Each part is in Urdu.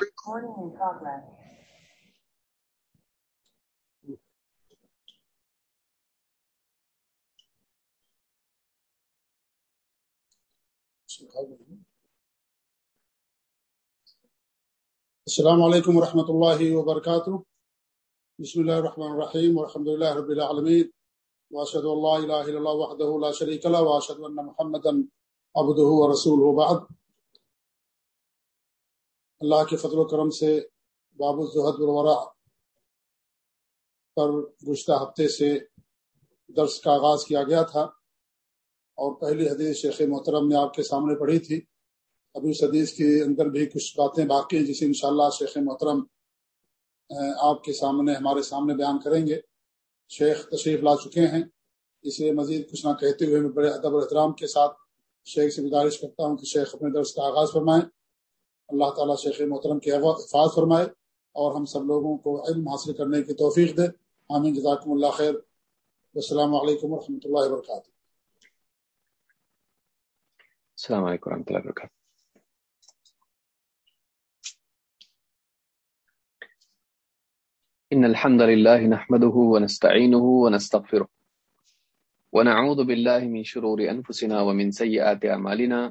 Recording in progress. السلام علیکم ورحمۃ اللہ وبرکاتہ بسم اللہ الرحمن الرحیم والحمد لله رب العالمین واشهد ان لا اله الا الله وحده لا شريك له واشهد ان محمدا عبده ورسوله بعد اللہ کے فضل و کرم سے باب الزہد والورع پر گزشتہ ہفتے سے درس کا آغاز کیا گیا تھا اور پہلی حدیث شیخ محترم نے آپ کے سامنے پڑھی تھی۔ ابھی اس حدیث کے اندر بھی کچھ باتیں باقی ہیں جسے انشاءاللہ شیخ محترم آپ کے سامنے، ہمارے سامنے بیان کریں گے۔ شیخ تشریف لا چکے ہیں۔ اس لیے مزید کچھ نہ کہتے ہوئے میں بڑے ادب و احترام کے ساتھ شیخ سے گزارش کرتا ہوں کہ شیخ اپنے درس کا آغاز فرمائیں۔ اللہ تعالیٰ شیخ محترم کی حفاظ فرمائے اور ہم سب لوگوں کو علم حاصل کرنے کی توفیق دے۔ آمین۔ جزاکم اللہ خیر۔ السلام علیکم و رحمۃ اللہ وبرکاتہ۔ السلام علیکم و رحمۃ اللہ وبرکاتہ۔ إن الحمد لله نحمده ونستعينه ونستغفره ونعوذ بالله من شرور أنفسنا ومن سيئات أعمالنا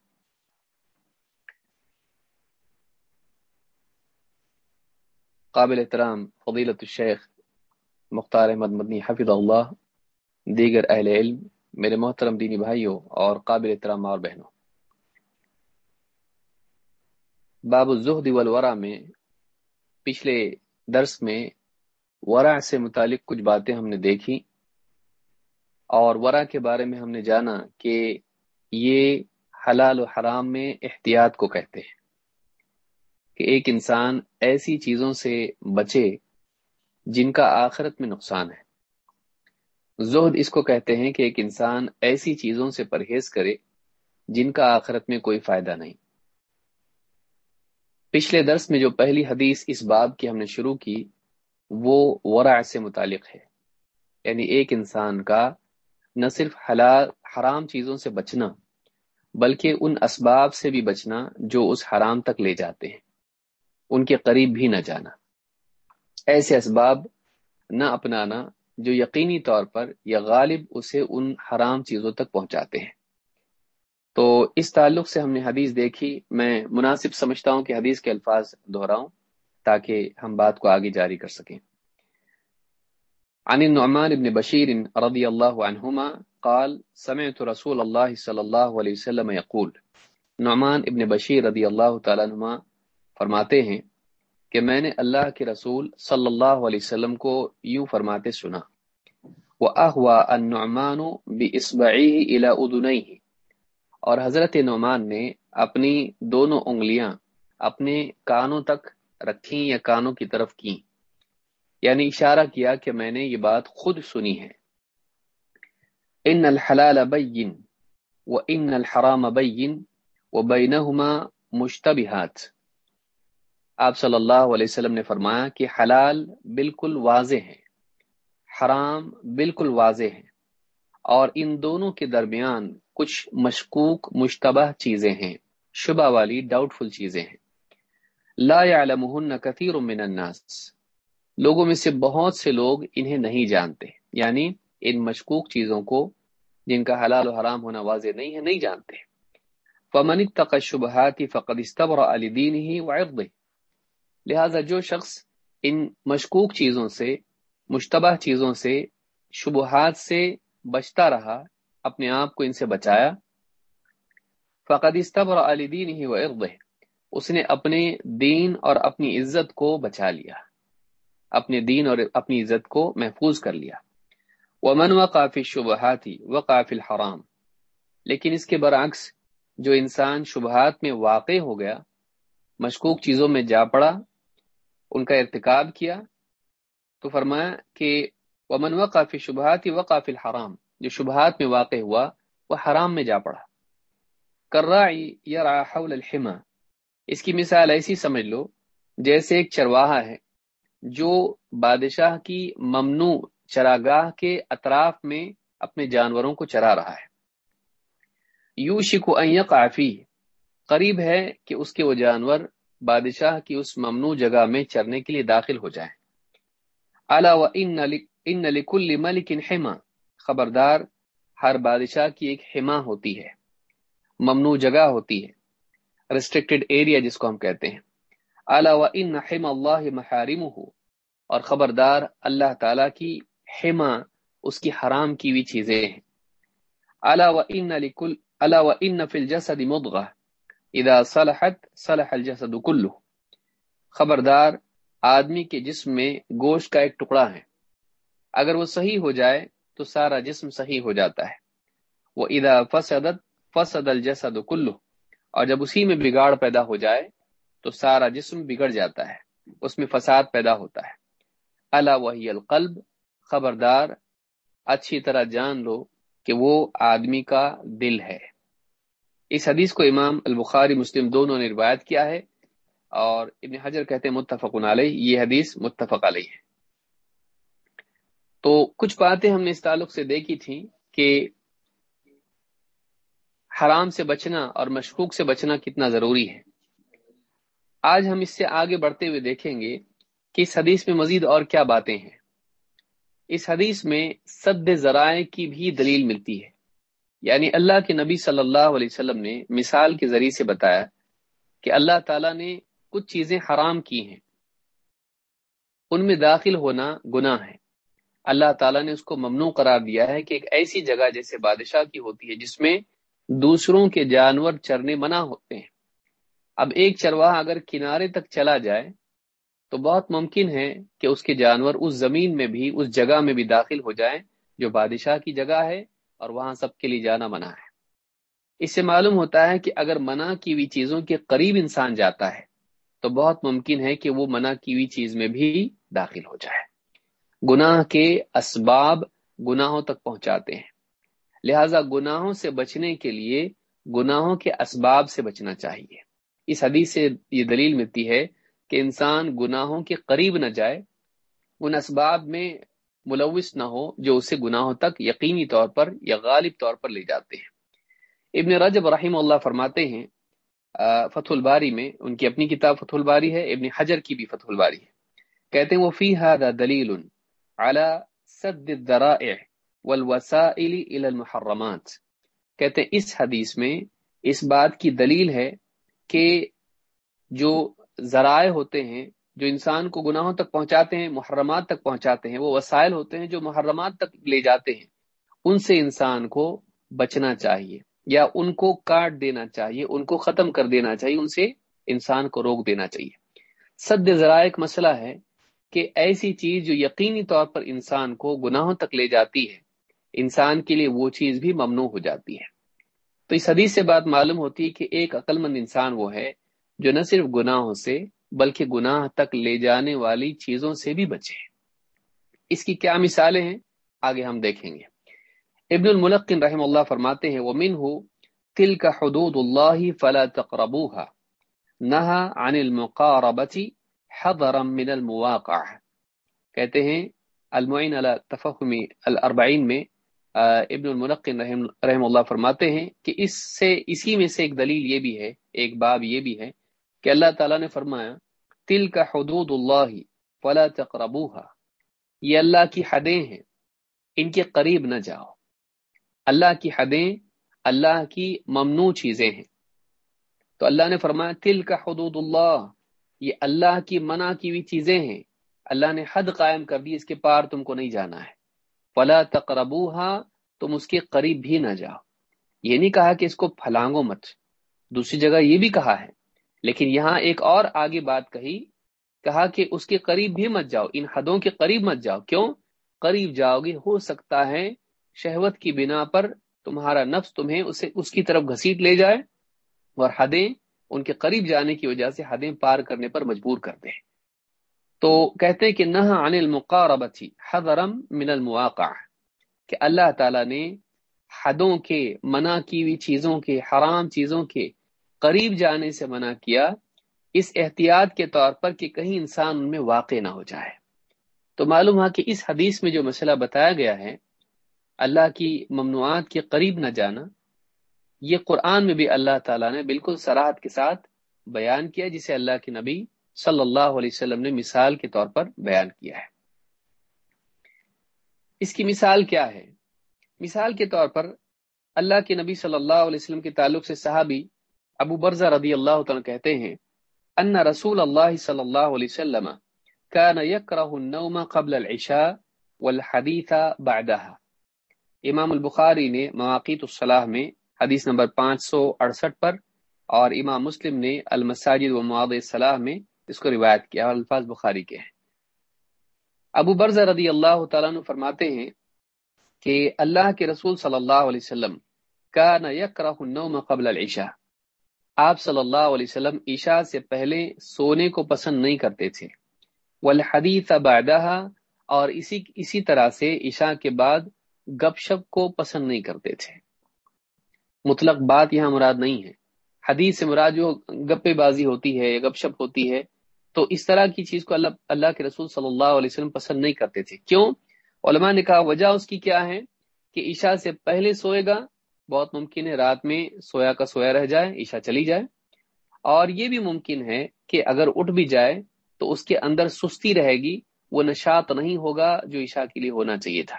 قابل احترام فضیلت الشیخ مختار احمد مدنی حفظ اللہ، دیگر اہل علم، میرے محترم دینی بھائیوں اور قابل احترام اور بہنوں۔ باب الزہد والورا میں پچھلے درس میں ورع سے متعلق کچھ باتیں ہم نے دیکھی اور ورع کے بارے میں ہم نے جانا کہ یہ حلال و حرام میں احتیاط کو کہتے ہیں۔ کہ ایک انسان ایسی چیزوں سے بچے جن کا آخرت میں نقصان ہے۔ زہد اس کو کہتے ہیں کہ ایک انسان ایسی چیزوں سے پرہیز کرے جن کا آخرت میں کوئی فائدہ نہیں۔ پچھلے درس میں جو پہلی حدیث اس باب کی ہم نے شروع کی، وہ ورع سے متعلق ہے۔ یعنی ایک انسان کا نہ صرف حلال، حرام چیزوں سے بچنا، بلکہ ان اسباب سے بھی بچنا جو اس حرام تک لے جاتے ہیں۔ ان کے قریب بھی نہ جانا۔ ایسے اسباب نہ اپنانا جو یقینی طور پر یا غالب اسے ان حرام چیزوں تک پہنچاتے ہیں۔ تو اس تعلق سے ہم نے حدیث دیکھی۔ میں مناسب سمجھتا ہوں کہ حدیث کے الفاظ دہراؤں تاکہ ہم بات کو آگے جاری کر سکیں۔ عن النعمان بن بشیر رضی اللہ عنہما قال، سمعت رسول اللہ صلی اللہ علیہ وسلم يقول نعمان ابن بشیر رضی اللہ تعالیٰ عنہ فرماتے ہیں کہ میں نے اللہ کے رسول صلی اللہ علیہ وسلم کو یوں فرماتے سنا، وَأَهْوَى النُّعْمَانُ بِإِصْبَعِهِ إِلَى أُذُنَيْهِ۔ اور حضرت نعمان نے اپنی دونوں انگلیاں اپنے کانوں تک رکھی یا کانوں کی طرف کی یعنی اشارہ کیا کہ میں نے یہ بات خود سنی ہے۔ ان الحلال بین و ان الحرام بین و بینہما مشتبہات آپ صلی اللہ علیہ وسلم نے فرمایا کہ حلال بالکل واضح ہے حرام بالکل واضح ہے اور ان دونوں کے درمیان کچھ مشکوک، مشتبہ چیزیں ہیں، شبہ والی ڈاؤٹ فل چیزیں ہیں۔ لا يعلمهن كثير من الناس۔ لوگوں میں سے بہت سے لوگ انہیں نہیں جانتے یعنی ان مشکوک چیزوں کو جن کا حلال و حرام ہونا واضح نہیں ہے، نہیں جانتے۔ فمن اتقى الشبهات فقد استبرأ لدينه وعرضه۔ لہذا جو شخص ان مشکوک چیزوں سے، مشتبہ چیزوں سے، شبہات سے بچتا رہا، اپنے آپ کو ان سے بچایا، فقد استبرأ لدينه وعرضه، اس نے اپنے دین اور اپنی عزت کو بچا لیا، اپنے دین اور اپنی عزت کو محفوظ کر لیا۔ وہ من و کافی شبہاتی و کافی حرام لیکن اس کے برعکس جو انسان شبہات میں واقع ہو گیا، مشکوک چیزوں میں جا پڑا ان کا ارتکاب کیا تو فرمایا کہ ومن وقافی شبہات وقاف الحرام، جو شبہات میں واقع ہوا وہ حرام میں جا پڑا۔ کرراعی یا حول الحما اس کی مثال ایسی سمجھ لو، جیسے ایک چرواہا ہے، جو بادشاہ کی ممنوع چراگاہ کے اطراف میں اپنے جانوروں کو چرا رہا ہے۔ یو شکو کافی قریب ہے کہ اس کے وہ جانور بادشاہ کی اس ممنوع جگہ میں چرنے کے لیے داخل ہو جائیں۔ الا و ان لکل ملک حما، خبردار، ہر بادشاہ کی ایک حما ہوتی ہے، ممنوع جگہ ہوتی ہے ریسٹرکٹیڈ ایریا جس کو ہم کہتے ہیں۔ الا و ان حما اللہ محارم ہو اور خبردار اللہ تعالی کی حما، اس کی حرام کی ہوئی چیزیں ہیں۔ الا و ان لکل، الا و ان فی الجسد مضغه اذا صلحت، صلح الجسد كله۔ خبردار، آدمی کے جسم میں گوشت کا ایک ٹکڑا ہے۔ اگر وہ صحیح ہو جائے تو سارا جسم صحیح ہو جاتا ہے۔ وہ ادا فسدت، فسد الجسد کلو اور جب اسی میں بگاڑ پیدا ہو جائے تو سارا جسم بگڑ جاتا ہے۔ اس میں فساد پیدا ہوتا ہے۔ اللہ وحی القلب۔ خبردار، اچھی طرح جان لو کہ وہ آدمی کا دل ہے۔ اس حدیث کو امام البخاری مسلم دونوں نے روایت کیا ہے اور ابن حجر کہتے ہیں متفق علیہ، یہ حدیث متفق علیہ ہے۔ تو کچھ باتیں ہم نے اس تعلق سے دیکھی تھیں کہ حرام سے بچنا اور مشکوک سے بچنا کتنا ضروری ہے۔ آج ہم اس سے آگے بڑھتے ہوئے دیکھیں گے کہ اس حدیث میں مزید اور کیا باتیں ہیں۔ اس حدیث میں صد ذرائع کی بھی دلیل ملتی ہے۔ یعنی اللہ کے نبی صلی اللہ علیہ وسلم نے مثال کے ذریعے سے بتایا کہ اللہ تعالیٰ نے کچھ چیزیں حرام کی ہیں۔ ان میں داخل ہونا گناہ ہے۔ اللہ تعالیٰ نے اس کو ممنوع قرار دیا ہے کہ ایک ایسی جگہ جیسے بادشاہ کی ہوتی ہے جس میں دوسروں کے جانور چرنے منع ہوتے ہیں۔ اب ایک چرواہ اگر کنارے تک چلا جائے تو بہت ممکن ہے کہ اس کے جانور اس زمین میں بھی، اس جگہ میں بھی داخل ہو جائیں جو بادشاہ کی جگہ ہے۔ اور وہاں سب کے لیے جانا منع ہے۔ اس سے معلوم ہوتا ہے کہ اگر منع کی ہوئی چیزوں کے قریب انسان جاتا ہے، تو بہت ممکن ہے کہ وہ منع کی ہوئی چیز میں بھی داخل ہو جائے۔ گناہ کے اسباب گناہوں تک پہنچاتے ہیں۔ لہذا گناہوں سے بچنے کے لیے گناہوں کے اسباب سے بچنا چاہیے۔ اس حدیث سے یہ دلیل ملتی ہے کہ انسان گناہوں کے قریب نہ جائے، ان اسباب میں ملوث نہ ہو، جو اسے گناہوں تک یقینی طور پر یا غالب طور پر لے جاتے ہیں۔ ابن رجب رحم اللہ فرماتے ہیں فتح الباری میں، ان کی اپنی کتاب فتح الباری ہے، ابن حجر کی بھی فتح الباری ہے۔ کہتے ہیں وہ فی هذا دلیل على سد الذرائع والوسائل الى المحرمات۔ کہتے ہیں، اس حدیث میں اس بات کی دلیل ہے کہ جو ذرائع ہوتے ہیں جو انسان کو گناہوں تک پہنچاتے ہیں، محرمات تک پہنچاتے ہیں، وہ وسائل ہوتے ہیں جو محرمات تک لے جاتے ہیں۔ ان سے انسان کو بچنا چاہیے یا ان کو کاٹ دینا چاہیے، ان کو ختم کر دینا چاہیے، ان سے انسان کو روک دینا چاہیے۔ سد ذرائع ایک مسئلہ ہے کہ ایسی چیز جو یقینی طور پر انسان کو گناہوں تک لے جاتی ہے، انسان کے لیے وہ چیز بھی ممنوع ہو جاتی ہے۔ تو اس حدیث سے بات معلوم ہوتی ہے کہ ایک عقل مند انسان وہ ہے جو نہ صرف گناہوں سے بلکہ گناہ تک لے جانے والی چیزوں سے بھی بچے اس کی کیا مثالیں ہیں؟ آگے ہم دیکھیں گے۔ ابن الملقن رحم اللہ فرماتے ہیں وہ من ہو تل کا حدود اللہ فلا تقربوها نہا عن المقاربتی حضرا من المواقع کہتے ہیں المعین علی تفہمی الاربعین میں ابن الملقن رحم, رحم اللہ فرماتے ہیں کہ اس سے اسی میں سے ایک دلیل یہ بھی ہے ایک باب یہ بھی ہے کہ اللہ تعالیٰ نے فرمایا تل کا حدود اللہ فلا تقربوها۔ یہ اللہ کی حدیں ہیں، ان کے قریب نہ جاؤ۔ اللہ کی حدیں، اللہ کی ممنوع چیزیں ہیں۔ تو اللہ نے فرمایا تل کا حدود اللہ یہ اللہ کی منع کی ہوئی چیزیں ہیں۔ اللہ نے حد قائم کر دی، اس کے پار تم کو نہیں جانا ہے۔ فلا تقربو تم اس کے قریب بھی نہ جاؤ۔ یہ نہیں کہا کہ اس کو پھلانگو مت۔ دوسری جگہ یہ بھی کہا ہے لیکن یہاں ایک اور آگے بات کہی، کہا کہ اس کے قریب بھی مت جاؤ، ان حدوں کے قریب مت جاؤ۔ کیوں؟ قریب جاؤ گے، ہو سکتا ہے شہوت کی بنا پر تمہارا نفس تمہیں اسے، اس کی طرف گھسیٹ لے جائے اور حدیں ان کے قریب جانے کی وجہ سے حدیں پار کرنے پر مجبور کر دیں۔ تو کہتے ہیں کہ نہ عن المقاربتی حضرم من المواقع، کہ اللہ تعالیٰ نے حدوں کے، منع کی ہوئی چیزوں کے، حرام چیزوں کے قریب جانے سے منع کیا، اس احتیاط کے طور پر کہ کہیں انسان ان میں واقع نہ ہو جائے۔ تو معلوم ہوا کہ اس حدیث میں جو مسئلہ بتایا گیا ہے، اللہ کی ممنوعات کے قریب نہ جانا، یہ قرآن میں بھی اللہ تعالیٰ نے بالکل سراحت کے ساتھ بیان کیا، جسے اللہ کے نبی صلی اللہ علیہ وسلم نے مثال کے طور پر بیان کیا ہے۔ اس کی مثال کیا ہے؟ مثال کے طور پر اللہ کے نبی صلی اللہ علیہ وسلم کے تعلق سے صحابی ابو برزہ رضی اللہ تعالیٰ کہتے ہیں، ان رسول اللہ صلی اللہ علیہ وسلم كان يكره النوم قبل العشاء والحديث بعدها امام البخاری نے مواقع الصلاح میں حدیث نمبر پانچ سو اڑسٹھ پر اور امام مسلم نے المساجد و معاد صلاح میں اس کو روایت کیا اور الفاظ بخاری کے ہیں۔ ابو برز رضی اللہ تعالیٰ نے فرماتے ہیں کہ اللہ کے رسول صلی اللہ علیہ وسلم کا نہ یکرہ النوم قبل العشاء۔ آپ صلی اللہ علیہ وسلم عشاء سے پہلے سونے کو پسند نہیں کرتے تھے۔ والحدیث بعدها، اور اسی اسی طرح سے عشاء کے بعد گپ شپ کو پسند نہیں کرتے تھے۔ مطلق بات یہاں مراد نہیں ہے۔ حدیث سے مراد جو گپے بازی ہوتی ہے، گپ شپ ہوتی ہے، تو اس طرح کی چیز کو اللہ اللہ کے رسول صلی اللہ علیہ وسلم پسند نہیں کرتے تھے۔ کیوں؟ علماء نے کہا، وجہ اس کی کیا ہے کہ عشاء سے پہلے سوئے گا بہت ممکن ہے رات میں سویا کا سویا رہ جائے، عشاء چلی جائے۔ اور یہ بھی ممکن ہے کہ اگر اٹھ بھی جائے تو اس کے اندر سستی رہے گی، وہ نشات نہیں ہوگا جو عشاء کے لیے ہونا چاہیے تھا۔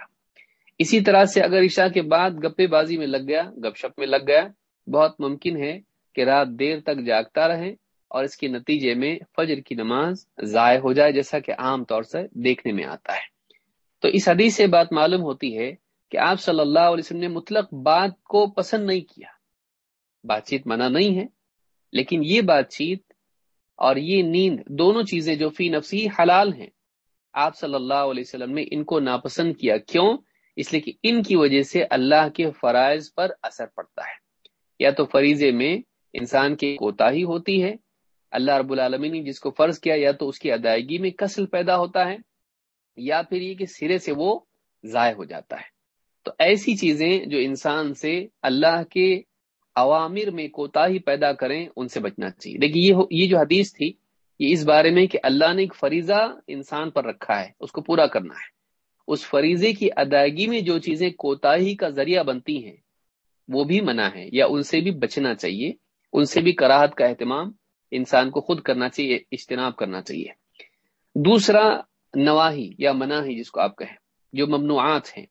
اسی طرح سے اگر عشاء کے بعد گپے بازی میں لگ گیا، گپ شپ میں لگ گیا، بہت ممکن ہے کہ رات دیر تک جاگتا رہے اور اس کے نتیجے میں فجر کی نماز ضائع ہو جائے، جیسا کہ عام طور سے دیکھنے میں آتا ہے۔ تو اس حدیث سے بات معلوم ہوتی ہے کہ آپ صلی اللہ علیہ وسلم نے مطلق بات کو پسند نہیں کیا۔ بات چیت منع نہیں ہے، لیکن یہ بات چیت اور یہ نیند دونوں چیزیں جو فی نفسی حلال ہیں، آپ صلی اللہ علیہ وسلم نے ان کو ناپسند کیا۔ کیوں؟ اس لیے کہ ان کی وجہ سے اللہ کے فرائض پر اثر پڑتا ہے۔ یا تو فریضے میں انسان کی کوتا ہی ہوتی ہے، اللہ رب العالمین نے جس کو فرض کیا، یا تو اس کی ادائیگی میں کسل پیدا ہوتا ہے، یا پھر یہ کہ سرے سے وہ ضائع ہو جاتا ہے۔ تو ایسی چیزیں جو انسان سے اللہ کے عوامر میں کوتا ہی پیدا کریں، ان سے بچنا چاہیے۔ لیکن یہ یہ جو حدیث تھی، یہ اس بارے میں کہ اللہ نے ایک فریضہ انسان پر رکھا ہے، اس کو پورا کرنا ہے۔ اس فریضے کی ادائیگی میں جو چیزیں کوتا ہی کا ذریعہ بنتی ہیں، وہ بھی منع ہے یا ان سے بھی بچنا چاہیے۔ ان سے بھی کراہت کا اہتمام انسان کو خود کرنا چاہیے، اجتناب کرنا چاہیے۔ دوسرا نواحی یا مناہی، جس کو آپ کہیں، جو ممنوعات ہیں۔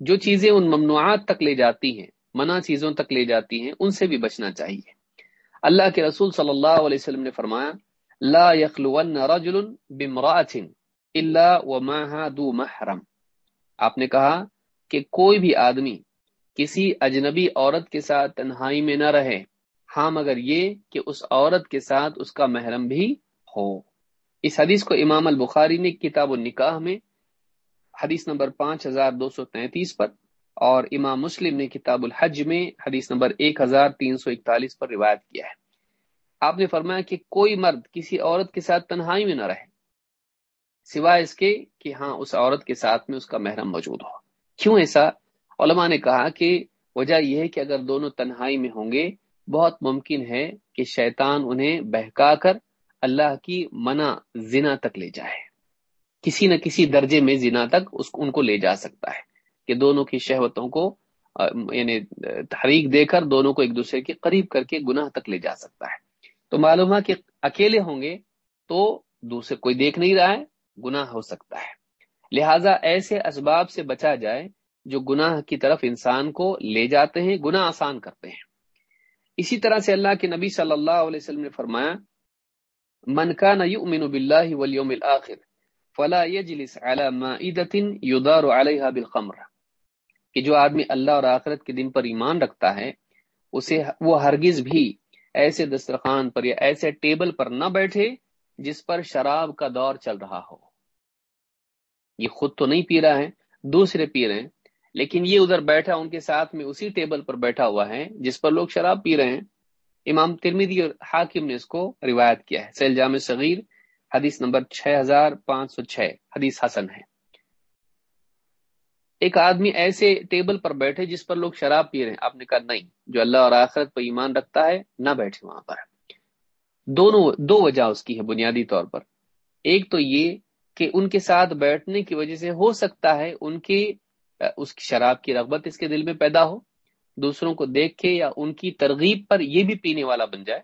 جو چیزیں ان ممنوعات تک لے جاتی ہیں، منع چیزوں تک لے جاتی ہیں، ان سے بھی بچنا چاہیے۔ اللہ کے رسول صلی اللہ علیہ وسلم نے فرمایا، لا يخلون رجل بامرأة الا ومعها ذو محرم۔ آپ نے کہا کہ کوئی بھی آدمی کسی اجنبی عورت کے ساتھ تنہائی میں نہ رہے۔ ہاں مگر یہ کہ اس عورت کے ساتھ اس کا محرم بھی ہو۔ اس حدیث کو امام البخاری نے کتاب النکاح میں حدیث نمبر پانچ ہزار دو سو تینتیس پر اور امام مسلم نے کتاب الحج میں حدیث نمبر ایک ہزار تین سو اکتالیس پر روایت کیا ہے۔ آپ نے فرمایا کہ کوئی مرد کسی عورت کے ساتھ تنہائی میں نہ رہے، سوائے اس کے کہ ہاں اس عورت کے ساتھ میں اس کا محرم موجود ہو۔ کیوں ایسا؟ علماء نے کہا کہ وجہ یہ ہے کہ اگر دونوں تنہائی میں ہوں گے، بہت ممکن ہے کہ شیطان انہیں بہکا کر اللہ کی منع، زنا تک لے جائے۔ کسی نہ کسی درجے میں زنا تک اس ان کو لے جا سکتا ہے کہ دونوں کی شہوتوں کو یعنی تحریک دے کر دونوں کو ایک دوسرے کے قریب کر کے گناہ تک لے جا سکتا ہے۔ تو معلوم ہے کہ اکیلے ہوں گے تو دوسرے کوئی دیکھ نہیں رہا ہے، گناہ ہو سکتا ہے۔ لہذا ایسے اسباب سے بچا جائے جو گناہ کی طرف انسان کو لے جاتے ہیں، گناہ آسان کرتے ہیں۔ اسی طرح سے اللہ کے نبی صلی اللہ علیہ وسلم نے فرمایا، من كان يؤمن بالله واليوم الاخر فلا يجلس على مائده يدار عليها بالخمر. کہ جو آدمی اللہ اور آخرت کے دن پر ایمان رکھتا ہے، اسے وہ ہرگز بھی ایسے دسترخوان پر یا ایسے ٹیبل پر نہ بیٹھے جس پر شراب کا دور چل رہا ہو۔ یہ خود تو نہیں پی رہا ہے، دوسرے پی رہے ہیں، لیکن یہ ادھر بیٹھا، ان کے ساتھ میں اسی ٹیبل پر بیٹھا ہوا ہے جس پر لوگ شراب پی رہے ہیں۔ امام ترمیدی اور حاکم نے اس کو روایت کیا ہے۔ سیل جامع صغیر حدیث نمبر چھ ہزار پانچ سو چھ، حدیث حسن ہے۔ ایک آدمی ایسے ٹیبل پر بیٹھے جس پر لوگ شراب پی رہے ہیں، آپ نے کہا نہیں، جو اللہ اور آخرت پر ایمان رکھتا ہے، نہ بیٹھے وہاں پر۔ دونوں، دو وجہ اس کی ہے بنیادی طور پر۔ ایک تو یہ کہ ان کے ساتھ بیٹھنے کی وجہ سے ہو سکتا ہے ان کی اس کی شراب کی رغبت اس کے دل میں پیدا ہو۔ دوسروں کو دیکھ کے یا ان کی ترغیب پر یہ بھی پینے والا بن جائے،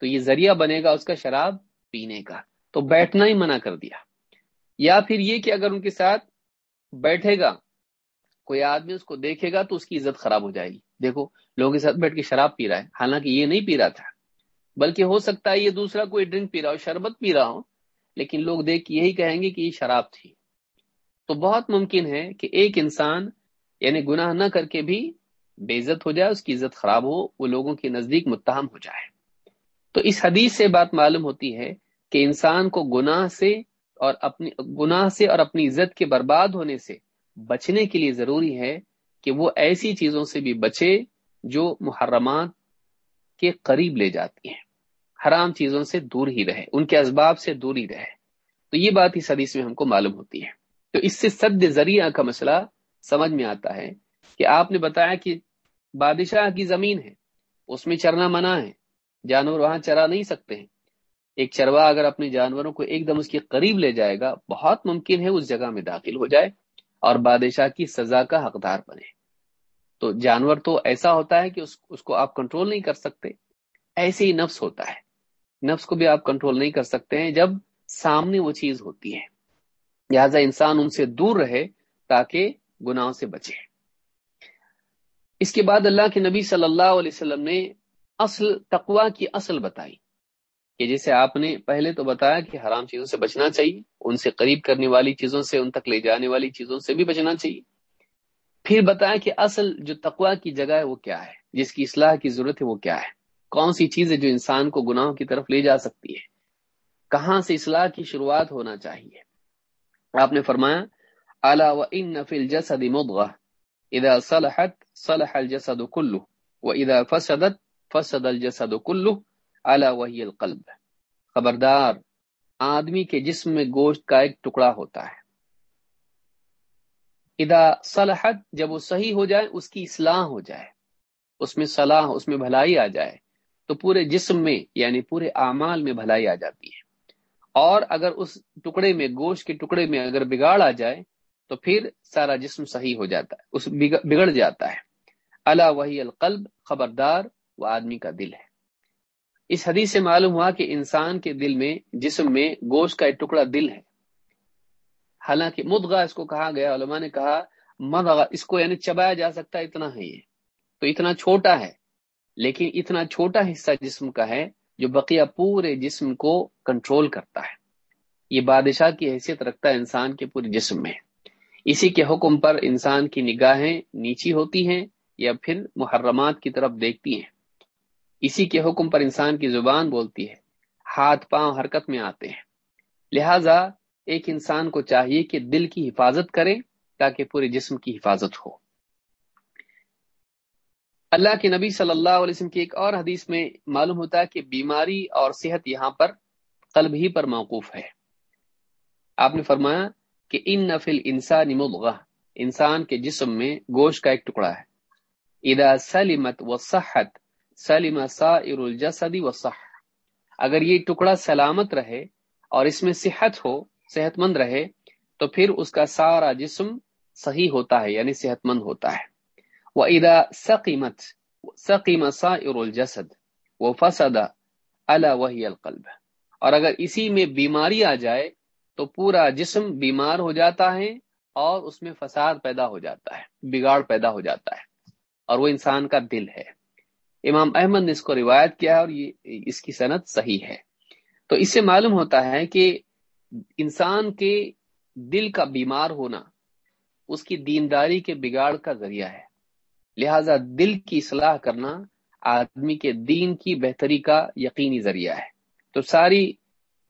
تو یہ ذریعہ بنے گا اس کا شراب پینے کا۔ تو بیٹھنا ہی منع کر دیا۔ یا پھر یہ کہ اگر ان کے ساتھ بیٹھے گا، کوئی آدمی اس کو دیکھے گا تو اس کی عزت خراب ہو جائے گی۔ دیکھو، لوگوں کے ساتھ بیٹھ کے شراب پی رہا ہے۔ حالانکہ یہ نہیں پی رہا تھا، بلکہ ہو سکتا ہے یہ دوسرا کوئی ڈرنک پی رہا ہو، شربت پی رہا ہو، لیکن لوگ دیکھ کے یہی کہیں گے کہ یہ شراب تھی۔ تو بہت ممکن ہے کہ ایک انسان یعنی گناہ نہ کر کے بھی بے عزت ہو جائے، اس کی عزت خراب ہو، وہ لوگوں کے نزدیک متہم ہو جائے۔ تو اس حدیث سے بات معلوم ہوتی ہے کہ انسان کو گناہ سے اور اپنی، گناہ سے اور اپنی عزت کے برباد ہونے سے بچنے کے لیے ضروری ہے کہ وہ ایسی چیزوں سے بھی بچے جو محرمات کے قریب لے جاتی ہیں۔ حرام چیزوں سے دور ہی رہے، ان کے اسباب سے دور ہی رہے۔ تو یہ بات اس حدیث میں ہم کو معلوم ہوتی ہے۔ تو اس سے سد ذریعہ کا مسئلہ سمجھ میں آتا ہے کہ آپ نے بتایا کہ بادشاہ کی زمین ہے، اس میں چرنا منع ہے، جانور وہاں چرا نہیں سکتے ہیں۔ ایک چروا اگر اپنے جانوروں کو ایک دم اس کے قریب لے جائے گا، بہت ممکن ہے اس جگہ میں داخل ہو جائے اور بادشاہ کی سزا کا حقدار بنے۔ تو جانور تو ایسا ہوتا ہے کہ اس اس کو آپ کنٹرول نہیں کر سکتے۔ ایسے ہی نفس ہوتا ہے۔ نفس کو بھی آپ کنٹرول نہیں کر سکتے ہیں جب سامنے وہ چیز ہوتی ہے۔ لہذا انسان ان سے دور رہے تاکہ گناہوں سے بچے۔ اس کے بعد اللہ کے نبی صلی اللہ علیہ وسلم نے اصل تقوا کی اصل بتائی۔ کہ جیسے آپ نے پہلے تو بتایا کہ حرام چیزوں سے بچنا چاہیے، ان سے قریب کرنے والی چیزوں سے، ان تک لے جانے والی چیزوں سے بھی بچنا چاہیے۔ پھر بتایا کہ اصل جو تقوا کی جگہ ہے وہ کیا ہے؟ جس کی اصلاح کی ضرورت ہے وہ کیا ہے؟ کون سی چیز ہے جو انسان کو گناہوں کی طرف لے جا سکتی ہے؟ کہاں سے اصلاح کی شروعات ہونا چاہیے؟ آپ نے فرمایا اعلیٰ و ان نفل جسد مدغ ادا صلحت صلح الجسد کلو و ادا فسدت فسد الجسد کلو اعلیٰ وحی القلب۔ خبردار، آدمی کے جسم میں گوشت کا ایک ٹکڑا ہوتا ہے۔ ادا صلحت، جب وہ صحیح ہو جائے، اس کی اصلاح ہو جائے۔ اس میں صلاح، اس میں بھلائی آ جائے۔ تو پورے جسم میں یعنی پورے اعمال میں بھلائی آ جاتی ہے۔ اور اگر اس ٹکڑے میں، گوشت کے ٹکڑے میں اگر بگاڑ آ جائے، تو پھر سارا جسم صحیح ہو جاتا ہے، اس بگڑ جاتا ہے۔ اللہ وحی القلب، خبردار، وہ آدمی کا دل ہے۔ اس حدیث سے معلوم ہوا کہ انسان کے دل میں، جسم میں گوشت کا ایک ٹکڑا دل ہے۔ حالانکہ مدغا اس کو کہا گیا، علماء نے کہا، مدغا، اس کو یعنی چبایا جا سکتا ہے، اتنا ہے یہ۔ تو اتنا چھوٹا ہے۔ لیکن اتنا چھوٹا حصہ جسم کا ہے جو بقیہ پورے جسم کو کنٹرول کرتا ہے۔ یہ بادشاہ کی حیثیت رکھتا ہے انسان کے پورے جسم میں۔ اسی کے حکم پر انسان کی نگاہیں نیچی ہوتی ہیں یا پھر محرمات کی طرف دیکھتی ہیں۔ اسی کے حکم پر انسان کی زبان بولتی ہے، ہاتھ پاؤں حرکت میں آتے ہیں۔ لہذا ایک انسان کو چاہیے کہ دل کی حفاظت کرے تاکہ پورے جسم کی حفاظت ہو۔ اللہ کے نبی صلی اللہ علیہ وسلم کی ایک اور حدیث میں معلوم ہوتا ہے کہ بیماری اور صحت یہاں پر قلب ہی پر موقوف ہے۔ آپ نے فرمایا کہ ان نفل انسان انسان کے جسم میں گوشت کا ایک ٹکڑا ہے۔ ادا سلیمت و صحت سلم سائر الجسد و اگر یہ ٹکڑا سلامت رہے اور اس میں صحت ہو صحت مند رہے، تو پھر اس کا سارا جسم صحیح ہوتا ہے یعنی صحت مند ہوتا ہے۔ وہ ادا سقیمت سقیم سائر الجسد وہ فسد اللہ القلب۔ اور اگر اسی میں بیماری آ جائے، تو پورا جسم بیمار ہو جاتا ہے اور اس میں فساد پیدا ہو جاتا ہے، بگاڑ پیدا ہو جاتا ہے۔ اور وہ انسان کا دل ہے۔ امام احمد نے اس کو روایت کیا ہے اور یہ اس کی صنعت صحیح ہے۔ تو اس سے معلوم ہوتا ہے کہ انسان کے دل کا بیمار ہونا اس کی دینداری کے بگاڑ کا ذریعہ ہے۔ لہذا دل کی اصلاح کرنا آدمی کے دین کی بہتری کا یقینی ذریعہ ہے۔ تو ساری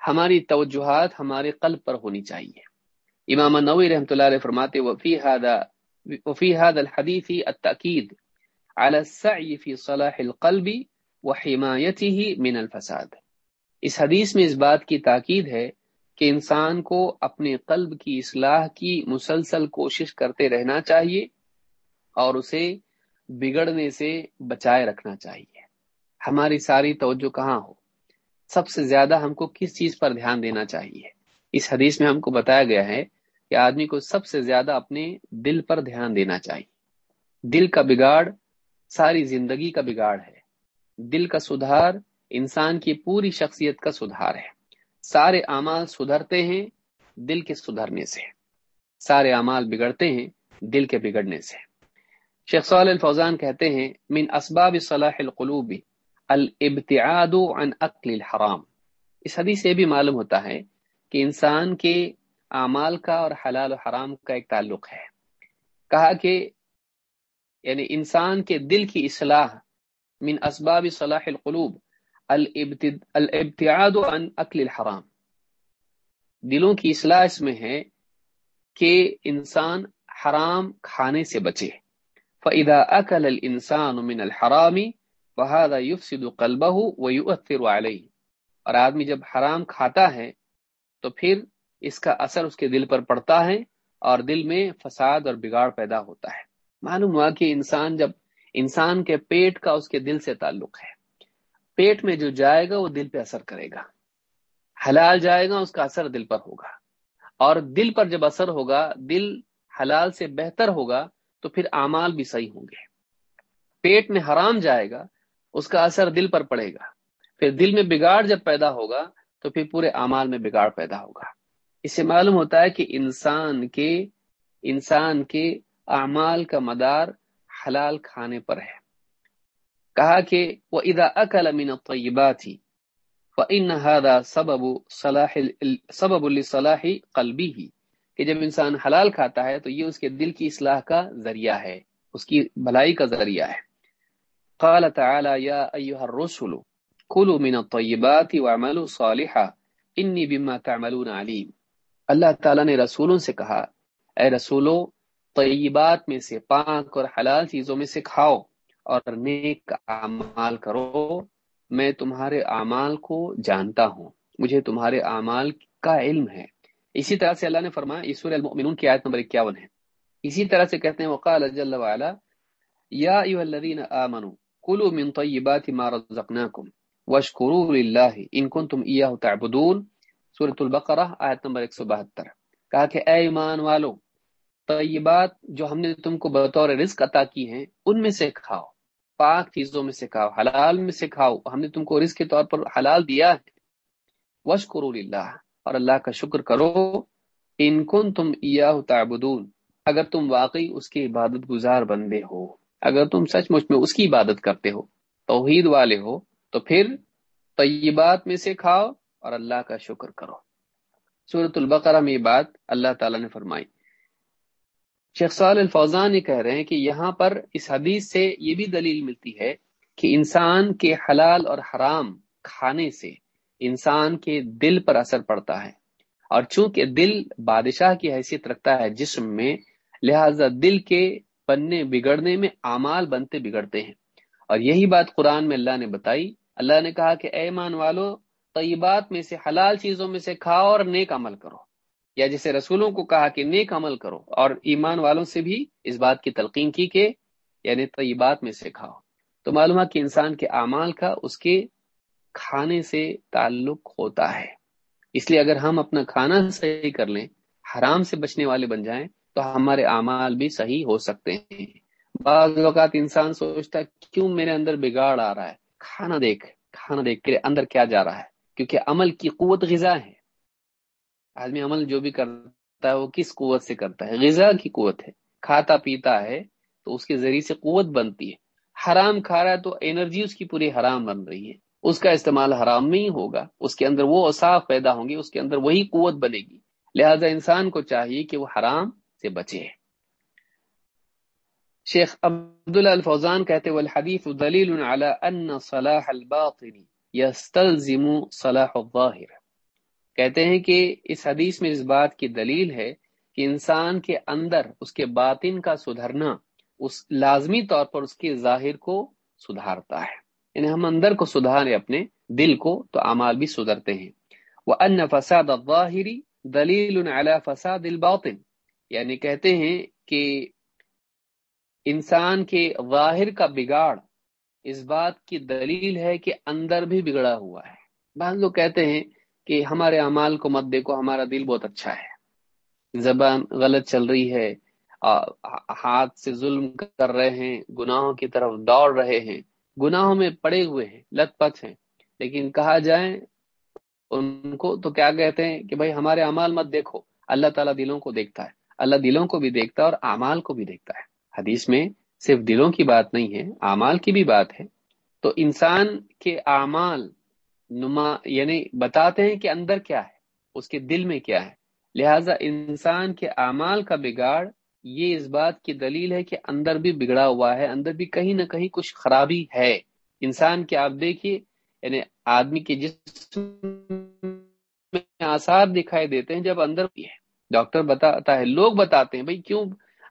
ہماری توجہات ہمارے قلب پر ہونی چاہیے۔ امام نوی رحمۃ اللہ علیہ فرماتے وفی وفی حاد الحدیثی التاکید على السعي في صلاح القلب وحمايته من الفساد۔ اس حدیث میں اس بات کی تاکید ہے کہ انسان کو اپنے قلب کی اصلاح کی مسلسل کوشش کرتے رہنا چاہیے اور اسے بگڑنے سے بچائے رکھنا چاہیے۔ ہماری ساری توجہ کہاں ہو؟ سب سے زیادہ ہم کو کس چیز پر دھیان دینا چاہیے؟ اس حدیث میں ہم کو بتایا گیا ہے کہ آدمی کو سب سے زیادہ اپنے دل پر دھیان دینا چاہیے۔ دل کا بگاڑ ساری زندگی کا بگاڑ ہے۔ دل کا سدھار انسان کی پوری شخصیت کا سدھار ہے۔ سارے اعمال سدھرتے ہیں دل کے سدھرنے سے۔ سارے اعمال بگڑتے ہیں دل کے بگڑنے سے۔ شیخ صال الفوزان کہتے ہیں، من اسباب صلاح القلوب، الابتعاد عن اقل الحرام. اس حدیث سے بھی معلوم ہوتا ہے کہ انسان کے اعمال کا اور حلال و حرام کا ایک تعلق ہے۔ کہا کہ یعنی انسان کے دل کی اصلاح من اسباب صلاح القلوب الابتعاد عن اقل الحرام۔ دلوں کی اصلاح اس میں ہے کہ انسان حرام کھانے سے بچے۔ فَإِذَا أَكَلَ الْإِنسَانُ مِنَ الْحَرَامِ فَهَذَا يُفْسِدُ قَلْبَهُ وَيُؤَثِّرُ عَلَيْهِ۔ اور آدمی جب حرام کھاتا ہے تو پھر اس کا اثر اس کے دل پر پڑتا ہے اور دل میں فساد اور بگاڑ پیدا ہوتا ہے۔ معلوم ہوا کہ انسان جب انسان کے پیٹ کا اس کے دل سے تعلق ہے۔ پیٹ میں جو جائے گا وہ دل پہ اثر کرے گا۔ حلال جائے گا، اس کا اثر دل پر ہوگا۔ اور دل پر جب اثر ہوگا، دل حلال سے بہتر ہوگا، تو پھر اعمال بھی صحیح ہوں گے۔ پیٹ میں حرام جائے گا، اس کا اثر دل پر پڑے گا۔ پھر دل میں بگاڑ جب پیدا ہوگا، تو پھر پورے اعمال میں بگاڑ پیدا ہوگا۔ اس سے معلوم ہوتا ہے کہ انسان کے انسان کے اعمال کا مدار حلال کھانے پر ہے۔ کہا کہ وہ ادا اکل امین طیبات ہی سبب صلاح سبب الصلاحی قلبی ہی کہ جب انسان حلال کھاتا ہے تو یہ اس کے دل کی اصلاح کا ذریعہ ہے، اس کی بھلائی کا ذریعہ ہے۔ قال تعالی یا ایها الرسل كلوا من الطيبات واعملوا صالحا انی بما تعملون علیم اللہ تعالی نے رسولوں سے کہا، اے رسولو طیبات میں سے پاک اور حلال چیزوں میں سے کھاؤ اور نیک اعمال کرو۔ میں تمہارے اعمال کو جانتا ہوں۔ مجھے تمہارے اعمال کا علم ہے۔ اسی طرح سے اللہ نے فرمایا ایشور المؤمنون کی آیت نمبر اکیاون ہے۔ اسی طرح سے کہتے ہیں، وقال جل وعلا، یا ایوہ الذین آمنوا، کلوا من طیبات ما رزقناکم واشکروا للہ ان کنتم ایاہ تعبدون۔ سورة البقرہ، آیت نمبر 172 کہا کہ، اے ایمان والو طیبات جو ہم نے تم کو بطور رزق عطا کی ہیں ان میں سے کھاؤ۔ پاک چیزوں میں سے کھاؤ، حلال میں سے کھاؤ۔ ہم نے تم کو رزق کے طور پر حلال دیا ہے۔ وشکروا للہ۔ اور اللہ کا شکر کرو۔ ان کن تم تعبدون۔ اگر تم واقعی اس کی عبادت گزار بندے ہو، اگر تم سچ مچ میں اس کی عبادت کرتے ہو، توحید والے ہو، تو پھر طیبات میں سے کھاؤ اور اللہ کا شکر کرو۔ صورت البقرہ میں یہ بات اللہ تعالی نے فرمائی۔ شیخ سال الفوزان یہ کہہ رہے ہیں کہ یہاں پر اس حدیث سے یہ بھی دلیل ملتی ہے کہ انسان کے حلال اور حرام کھانے سے انسان کے دل پر اثر پڑتا ہے اور چونکہ دل بادشاہ کی حیثیت رکھتا ہے جسم میں، لہذا دل کے بننے بگڑنے میں اعمال بنتے بگڑتے ہیں۔ اور یہی بات قرآن میں اللہ نے بتائی۔ اللہ نے کہا کہ اے ایمان والو، طیبات میں سے، حلال چیزوں میں سے کھاؤ اور نیک عمل کرو۔ یا جسے رسولوں کو کہا کہ نیک عمل کرو اور ایمان والوں سے بھی اس بات کی تلقین کی کہ یعنی طیبات میں سے کھاؤ۔ تو معلوم کہ انسان کے اعمال کا اس کے کھانے سے تعلق ہوتا ہے۔ اس لیے اگر ہم اپنا کھانا صحیح کر لیں، حرام سے بچنے والے بن جائیں، تو ہمارے اعمال بھی صحیح ہو سکتے ہیں۔ بعض اوقات انسان سوچتا ہے کیوں میرے اندر بگاڑ آ رہا ہے؟ کھانا دیکھ کھانا دیکھ کے اندر کیا جا رہا ہے؟ کیونکہ عمل کی قوت غذا ہے۔ آدمی عمل جو بھی کرتا ہے وہ کس قوت سے کرتا ہے؟ غذا کی قوت ہے۔ کھاتا پیتا ہے تو اس کے ذریعے سے قوت بنتی ہے۔ حرام کھا رہا ہے تو انرجی اس کی پوری حرام بن رہی ہے۔ اس کا استعمال حرام میں ہی ہوگا۔ اس کے اندر وہ اصاف پیدا ہوں گی اس کے اندر وہی قوت بنے گی۔ لہذا انسان کو چاہیے کہ وہ حرام سے بچے۔ شیخ عبداللہ الفوزان کہتے والحدیث دلیل على ان صلاح الباطن يستلزم صلاح الظاہر کہتے ہیں کہ اس حدیث میں اس بات کی دلیل ہے کہ انسان کے اندر اس کے باطن کا سدھرنا اس لازمی طور پر اس کے ظاہر کو سدھارتا ہے۔ یعنی ہم اندر کو سدھارے، اپنے دل کو تو اعمال بھی سدھرتے ہیں۔ وہ ان فساد الظاہری دلیل على فساد الباطن۔ یعنی کہتے ہیں کہ انسان کے ظاہر کا بگاڑ اس بات کی دلیل ہے کہ اندر بھی بگڑا ہوا ہے۔ بعض لوگ کہتے ہیں کہ ہمارے اعمال کو مت دیکھو، ہمارا دل بہت اچھا ہے۔ زبان غلط چل رہی ہے ہاتھ سے ظلم کر رہے ہیں، گناہوں کی طرف دوڑ رہے ہیں۔ گناہوں میں پڑے ہوئے ہیں، لت پت ہیں۔ لیکن کہا جائے، ان کو تو کیا کہتے ہیں کہ بھائی، ہمارے اعمال مت دیکھو۔ اللہ تعالیٰ دلوں کو دیکھتا ہے۔ اللہ دلوں کو بھی دیکھتا ہے اور اعمال کو بھی دیکھتا ہے۔ حدیث میں صرف دلوں کی بات نہیں ہے، اعمال کی بھی بات ہے۔ تو انسان کے اعمال نما یعنی بتاتے ہیں کہ اندر کیا ہے، اس کے دل میں کیا ہے۔ لہذا انسان کے اعمال کا بگاڑ یہ اس بات کی دلیل ہے کہ اندر بھی بگڑا ہوا ہے، اندر بھی کہیں نہ کہیں کچھ خرابی ہے۔ انسان کے، آپ دیکھیے یعنی آدمی کے جسم میں آثار دکھائی دیتے ہیں جب اندر بھی ہے۔ ڈاکٹر بتاتا ہے، لوگ بتاتے ہیں، بھائی کیوں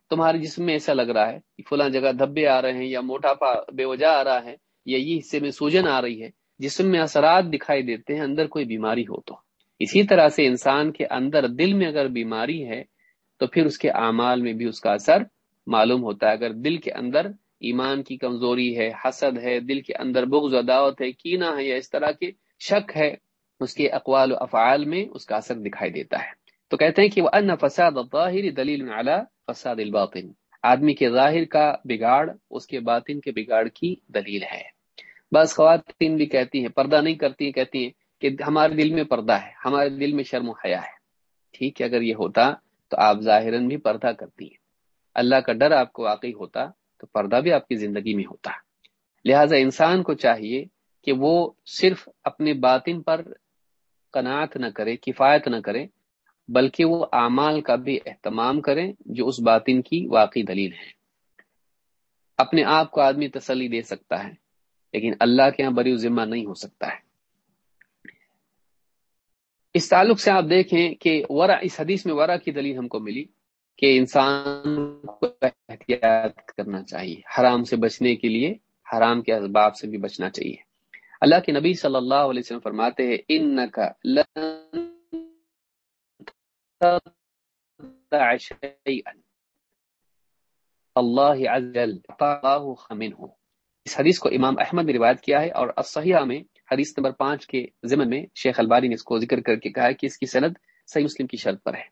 تمہارے جسم میں ایسا لگ رہا ہے؟ فلاں جگہ دھبے آ رہے ہیں یا موٹاپا، بے وجہ آ رہا ہے یا یہ حصے میں سوجن آ رہی ہے۔ جسم میں اثرات دکھائی دیتے ہیں، اندر کوئی بیماری ہو تو۔ اسی طرح سے انسان کے اندر دل میں اگر بیماری ہے، تو پھر اس کے اعمال میں بھی اس کا اثر معلوم ہوتا ہے۔ اگر دل کے اندر ایمان کی کمزوری ہے، حسد ہے، دل کے اندر بغض، عداوت ہے کینا ہے یا اس طرح کے شک ہے، اس کے اقوال و افعال میں اس کا اثر دکھائی دیتا ہے۔ تو کہتے ہیں کہ وہ ان فساد الظاہر دلیل علی فساد الباطن۔ آدمی کے ظاہر کا بگاڑ، اس کے باطن کے بگاڑ کی دلیل ہے۔ بعض خواتین بھی کہتی ہیں، پردہ نہیں کرتی کہتی ہیں کہ ہمارے دل میں پردہ ہے، ہمارے دل میں شرم و حیا ہے۔ ٹھیک ہے، اگر یہ ہوتا تو آپ ظاہراً بھی پردہ کرتی ہیں۔ اللہ کا ڈر آپ کو واقعی ہوتا تو پردہ بھی آپ کی زندگی میں ہوتا۔ لہٰذا انسان کو چاہیے کہ وہ صرف اپنے باطن پر قناعت نہ کرے، کفایت نہ کرے، بلکہ وہ اعمال کا بھی اہتمام کریں جو اس باطن کی واقعی دلیل ہے۔ اپنے آپ کو آدمی تسلی دے سکتا ہے۔ لیکن اللہ کے یہاں بری ذمہ نہیں ہو سکتا ہے۔ اس تعلق سے آپ دیکھیں کہ ورا اس حدیث میں ورا کی دلیل ہم کو ملی کہ انسان کو احتیاط کرنا چاہیے، حرام سے بچنے کے لیے، حرام کے اسباب سے بھی بچنا چاہیے۔ اللہ کے نبی صلی اللہ علیہ وسلم فرماتے ہیں ان کا اللہ خمن اس حدیث کو امام احمد نے روایت کیا ہے اور الصحیحہ میں حدیث نمبر پانچ کے ضمن میں شیخ الباری نے اس کو ذکر کر کے کہا ہے کہ اس کی سند صحیح مسلم کی شرط پر ہے۔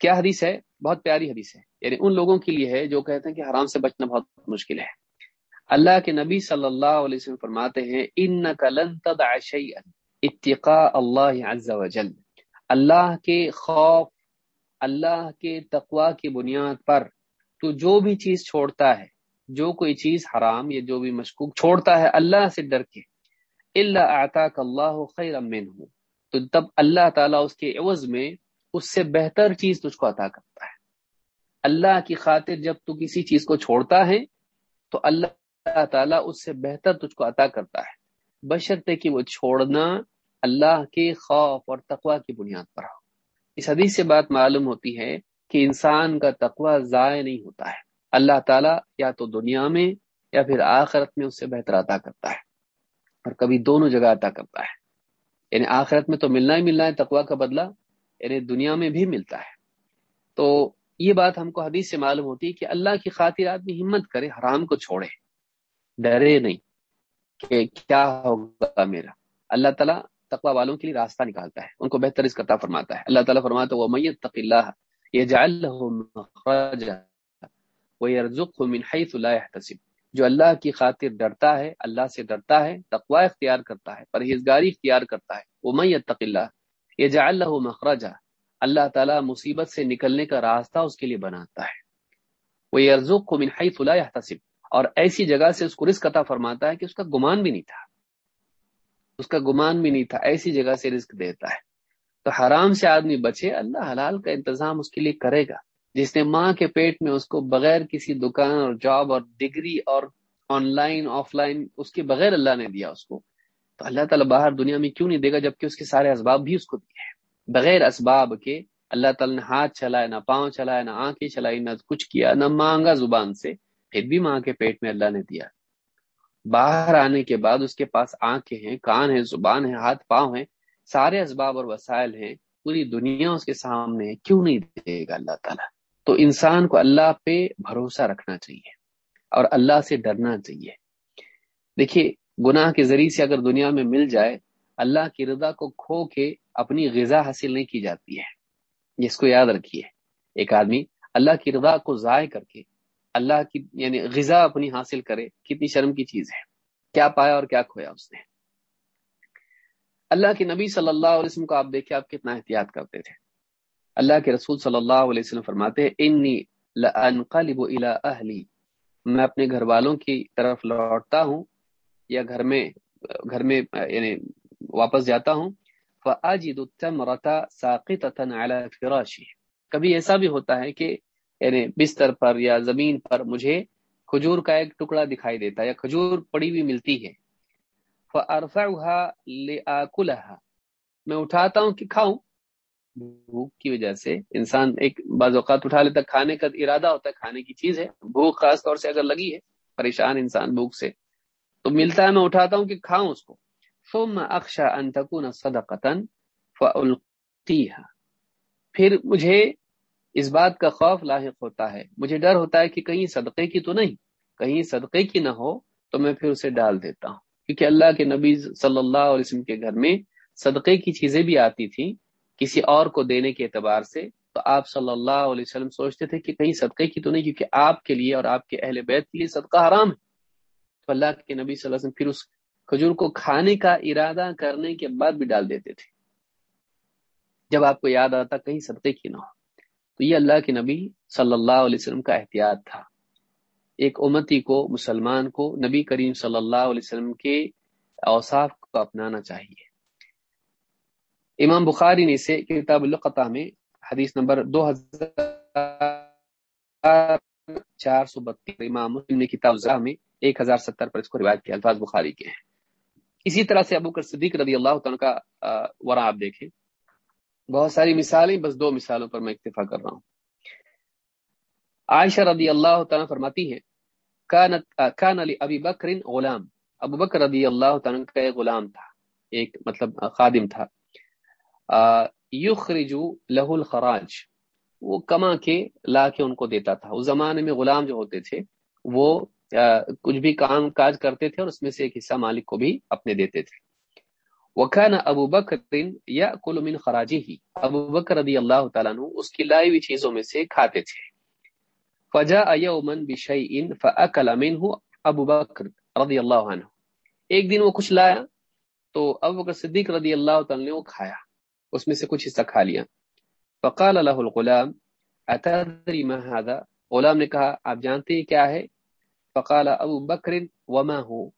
کیا حدیث ہے؟ بہت پیاری حدیث ہے۔ یعنی ان لوگوں کے لیے ہے جو کہتے ہیں کہ حرام سے بچنا بہت مشکل ہے۔ اللہ کے نبی صلی اللہ علیہ وسلم فرماتے ہیں ان اتقاء اللہ عز وجل اللہ کے خوف، اللہ کے تقوا کی بنیاد پر تو جو بھی چیز چھوڑتا ہے جو کوئی چیز حرام یا جو بھی مشکوک چھوڑتا ہے، اللہ سے ڈر کے۔ اللہ آتا اللہ خیر امن ہوں تو تب اللہ تعالیٰ اس کے عوض میں اس سے بہتر چیز تجھ کو عطا کرتا ہے۔ اللہ کی خاطر جب تو کسی چیز کو چھوڑتا ہے، تو اللہ تعالیٰ اس سے بہتر تجھ کو عطا کرتا ہے۔ بشرطے کہ وہ چھوڑنا اللہ کے خوف اور تقوا کی بنیاد پر ہو۔ اس حدیث سے بات معلوم ہوتی ہے کہ انسان کا تقوا ضائع نہیں ہوتا ہے۔ اللہ تعالیٰ یا تو دنیا میں یا پھر آخرت میں اس سے بہتر عطا کرتا ہے اور کبھی دونوں جگہ عطا کرتا ہے۔ یعنی آخرت میں تو ملنا ہی ملنا ہے تقوا کا بدلہ یعنی دنیا میں بھی ملتا ہے۔ تو یہ بات ہم کو حدیث سے معلوم ہوتی ہے کہ اللہ کی خاطر آدمی ہمت کرے، حرام کو چھوڑے، ڈرے نہیں کہ کیا ہوگا میرا۔ اللہ تعالیٰ تقوا والوں کے لیے راستہ نکالتا ہے، ان کو بہتر اس کرتا فرماتا ہے۔ اللہ تعالیٰ فرماتا وہ میت تق اللہ یہ جال من حيث لا يحتسب۔ جو اللہ کی خاطر ڈرتا ہے، اللہ سے ڈرتا ہے تقوا اختیار کرتا ہے، پرہیزگاری اختیار کرتا ہے۔ وہ میں اللہ یہ جا اللہ مخرجہ اللہ تعالیٰ مصیبت سے نکلنے کا راستہ اس کے لیے بناتا ہے۔ وہ ارزق کو منہائی فلا تصب اور ایسی جگہ سے اس کو رزق عطا فرماتا ہے کہ اس کا گمان بھی نہیں تھا۔ اس کا گمان بھی نہیں تھا، ایسی جگہ سے رزق دیتا ہے۔ تو حرام سے آدمی بچے، اللہ حلال کا انتظام اس کے لیے کرے گا۔ جس نے ماں کے پیٹ میں اس کو بغیر کسی دکان اور جاب اور ڈگری اور آن لائن، آف لائن، اس کے بغیر اللہ نے دیا اس کو۔ تو اللہ تعالیٰ باہر دنیا میں کیوں نہیں دے گا جبکہ اس کے سارے اسباب بھی اس کو دیے ہیں۔ بغیر اسباب کے اللہ تعالیٰ نے ہاتھ چلائے، نہ پاؤں چلائے، نہ آنکھیں چلائی نہ کچھ کیا، نہ مانگا زبان سے، پھر بھی ماں کے پیٹ میں اللہ نے دیا۔ باہر آنے کے بعد اس کے پاس آنکھیں ہیں، کان ہیں، زبان ہے ہاتھ پاؤں ہیں، سارے اسباب اور وسائل ہیں۔ پوری دنیا اس کے سامنے کیوں نہیں دے گا اللہ تعالیٰ؟ تو انسان کو اللہ پہ بھروسہ رکھنا چاہیے اور اللہ سے ڈرنا چاہیے۔ دیکھیے، گناہ کے ذریعے سے اگر دنیا میں مل جائے، اللہ کی رضا کو کھو کے اپنی غذا حاصل نہیں کی جاتی ہے۔ جس کو یاد رکھیے۔ ایک آدمی اللہ کی رضا کو ضائع کر کے، اللہ کی یعنی غذا اپنی حاصل کرے، کتنی شرم کی چیز ہے۔ کیا پایا اور کیا کھویا اس نے؟ اللہ کے نبی صلی اللہ علیہ وسلم کو آپ دیکھیں آپ کتنا احتیاط کرتے تھے۔ اللہ کے رسول صلی اللہ علیہ وسلم فرماتے انی لانقلب الى اہلی۔ میں اپنے گھر والوں کی طرف لوٹتا ہوں یا گھر میں گھر میں یعنی واپس جاتا ہوں۔ فاجد التمرة ساقطة على فراشی کبھی ایسا بھی ہوتا ہے کہ یعنی بستر پر یا زمین پر مجھے کھجور کا ایک ٹکڑا دکھائی دیتا ہے یا کھجور پڑی ہوئی ملتی ہے۔ میں اٹھاتا ہوں کہ کھاؤں۔ بھوک کی وجہ سے انسان ایک بعض اوقات اٹھا لیتا کھانے کا ارادہ ہوتا ہے، کھانے کی چیز ہے، بھوک خاص طور سے اگر لگی ہے، پریشان انسان بھوک سے۔ تو ملتا ہے، میں اٹھاتا ہوں کہ کھاؤں اس کو۔ ثم اخشا ان تكون صدقه فالقيها پھر مجھے اس بات کا خوف لاحق ہوتا ہے۔ مجھے ڈر ہوتا ہے کہ کہیں صدقے کی تو نہیں، کہیں صدقے کی نہ ہو تو میں پھر اسے ڈال دیتا ہوں۔ کیونکہ اللہ کے نبی صلی اللہ علیہ وسلم کے گھر میں صدقے کی چیزیں بھی آتی تھیں۔ کسی اور کو دینے کے اعتبار سے تو آپ صلی اللہ علیہ وسلم سوچتے تھے کہ کہیں صدقے کی تو نہیں، کیونکہ آپ کے لیے اور آپ کے اہل بیت کے لیے صدقہ حرام ہے۔ تو اللہ کے نبی صلی اللہ علیہ وسلم پھر اس کھجور کو کھانے کا ارادہ کرنے کے بعد بھی ڈال دیتے تھے۔ جب آپ کو یاد آتا کہیں صدقے کی نہ ہو۔ تو یہ اللہ کے نبی صلی اللہ علیہ وسلم کا احتیاط تھا۔ ایک امتی کو، مسلمان کو نبی کریم صلی اللہ علیہ وسلم کے اوصاف کو اپنانا چاہیے۔ امام بخاری نے اسے کتاب القطع میں حدیث نمبر دو ہزار چار سو بتیس امام مسلم نے کتاب زاہ میں ایک ہزار ستر پر اس کو روایت کیا الفاظ بخاری کے ہیں۔ اسی طرح سے ابو کر صدیق رضی اللہ تعالیٰ کا ورا آپ دیکھیں۔ بہت ساری مثالیں، بس دو مثالوں پر میں اکتفا کر رہا ہوں۔ عائشہ رضی اللہ تعالیٰ فرماتی ہے کان علی ابی بکر غلام۔ ابو بکر رضی اللہ تعالیٰ کا ایک غلام تھا، ایک مطلب خادم تھا۔ یخرج لہ الخراج۔ وہ کما کے لا کے ان کو دیتا تھا۔ اس زمانے میں غلام جو ہوتے تھے، وہ کچھ بھی کام، کاج کرتے تھے اور اس میں سے ایک حصہ مالک کو بھی اپنے دیتے تھے۔ وکان ابو بکر یا کل من خراجی ہی ابو بکر رضی اللہ تعالیٰ عنہ اس کی لائی ہوئی چیزوں میں سے کھاتے تھے۔ فجا یومن بشیء فاکل منه ابو بکر رضی اللہ عنہ۔ ایک دن وہ کچھ لایا تو ابو بکر صدیق رضی اللہ تعالیٰ نے وہ کھایا۔ اس میں سے کچھ حصہ کھا لیا۔ فقال له الغلام اتدری ما هذا؟ غلام نے کہا، آپ جانتے ہیں کیا ہے؟ فقال، ابو بکر، وما هو؟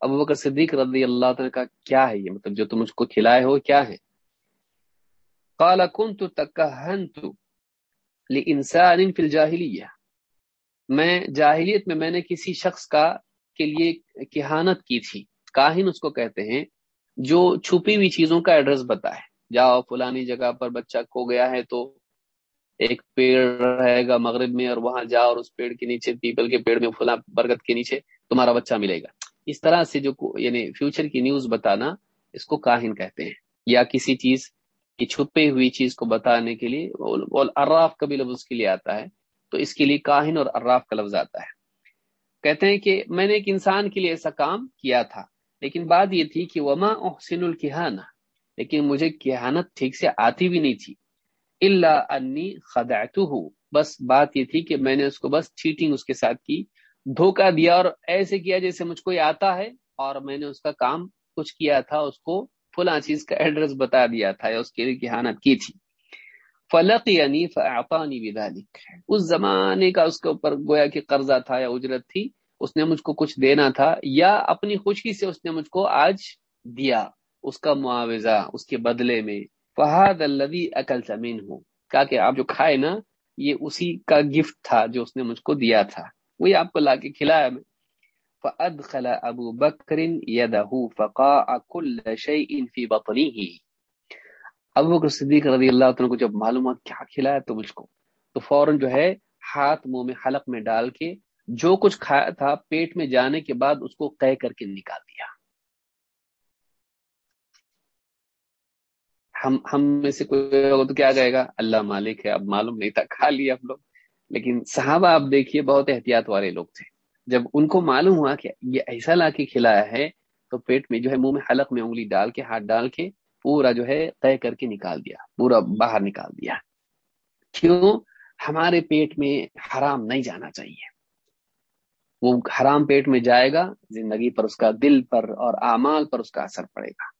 ابو بکر صدیق رضی اللہ تعالیٰ کا کیا ہے یہ؟ مطلب جو تم اس کو کھلائے ہو، کیا ہے؟ قال كنت تكهنت لانسان في الجاهليه میں، جاہلیت میں میں نے کسی شخص کا، کے لیے کہانت کی تھی۔ کاہن اس کو کہتے ہیں، جو چھپی ہوئی چیزوں کا ایڈریس بتائے۔ جاؤ، فلانی جگہ پر بچہ کھو گیا ہے تو ایک پیڑ رہے گا مغرب میں اور وہاں جاؤ اور اس پیڑ کے نیچے، پیپل کے پیڑ میں، فلاں برگد کے نیچے تمہارا بچہ ملے گا۔ اس طرح سے جو یعنی فیوچر کی نیوز بتانا، اس کو کاہن کہتے ہیں۔ یا کسی چیز کی چھپے ہوئی چیز کو بتانے کے لیے اراف کا بھی لفظ اس کے لیے آتا ہے، تو اس کے لیے کاہن اور اراف کا لفظ آتا ہے۔ کہتے ہیں کہ میں نے ایک انسان کے لیے ایسا کام کیا تھا، لیکن بات یہ تھی کہ وما احسن الکہانہ لیکن مجھے کہانت ٹھیک سے آتی بھی نہیں تھی۔ اللہ انی خدعتہ بس بات یہ تھی کہ میں نے اس کو بس چیٹنگ اس کے ساتھ کی دھوکا دیا اور ایسے کیا جیسے مجھ کو یہ آتا ہے اور میں نے اس کا کام کچھ کیا تھا، اس کو فلاں چیز کا ایڈریس بتا دیا تھا یا اس کے لیے کہانت کی تھی۔ فلق یعنی فعطانی اس زمانے کا اس کے اوپر گویا کہ قرضہ تھا یا اجرت تھی، اس نے مجھ کو کچھ دینا تھا یا اپنی خوشی سے اس نے مجھ کو آج دیا۔ اس کا معاوضہ، اس کے بدلے میں۔ فہد الذي اکل زمین ہوں کہا کہ آپ جو کھائے نا، یہ اسی کا گفٹ تھا جو اس نے مجھ کو دیا تھا۔ وہی آپ کو لا کے کھلایا میں۔ فادخل ابو بکر يده فقاع كل شيء في ابو بکر صدیق رضی اللہ عنہ کو جب معلوم ہوا کیا کھلایا تو مجھ کو۔ تو فوراً جو ہے، ہاتھ منہ میں حلق میں ڈال کے جو کچھ کھایا تھا، پیٹ میں جانے کے بعد اس کو قے کر کے نکال دیا۔ ہم ہم میں سے کوئی ہوگا تو کیا کہے گا؟ اللہ مالک ہے، اب معلوم نہیں تھا، کھا لیا ہم لوگ۔ لیکن صحابہ آپ دیکھیے، بہت احتیاط والے لوگ تھے۔ جب ان کو معلوم ہوا کہ یہ ایسا لا کے کھلایا ہے، تو پیٹ میں جو ہے، منہ میں حلق میں انگلی ڈال کے، ہاتھ ڈال کے پورا جو ہے، طے کر کے نکال دیا، پورا باہر نکال دیا۔ کیوں؟ ہمارے پیٹ میں حرام نہیں جانا چاہیے۔ وہ حرام پیٹ میں جائے گا، زندگی پر اس کا دل پر اور اعمال پر اس کا اثر پڑے گا۔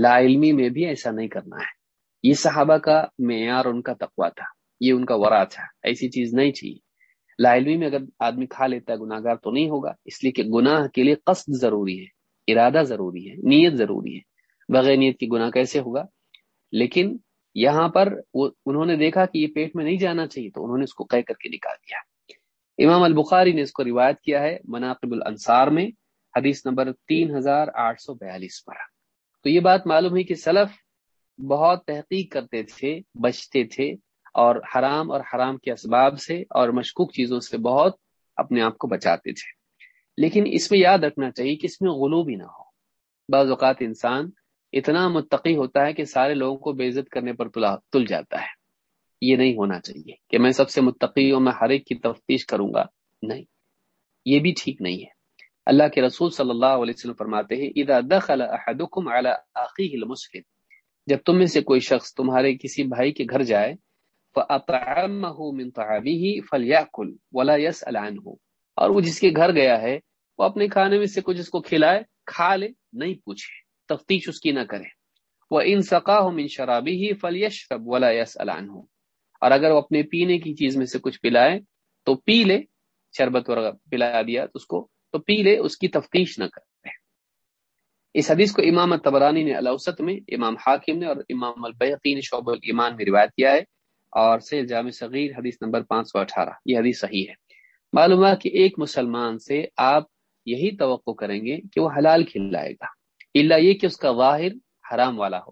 لا علمی میں بھی ایسا نہیں کرنا ہے۔ یہ صحابہ کا معیار ان کا تقوا تھا۔ یہ ان کا ورا تھا۔ ایسی چیز نہیں چاہیے لا علمی میں اگر آدمی کھا لیتا ہے گناہ گار تو نہیں ہوگا۔ اس لیے کہ گناہ کے لیے قصد ضروری ہے، ارادہ ضروری ہے، نیت ضروری ہے۔ بغیر نیت کی گناہ کیسے ہوگا؟ لیکن یہاں پر وہ، انہوں نے دیکھا کہ یہ پیٹ میں نہیں جانا چاہیے، تو انہوں نے اس کو کہہ کر کے نکال دیا۔ امام البخاری نے اس کو روایت کیا ہے مناقب الانصار میں، حدیث نمبر تین ہزار آٹھ سو بیالیس پر۔ تو یہ بات معلوم ہے کہ سلف بہت تحقیق کرتے تھے، بچتے تھے اور حرام اور حرام کے اسباب سے اور مشکوک چیزوں سے بہت اپنے آپ کو بچاتے تھے۔ لیکن اس میں یاد رکھنا چاہیے کہ اس میں غلو بھی نہ ہو۔ بعض اوقات انسان اتنا متقی ہوتا ہے کہ سارے لوگوں کو بے عزت کرنے پر تل جاتا ہے۔ یہ نہیں ہونا چاہیے کہ میں سب سے متقی ہوں، میں ہر ایک کی تفتیش کروں گا۔ نہیں، یہ بھی ٹھیک نہیں ہے۔ اللہ کے رسول صلی اللہ علیہ وسلم فرماتے ہیں، اذا دخل احدكم على اخيه المسلم جب تم میں سے کوئی شخص تمہارے کسی بھائی کے گھر جائے فاطعمه من طعامه فليأكل ولا يسأل عنه اور وہ جس کے گھر گیا ہے، وہ اپنے کھانے میں سے کچھ اس کو کھلائے، کھا لے، نہیں پوچھے، تفتیش اس کی نہ کرے۔ وہ ان سقاہ من شرابه فليشرب ولا يسأل عنه اور اگر وہ اپنے پینے کی چیز میں سے کچھ پلائے، تو پی لے، شربت وغیرہ پلا دیا، تو اس کو تو پی لے، اس کی تفتیش نہ کرے اس حدیث کو امام تبرانی نے الاوسط میں، امام حاکم نے اور امام البیقی نے شعب الایمان میں روایت کیا ہے اور سیل جامع صغیر حدیث نمبر پانچ سو اٹھارہ۔ یہ حدیث صحیح ہے۔ معلوم ہے کہ ایک مسلمان سے آپ یہی توقع کریں گے کہ وہ حلال کھلائے گا۔ اللہ یہ کہ اس کا واحد حرام والا ہو۔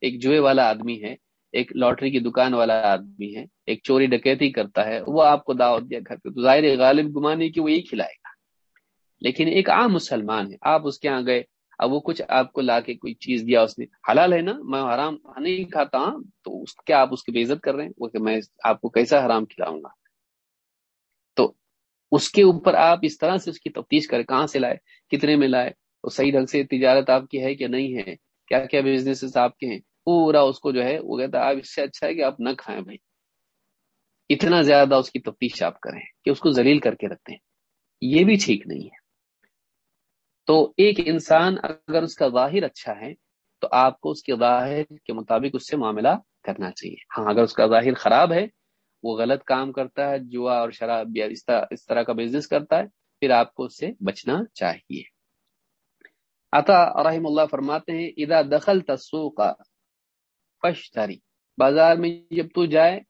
ایک جوئے والا آدمی ہے، ایک لاٹری کی دکان والا آدمی ہے، ایک چوری ڈکیتی کرتا ہے، وہ آپ کو دعوت دیا گھر پہ۔ تو ظاہر غالب گمانے کی وہ یہی کھلائے گا۔ لیکن ایک عام مسلمان ہے۔ آپ اس کے یہاں گئے، اب وہ کچھ آپ کو لا کے کوئی چیز دیا اس نے۔ حلال ہے نا، میں حرام نہیں کھاتا ہوں تو اس کیا آپ اس کی بے عزت کر رہے ہیں؟ وہ کہ میں آپ کو کیسا حرام کھلاؤں گا؟ تو اس کے اوپر آپ اس طرح سے اس کی تفتیش کریں، کہاں سے لائے؟ کتنے میں لائے؟ وہ صحیح ڈھنگ سے تجارت آپ کی ہے کہ نہیں ہے؟ کیا کیا بزنس آپ کے ہیں؟ پورا اس کو جو ہے، وہ کہتا ہے، آپ اس سے اچھا ہے کہ آپ نہ کھائیں بھائی۔ اتنا زیادہ اس کی تفتیش آپ کریں کہ اس کو ذلیل کر کے رکھتے ہیں۔ یہ بھی ٹھیک نہیں ہے۔ تو ایک انسان اگر اس کا ظاہر اچھا ہے، تو آپ کو اس کے ظاہر کے مطابق اس سے معاملہ کرنا چاہیے۔ ہاں اگر اس کا ظاہر خراب ہے، وہ غلط کام کرتا ہے، جوا اور شراب یا اس طرح کا بزنس کرتا ہے، پھر آپ کو اس سے بچنا چاہیے۔ عطا رحم اللہ فرماتے ہیں ادا دخل تسوق پشتری بازار میں جب تو جائے،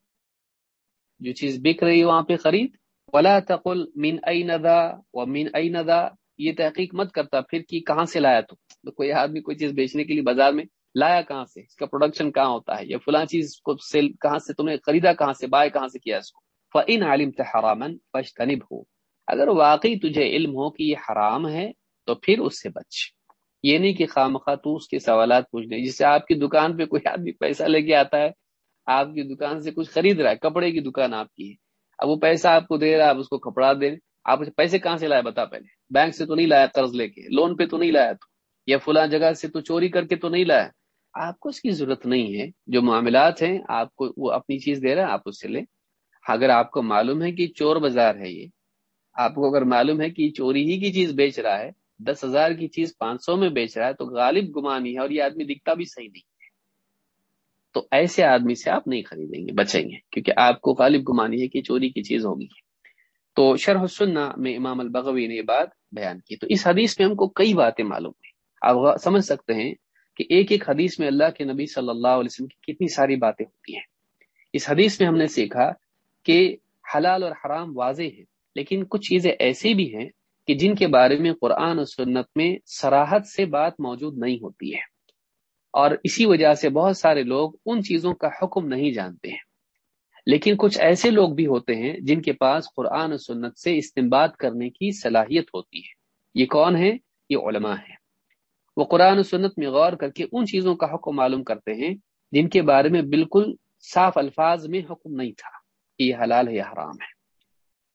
جو چیز بک رہی ہے وہاں پہ خرید، ولا تقل من ندا و من ندا یہ تحقیق مت کرتا پھر کہ کہاں سے لایا تو؟ کوئی آدمی کوئی چیز بیچنے کے لیے بازار میں لایا کہاں سے؟ اس کا پروڈکشن کہاں ہوتا ہے؟ یا فلاں چیز کو سیل کہاں سے تم نے خریدا کہاں سے؟ بائے کہاں سے کیا اس کو؟ فن عالم حرامن پشتنب ہو اگر واقعی تجھے علم ہو کہ یہ حرام ہے، تو پھر اس سے بچ۔ یہ نہیں کہ خواہ تو اس کے سوالات پوچھ لیں جس سے آپ کی دکان پہ کوئی آدمی پیسہ لے کے آتا ہے، آپ کی دکان سے کچھ خرید رہا ہے، کپڑے کی دکان آپ کی ہے۔ اب وہ پیسہ آپ کو دے رہا ہے، آپ اس کو کپڑا دیں آپ پیسے کہاں سے لائے بتا پہلے؟ بینک سے تو نہیں لایا، قرض لے کے، لون پہ تو نہیں لایا تو، یا فلاں جگہ سے تو چوری کر کے تو نہیں لایا۔ آپ کو اس کی ضرورت نہیں ہے۔ جو معاملات ہیں، آپ کو وہ اپنی چیز دے رہا ہے، آپ اس سے لیں۔ اگر آپ کو معلوم ہے کہ چور بازار ہے یہ، آپ کو اگر معلوم ہے کہ چوری ہی کی چیز بیچ رہا ہے، دس ہزار کی چیز پانچ سو میں بیچ رہا ہے، تو غالب گمانی ہے اور یہ آدمی دکھتا بھی صحیح نہیں ہے۔ تو ایسے آدمی سے آپ نہیں خریدیں گے بچیں گے، کیونکہ آپ کو غالب گمانی ہے کہ چوری کی چیز ہوگی۔ تو شرح السنہ میں امام البغوی نے یہ بات بیان کی۔ تو اس حدیث میں ہم کو کئی باتیں معلوم ہیں۔ آپ سمجھ سکتے ہیں کہ ایک ایک حدیث میں اللہ کے نبی صلی اللہ علیہ وسلم کی کتنی ساری باتیں ہوتی ہیں۔ اس حدیث میں ہم نے سیکھا کہ حلال اور حرام واضح ہے لیکن کچھ چیزیں ایسی بھی ہیں کہ جن کے بارے میں قرآن و سنت میں سراحت سے بات موجود نہیں ہوتی ہے۔ اور اسی وجہ سے بہت سارے لوگ ان چیزوں کا حکم نہیں جانتے ہیں۔ لیکن کچھ ایسے لوگ بھی ہوتے ہیں جن کے پاس قرآن و سنت سے استعمال کرنے کی صلاحیت ہوتی ہے۔ یہ کون ہے یہ علماء ہے وہ قرآن و سنت میں غور کر کے ان چیزوں کا حکم معلوم کرتے ہیں جن کے بارے میں بالکل صاف الفاظ میں حکم نہیں تھا۔ کہ یہ حلال ہے یا حرام ہے؟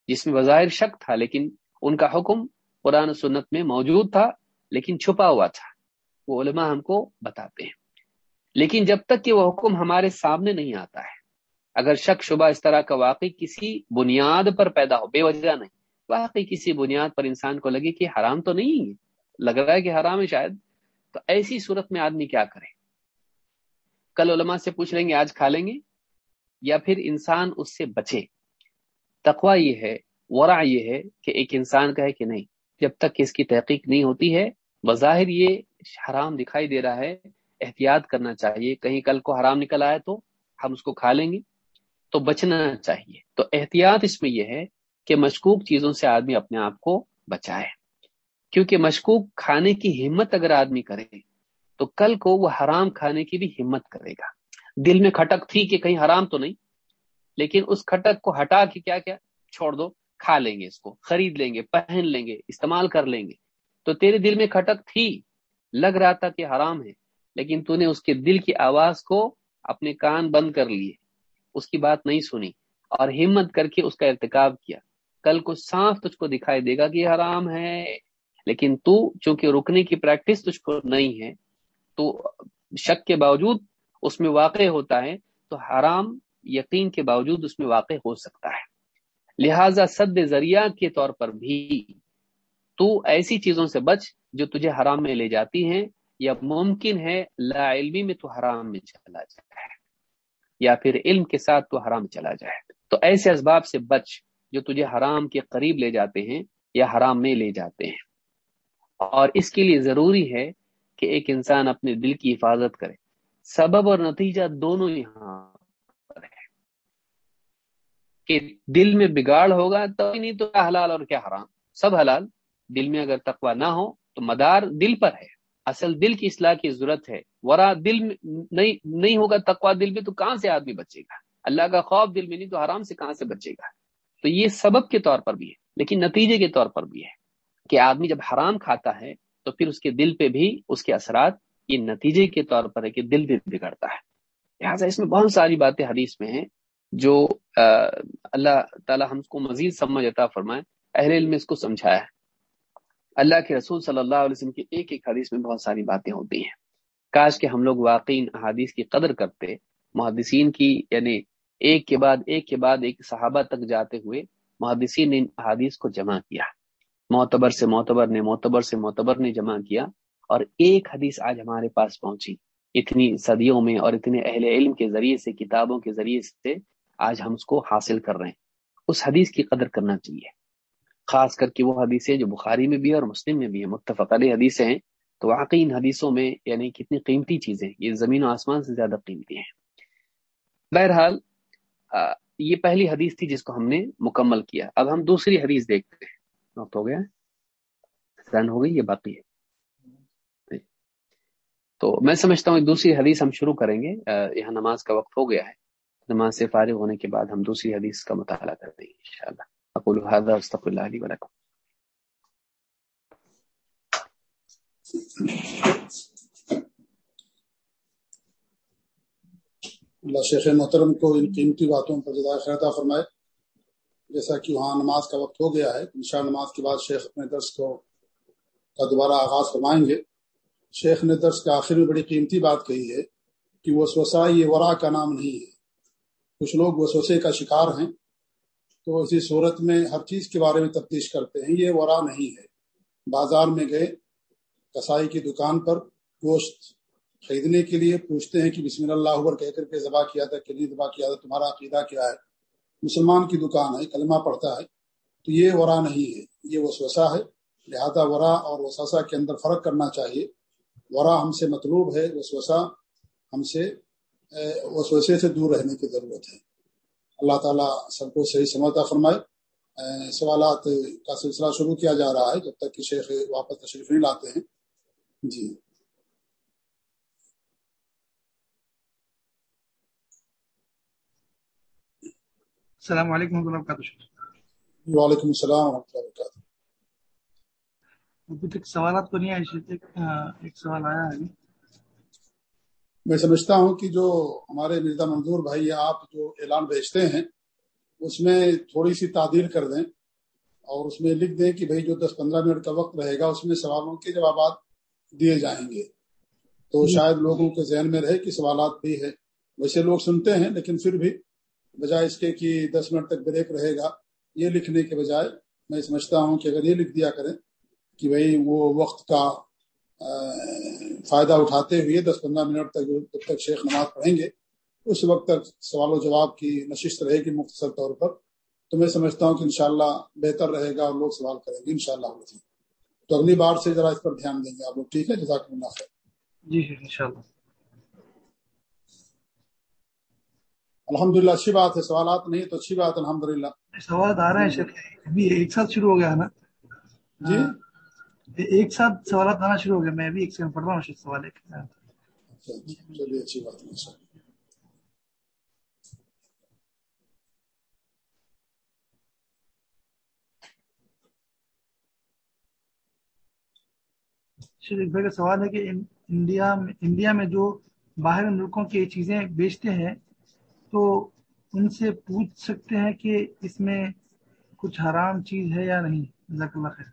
جس میں بظاہر شک تھا، لیکن ان کا حکم قرآن و سنت میں موجود تھا، لیکن چھپا ہوا تھا۔ وہ علماء ہم کو بتاتے ہیں۔ لیکن جب تک کہ وہ حکم ہمارے سامنے نہیں آتا ہے اگر شک شبہ اس طرح کا واقعی کسی بنیاد پر پیدا ہو، بے وجہ نہیں، واقعی کسی بنیاد پر انسان کو لگے کہ حرام تو نہیں ہے، لگ رہا ہے کہ حرام ہے شاید، تو ایسی صورت میں آدمی کیا کرے؟ کل علماء سے پوچھ لیں گے، آج کھا لیں گے؟ یا پھر انسان اس سے بچے؟ تقوا یہ ہے، ورع یہ ہے کہ ایک انسان کا ہے کہ نہیں، جب تک اس کی تحقیق نہیں ہوتی ہے، بظاہر یہ حرام دکھائی دے رہا ہے، احتیاط کرنا چاہیے، کہیں کل کو حرام نکل آئے تو ہم اس کو کھا لیں گے۔ تو بچنا چاہیے۔ تو احتیاط اس میں یہ ہے کہ مشکوک چیزوں سے آدمی اپنے آپ کو بچائے۔ کیونکہ مشکوک کھانے کی ہمت اگر آدمی کرے، تو کل کو وہ حرام کھانے کی بھی ہمت کرے گا۔ دل میں کھٹک تھی کہ کہیں حرام تو نہیں، لیکن اس کھٹک کو ہٹا کے کیا کیا؟ چھوڑ دو، کھا لیں گے اس کو، خرید لیں گے، پہن لیں گے، استعمال کر لیں گے۔ تو تیرے دل میں کھٹک تھی، لگ رہا تھا کہ حرام ہے، لیکن تو نے اس کے دل کی آواز کو اپنے کان بند کر لیے۔ اس کی بات نہیں سنی اور ہمت کر کے اس کا ارتکاب کیا۔ کل کو صاف تجھ کو دکھائی دے گا کہ یہ حرام ہے۔ لیکن تو چونکہ رکنے کی پریکٹس تجھ کو نہیں ہے، تو شک کے باوجود اس میں واقع ہوتا ہے، تو حرام یقین کے باوجود اس میں واقع ہو سکتا ہے۔ لہذا صد ذریعہ کے طور پر بھی تو ایسی چیزوں سے بچ جو تجھے حرام میں لے جاتی ہیں یا ممکن ہے لا علمی میں تو حرام میں چلا جائے۔ یا پھر علم کے ساتھ تو حرام چلا جائے۔ تو ایسے اسباب سے بچ جو تجھے حرام کے قریب لے جاتے ہیں یا حرام میں لے جاتے ہیں۔ اور اس کے لیے ضروری ہے کہ ایک انسان اپنے دل کی حفاظت کرے۔ سبب اور نتیجہ دونوں یہاں پر ہے۔ کہ دل میں بگاڑ ہوگا تو نہیں تو کیا حلال اور کیا حرام۔ سب حلال۔ دل میں اگر تقوی نہ ہو تو مدار دل پر ہے۔ اصل دل کی اصلاح کی ضرورت ہے۔ ورا دل نہیں نہیں ہوگا تقوا دل میں تو کہاں سے آدمی بچے گا؟ اللہ کا خوف دل میں نہیں تو حرام سے کہاں سے بچے گا؟ تو یہ سبب کے طور پر بھی ہے، لیکن نتیجے کے طور پر بھی ہے کہ آدمی جب حرام کھاتا ہے تو پھر اس کے دل پہ بھی اس کے اثرات یہ نتیجے کے طور پر ہے کہ دل بھی بگڑتا ہے۔ لہٰذا اس میں بہت ساری باتیں حدیث میں ہیں جو اللہ تعالی ہم کو مزید سمجھ عطا فرمائے، اہل علم اس کو سمجھایا ہے۔ اللہ کے رسول صلی اللہ علیہ وسلم کی ایک ایک حدیث میں بہت ساری باتیں ہوتی ہیں۔ کاش کہ ہم لوگ واقعی حدیث کی قدر کرتے، محدثین کی یعنی ایک کے بعد ایک کے بعد ایک صحابہ تک جاتے ہوئے محدثین نے ان احادیث کو جمع کیا۔ معتبر سے معتبر نے معتبر سے معتبر نے جمع کیا اور ایک حدیث آج ہمارے پاس پہنچی۔ اتنی صدیوں میں اور اتنے اہل علم کے ذریعے سے، کتابوں کے ذریعے سے آج ہم اس کو حاصل کر رہے ہیں۔ اس حدیث کی قدر کرنا چاہیے، خاص کر کے وہ حدیثیں جو بخاری میں بھی ہے اور مسلم میں بھی ہے متفق علیہ حدیثیں ہیں۔ تو واقعی ان حدیثوں میں یعنی کتنی قیمتی چیزیں یہ زمین و آسمان سے زیادہ قیمتی ہیں۔ بہرحال یہ پہلی حدیث تھی جس کو ہم نے مکمل کیا۔ اب ہم دوسری حدیث دیکھتے ہیں۔ وقت ہو گیا۔ رن ہو گئی، یہ باقی ہے۔ جی۔ تو میں سمجھتا ہوں دوسری حدیث ہم شروع کریں گے۔ یہاں نماز کا وقت ہو گیا ہے۔ نماز سے فارغ ہونے کے بعد ہم دوسری حدیث کا مطالعہ کر دیں گے ان شاء اللہ اقول هذا استغفر الله لي ولكم۔ اللہ شیخ محترم کو ان قیمتی باتوں پر جزائے خیرتا فرمائے۔ جیسا کہ وہاں نماز کا وقت ہو گیا ہے انشاء نماز کے بعد شیخ اپنے درس کو کا دوبارہ آغاز فرمائیں گے۔ شیخ نے درس کے آخر میں بڑی قیمتی بات کہی ہے کہ وہ سوسا یہ ورا کا نام نہیں ہے۔ کچھ لوگ وسوسے کا شکار ہیں، تو اسی صورت میں ہر چیز کے بارے میں تفتیش کرتے ہیں، یہ ورا نہیں ہے۔ بازار میں گئے کسائی کی دکان پر گوشت خریدنے کے لیے پوچھتے ہیں کہ بسم اللہ اکبر کہہ کر کے ذبح کیا تھا کہ نہیں ذبح کیا تھا، تمہارا عقیدہ کیا ہے؟ مسلمان کی دکان ہے، کلمہ پڑھتا ہے، تو یہ ورا نہیں ہے، یہ وسوسہ ہے۔ لہذا ورا اور وسوسہ کے اندر فرق کرنا چاہیے۔ ورا ہم سے مطلوب ہے، وسوسہ ہم سے وسوسے سے دور رہنے کی ضرورت ہے۔ اللہ تعالیٰ سب کو صحیح سمجھتا فرمائے۔ سوالات کا سلسلہ شروع کیا جا رہا ہے جب تک کہ شیخ واپس تشریف نہیں لاتے ہیں۔ جی۔ السلام علیکم ورحمۃ اللہ وبرکاتہ وعلیکم السلام ورحمۃ اللہ وبرکاتہ۔ ابھی تک سوالات کو نہیں آئے ایک, ایک سوال آیا ہے۔ میں سمجھتا ہوں کہ جو ہمارے مرزا منظور بھائی آپ جو اعلان بھیجتے ہیں اس میں تھوڑی سی تعدیل کر دیں اور اس میں لکھ دیں کہ بھائی جو دس پندرہ منٹ کا وقت رہے گا اس میں سوالوں کے جوابات دیے جائیں گے۔ تو شاید لوگوں کے ذہن میں رہے کہ سوالات بھی ہے ویسے لوگ سنتے ہیں، لیکن پھر بھی بجائے اس کے کہ دس منٹ تک بریک رہے گا، یہ لکھنے کے بجائے میں سمجھتا ہوں کہ اگر یہ لکھ دیا کریں کہ بھائی وہ وقت کا فائدہ اٹھاتے ہوئے دس پندرہ منٹ تک جب تک شیخ نماز پڑھیں گے، اس وقت تک سوال و جواب کی نشست رہے گی مختصر طور پر۔ تو میں سمجھتا ہوں کہ انشاءاللہ بہتر رہے گا اور لوگ سوال کریں گے، انشاءاللہ۔ شاء تو اگلی بار سے ذرا اس پر دھیان دیں گے آپ لوگ ٹھیک ہے؟ جزاک اللہ خیر۔ جی انشاءاللہ۔ الحمد للہ اچھی بات ہے سوالات نہیں تو اچھی بات الحمد للہ سوالات آ رہے ہیں ابھی ایک ساتھ شروع ہو گیا نا؟ جی؟ ایک ساتھ سوالات آنا شروع ہو گیا میں ابھی ایک سیکنڈ پڑھ رہا ہوں سوال ایک۔ اچھا، چلیے اچھی بات ہے شریف بھائی کا سوال ہے کہ انڈیا میں انڈیا میں جو باہر ملکوں کی چیزیں بیچتے ہیں، تو ان سے پوچھ سکتے ہیں کہ اس میں کچھ حرام چیز ہے یا نہیں؟ جزاک اللہ خیر۔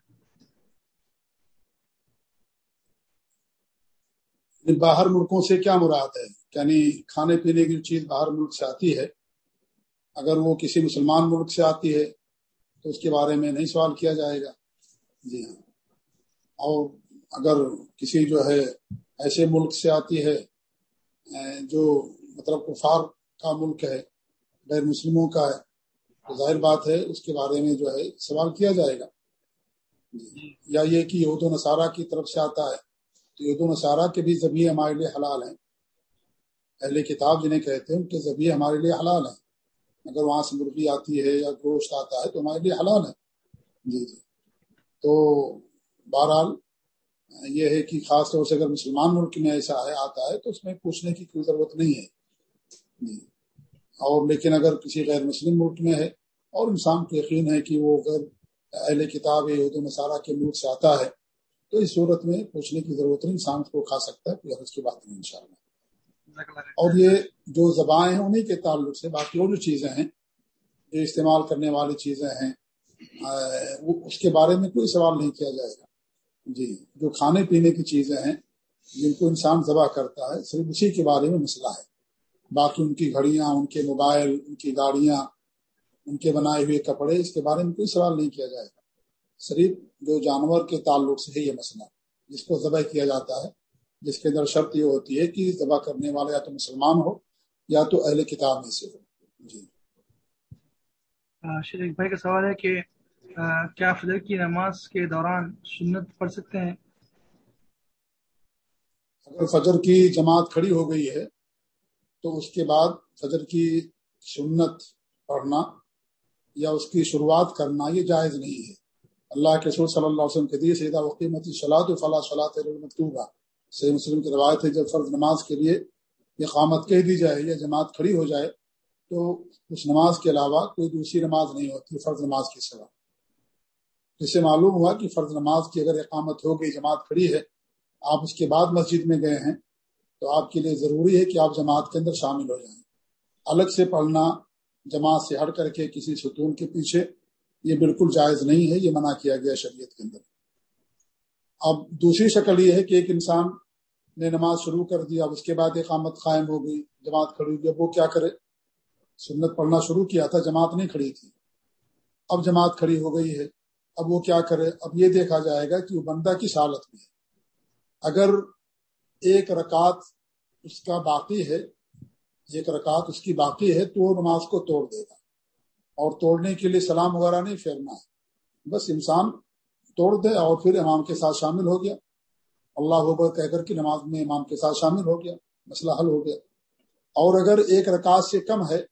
یعنی باہر ملکوں سے کیا مراد ہے؟ یعنی کھانے پینے کی چیز باہر ملک سے آتی ہے، اگر وہ کسی مسلمان ملک سے آتی ہے، تو اس کے بارے میں نہیں سوال کیا جائے گا۔ جی ہاں۔ اور اگر کسی جو ہے ایسے ملک سے آتی ہے جو مطلب کفار کا ملک ہے، غیر مسلموں کا ہے، تو ظاہر بات ہے اس کے بارے میں جو ہے سوال کیا جائے گا۔ یا یہ کہ یہود و نصارہ کی طرف سے آتا ہے، تو یہود و نصارہ کے بھی ذبی ہمارے لیے حلال ہیں۔ اہل کتاب جنہیں کہتے ہیں، ان کے ذبی ہمارے لیے حلال ہیں۔ اگر وہاں سے مرغی آتی ہے یا گوشت آتا ہے تو ہمارے لیے حلال ہے جی جی۔ تو بہرحال یہ ہے کہ خاص طور سے اگر مسلمان ملک میں ایسا ہے آتا ہے تو اس میں پوچھنے کی کوئی ضرورت نہیں ہے۔ جی۔ اور لیکن اگر کسی غیر مسلم ملک میں ہے اور انسان کو یقین ہے کہ وہ غیر اہل کتاب یہود مسالہ کے ملک سے آتا ہے تو اس صورت میں پوچھنے کی ضرورت نہیں انسان کو کھا سکتا ہے کوئی کی بات نہیں انشاءاللہ۔ اور یہ جو زبان ہیں انہیں کے تعلق سے باقی اور جو چیزیں ہیں جو استعمال کرنے والی چیزیں ہیں اس کے بارے میں کوئی سوال نہیں کیا جائے گا۔ جی جو کھانے پینے کی چیزیں ہیں، جن کو انسان ذبح کرتا ہے، صرف اسی کے بارے میں مسئلہ ہے۔ باقی ان کی گھڑیاں، ان کے موبائل، ان کی گاڑیاں ان کے بنائے ہوئے کپڑے، اس کے بارے میں کوئی سوال نہیں کیا جائے گا۔ صرف جو جانور کے تعلق سے ہے یہ مسئلہ جس کو ذبح کیا جاتا ہے، جس کے اندر شرط یہ ہوتی ہے کہ ذبح کرنے والا یا تو مسلمان ہو، یا تو اہل کتاب میں سے ہو۔ جی۔ شریف بھائی کا سوال ہے کہ کیا فجر کی نماز کے دوران سنت پڑھ سکتے ہیں؟ اگر فجر کی جماعت کھڑی ہو گئی ہے، تو اس کے بعد فجر کی سنت پڑھنا یا اس کی شروعات کرنا یہ جائز نہیں ہے۔ اللہ کے سور صلی اللہ علیہ وسلم کے دیے سیدہ وقیمت صلاح فلاح صلاح مکتوبہ صحیح مسلم کی روایت ہے، جب فرض نماز کے لیے یہ قامت کہہ دی جائے یا جماعت کھڑی ہو جائے، تو اس نماز کے علاوہ کوئی دوسری نماز نہیں ہوتی فرض نماز کے سوا۔ جس سے معلوم ہوا کہ فرض نماز کی اگر اقامت ہو گئی، جماعت کھڑی ہے، آپ اس کے بعد مسجد میں گئے ہیں، تو آپ کے لیے ضروری ہے کہ آپ جماعت کے اندر شامل ہو جائیں۔ الگ سے پڑھنا، جماعت سے ہٹ کر کے کسی ستون کے پیچھے، یہ بالکل جائز نہیں ہے، یہ منع کیا گیا شریعت کے اندر۔ اب دوسری شکل یہ ہے کہ ایک انسان نے نماز شروع کر دی، اب اس کے بعد اقامت قائم ہو گئی، جماعت کھڑی ہوئی، اب وہ کیا کرے؟ سنت پڑھنا شروع کیا تھا، جماعت نہیں کھڑی تھی۔ اب جماعت کھڑی ہو گئی ہے اب وہ کیا کرے؟ اب یہ دیکھا جائے گا کہ وہ بندہ کس حالت میں ہے۔ اگر ایک رکعت اس کا باقی ہے، ایک رکعت اس کی باقی ہے، تو وہ نماز کو توڑ دے گا۔ اور توڑنے کے لیے سلام وغیرہ نہیں پھیرنا ہے۔ بس انسان توڑ دے اور پھر امام کے ساتھ شامل ہو گیا۔ اللہ اکبر کہہ کر کے نماز میں امام کے ساتھ شامل ہو گیا۔ مسئلہ حل ہو گیا۔ اور اگر ایک رکعت سے کم ہے،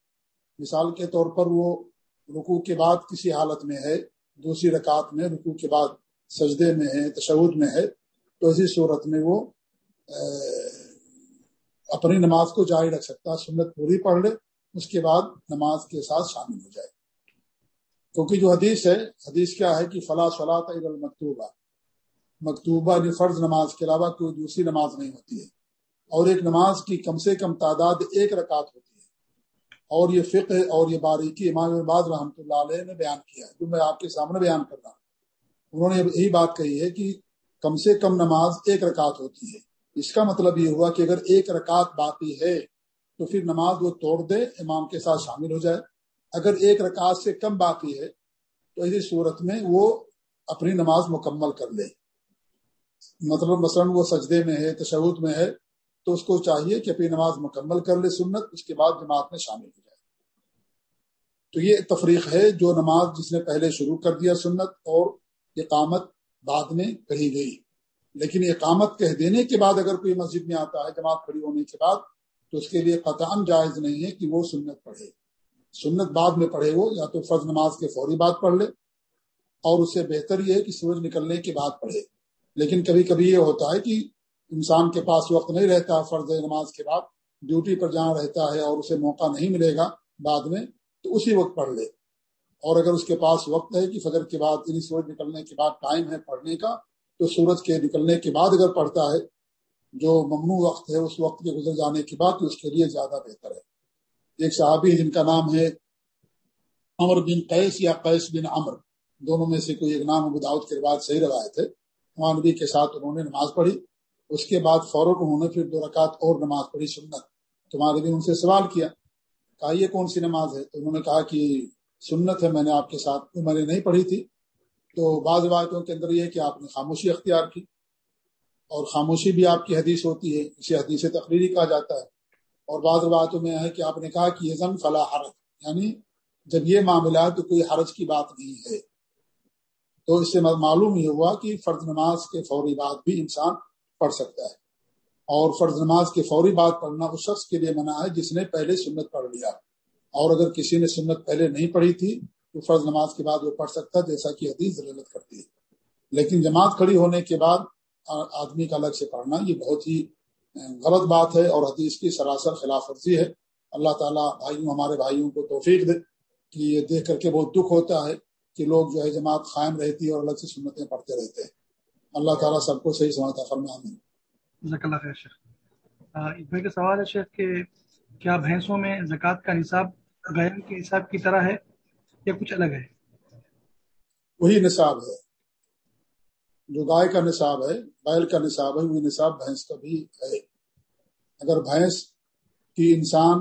مثال کے طور پر وہ رکوع کے بعد کسی حالت میں ہے دوسری رکعت میں رکوع کے بعد سجدے میں ہے تشود میں ہے، تو اسی صورت میں وہ اپنی نماز کو جاری رکھ سکتا، سنت پوری پڑھ لے، اس کے بعد نماز کے ساتھ شامل ہو جائے۔ کیونکہ جو حدیث ہے، حدیث کیا ہے کہ فلاں عید المکتوبہ۔ مکتوبہ یعنی فرض نماز کے علاوہ کوئی دوسری نماز نہیں ہوتی ہے۔ اور ایک نماز کی کم سے کم تعداد ایک رکعت ہوتی ہے۔ اور یہ فقہ اور یہ باریکی امام باز رحمۃ اللہ علیہ نے بیان کیا ہے، جو میں آپ کے سامنے بیان کر رہا ہوں۔ انہوں نے یہی بات کہی ہے کہ کم سے کم نماز ایک رکعت ہوتی ہے۔ اس کا مطلب یہ ہوا کہ اگر ایک رکعت باقی ہے تو پھر نماز وہ توڑ دے، امام کے ساتھ شامل ہو جائے۔ اگر ایک رکعت سے کم باقی ہے تو ایسی صورت میں وہ اپنی نماز مکمل کر لے۔ مطلب مثلا وہ سجدے میں ہے تشود میں ہے، تو اس کو چاہیے کہ اپنی نماز مکمل کر لے سنت، اس کے بعد جماعت میں شامل ہو تو یہ تفریق ہے جو نماز جس نے پہلے شروع کر دیا سنت اور اقامت بعد میں کہی گئی۔ لیکن اقامت کہہ دینے کے بعد اگر کوئی مسجد میں آتا ہے، جماعت کھڑی ہونے کے بعد، تو اس کے لیے قطعا جائز نہیں ہے کہ وہ سنت پڑھے۔ سنت بعد میں پڑھے وہ، یا تو فرض نماز کے فوری بعد پڑھ لے، اور اس سے بہتر یہ ہے کہ سورج نکلنے کے بعد پڑھے۔ لیکن کبھی کبھی یہ ہوتا ہے کہ انسان کے پاس وقت نہیں رہتا فرض نماز کے بعد، ڈیوٹی پر جہاں رہتا ہے اور اسے موقع نہیں ملے گا بعد میں تو اسی وقت پڑھ لے۔ اور اگر اس کے پاس وقت ہے کہ فجر کے بعد یعنی سورج نکلنے کے بعد ٹائم ہے پڑھنے کا، تو سورج کے نکلنے کے بعد اگر پڑھتا ہے، جو ممنوع وقت ہے، اس وقت کے گزر جانے کے بعد تو اس کے لیے زیادہ بہتر ہے۔ ایک صحابی جن کا نام ہے امر بن قیس یا قیس بن امر دونوں میں سے کوئی ایک نام ابوداؤد کے بعد صحیح روایت ہے۔ وہاں نبی کے ساتھ انہوں نے نماز پڑھی۔ اس کے بعد فوراً انہوں نے پھر دو رکعت اور نماز پڑھی سنت۔ تمہارے بھی ان سے سوال کیا کہا، یہ کون سی نماز ہے؟ تو انہوں نے کہا کہ سنت ہے، میں نے آپ کے ساتھ میں نے نہیں پڑھی تھی۔ تو بعض روایتوں کے اندر یہ کہ آپ نے خاموشی اختیار کی اور خاموشی بھی آپ کی حدیث ہوتی ہے اسے حدیث تقریری کہا جاتا ہے۔ اور بعض روایتوں میں ہے کہ آپ نے کہا کہ یہ زن فلاح حرج یعنی جب یہ معاملہ ہے تو کوئی حرج کی بات نہیں ہے۔ تو اس سے معلوم ہی ہوا کہ فرض نماز کے فوری بعد بھی انسان پڑھ سکتا ہے۔ اور فرض نماز کے فوری بعد پڑھنا اس شخص کے لیے منع ہے جس نے پہلے سنت پڑھ لیا۔ اور اگر کسی نے سنت پہلے نہیں پڑھی تھی، تو فرض نماز کے بعد وہ پڑھ سکتا جیسا کہ حدیث ضرورت کرتی ہے۔ لیکن جماعت کھڑی ہونے کے بعد آدمی کا الگ سے پڑھنا یہ بہت ہی غلط بات ہے اور حدیث کی سراسر خلاف ورزی ہے۔ اللہ تعالیٰ بھائیوں، ہمارے بھائیوں کو توفیق دے کہ یہ دیکھ کر کے بہت دکھ ہوتا ہے کہ لوگ جو ہے جماعت قائم رہتی ہے اور الگ سے سنتیں پڑھتے رہتے ہیں۔ اللہ تعالیٰ سب کو صحیح سمجھتا فرما خیر، شیخ۔ بھائی کا سوال ہے، شیخ، کہ کیا بھینسوں میں زکوٰۃ کا نصاب غیر کے نصاب کی طرح ہے یا کچھ الگ ہے؟ وہی نصاب ہے۔ جو گائے کا نصاب ہے، بیل کا نصاب ہے، وہی نصاب بھینس کا بھی ہے۔ اگر بھینس کی انسان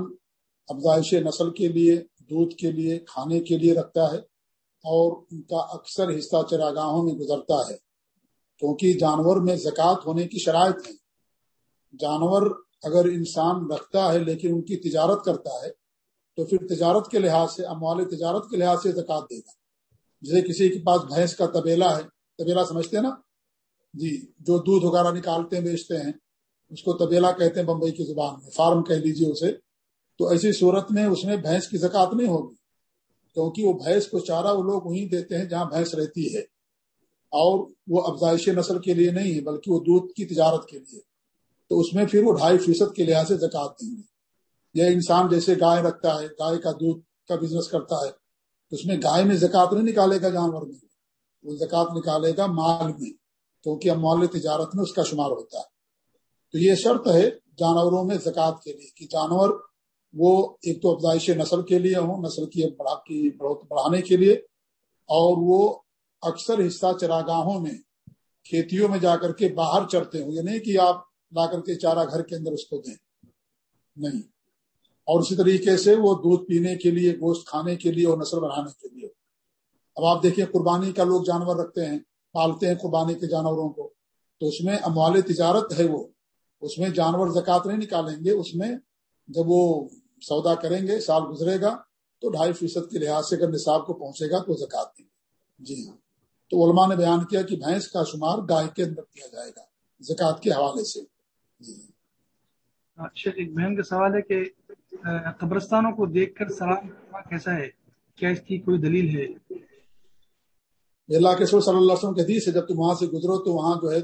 افزائش نسل کے لیے، دودھ کے لیے، کھانے کے لیے رکھتا ہے اور ان کا اکثر حصہ چراگاہوں میں گزرتا ہے، کیونکہ جانور میں زکوٰۃ ہونے کی شرائط ہے جانور اگر انسان رکھتا ہے لیکن ان کی تجارت کرتا ہے، تو پھر تجارت کے لحاظ سے، اموال تجارت کے لحاظ سے زکوٰۃ دے گا۔ جیسے کسی کے پاس بھینس کا طبیلا ہے طبیلا سمجھتے ہیں نا؟ جی جو دودھ وغیرہ نکالتے ہیں، بیچتے ہیں، اس کو طبیلا کہتے ہیں بمبئی کی زبان میں، فارم کہہ لیجیے اسے۔ تو ایسی صورت میں اس میں بھینس کی زکوٰۃ نہیں ہوگی، کیونکہ وہ بھینس کو چارہ وہ لوگ وہیں دیتے ہیں جہاں بھینس رہتی ہے۔ اور وہ افزائش نسل کے لیے نہیں ہے، بلکہ وہ دودھ کی تجارت کے لیے۔ تو اس میں پھر وہ ڈھائی فیصد کے لحاظ سے زکوٰۃ دیں گے۔ یا انسان جیسے گائے رکھتا ہے، گائے کا دودھ کا بزنس کرتا ہے، تو اس میں گائے میں زکوٰۃ نہیں نکالے گا جانور میں، وہ زکوٰۃ نکالے گا مال میں، کیونکہ اب مال تجارت میں اس کا شمار ہوتا ہے۔ تو یہ شرط ہے جانوروں میں زکوٰۃ کے لیے کہ جانور وہ ایک تو افزائش نسل کے لیے ہوں، نسل کی بڑھانے کے لیے، اور وہ اکثر حصہ چراگاہوں میں، کھیتیوں میں جا کر کے باہر چرتے ہوں۔ یہ نہیں کہ آپ لا کر کے چارہ گھر کے اندر اس کو دیں۔ نہیں۔ اور اسی طریقے سے وہ دودھ پینے کے لیے، گوشت کھانے کے لیے اور نسل بڑھانے کے لیے۔ اب آپ دیکھیں قربانی کا لوگ جانور رکھتے ہیں، پالتے ہیں قربانی کے جانوروں کو۔ تو اس میں اموال تجارت ہے وہ۔ اس میں جانور زکات نہیں نکالیں گے، اس میں جب وہ سودا کریں گے، سال گزرے گا تو ڈھائی فیصد کے لحاظ سے اگر نصاب کو پہنچے گا تو زکات دیں گے۔ جی ہاں۔ تو علماء نے بیان کیا کہ بھینس کا شمار گائے کے اندر کیا جائے گا زکات کے حوالے سے۔ جی۔ ایک بہن کا سوال ہے کہ قبرستانوں کو دیکھ کر سلام کیسا ہے؟ کیا اس کی کوئی دلیل ہے؟ اللہ کے سور صلی اللہ علیہ وسلم کے حدیث ہے جب تم وہاں سے گزرو تو وہاں جو ہے،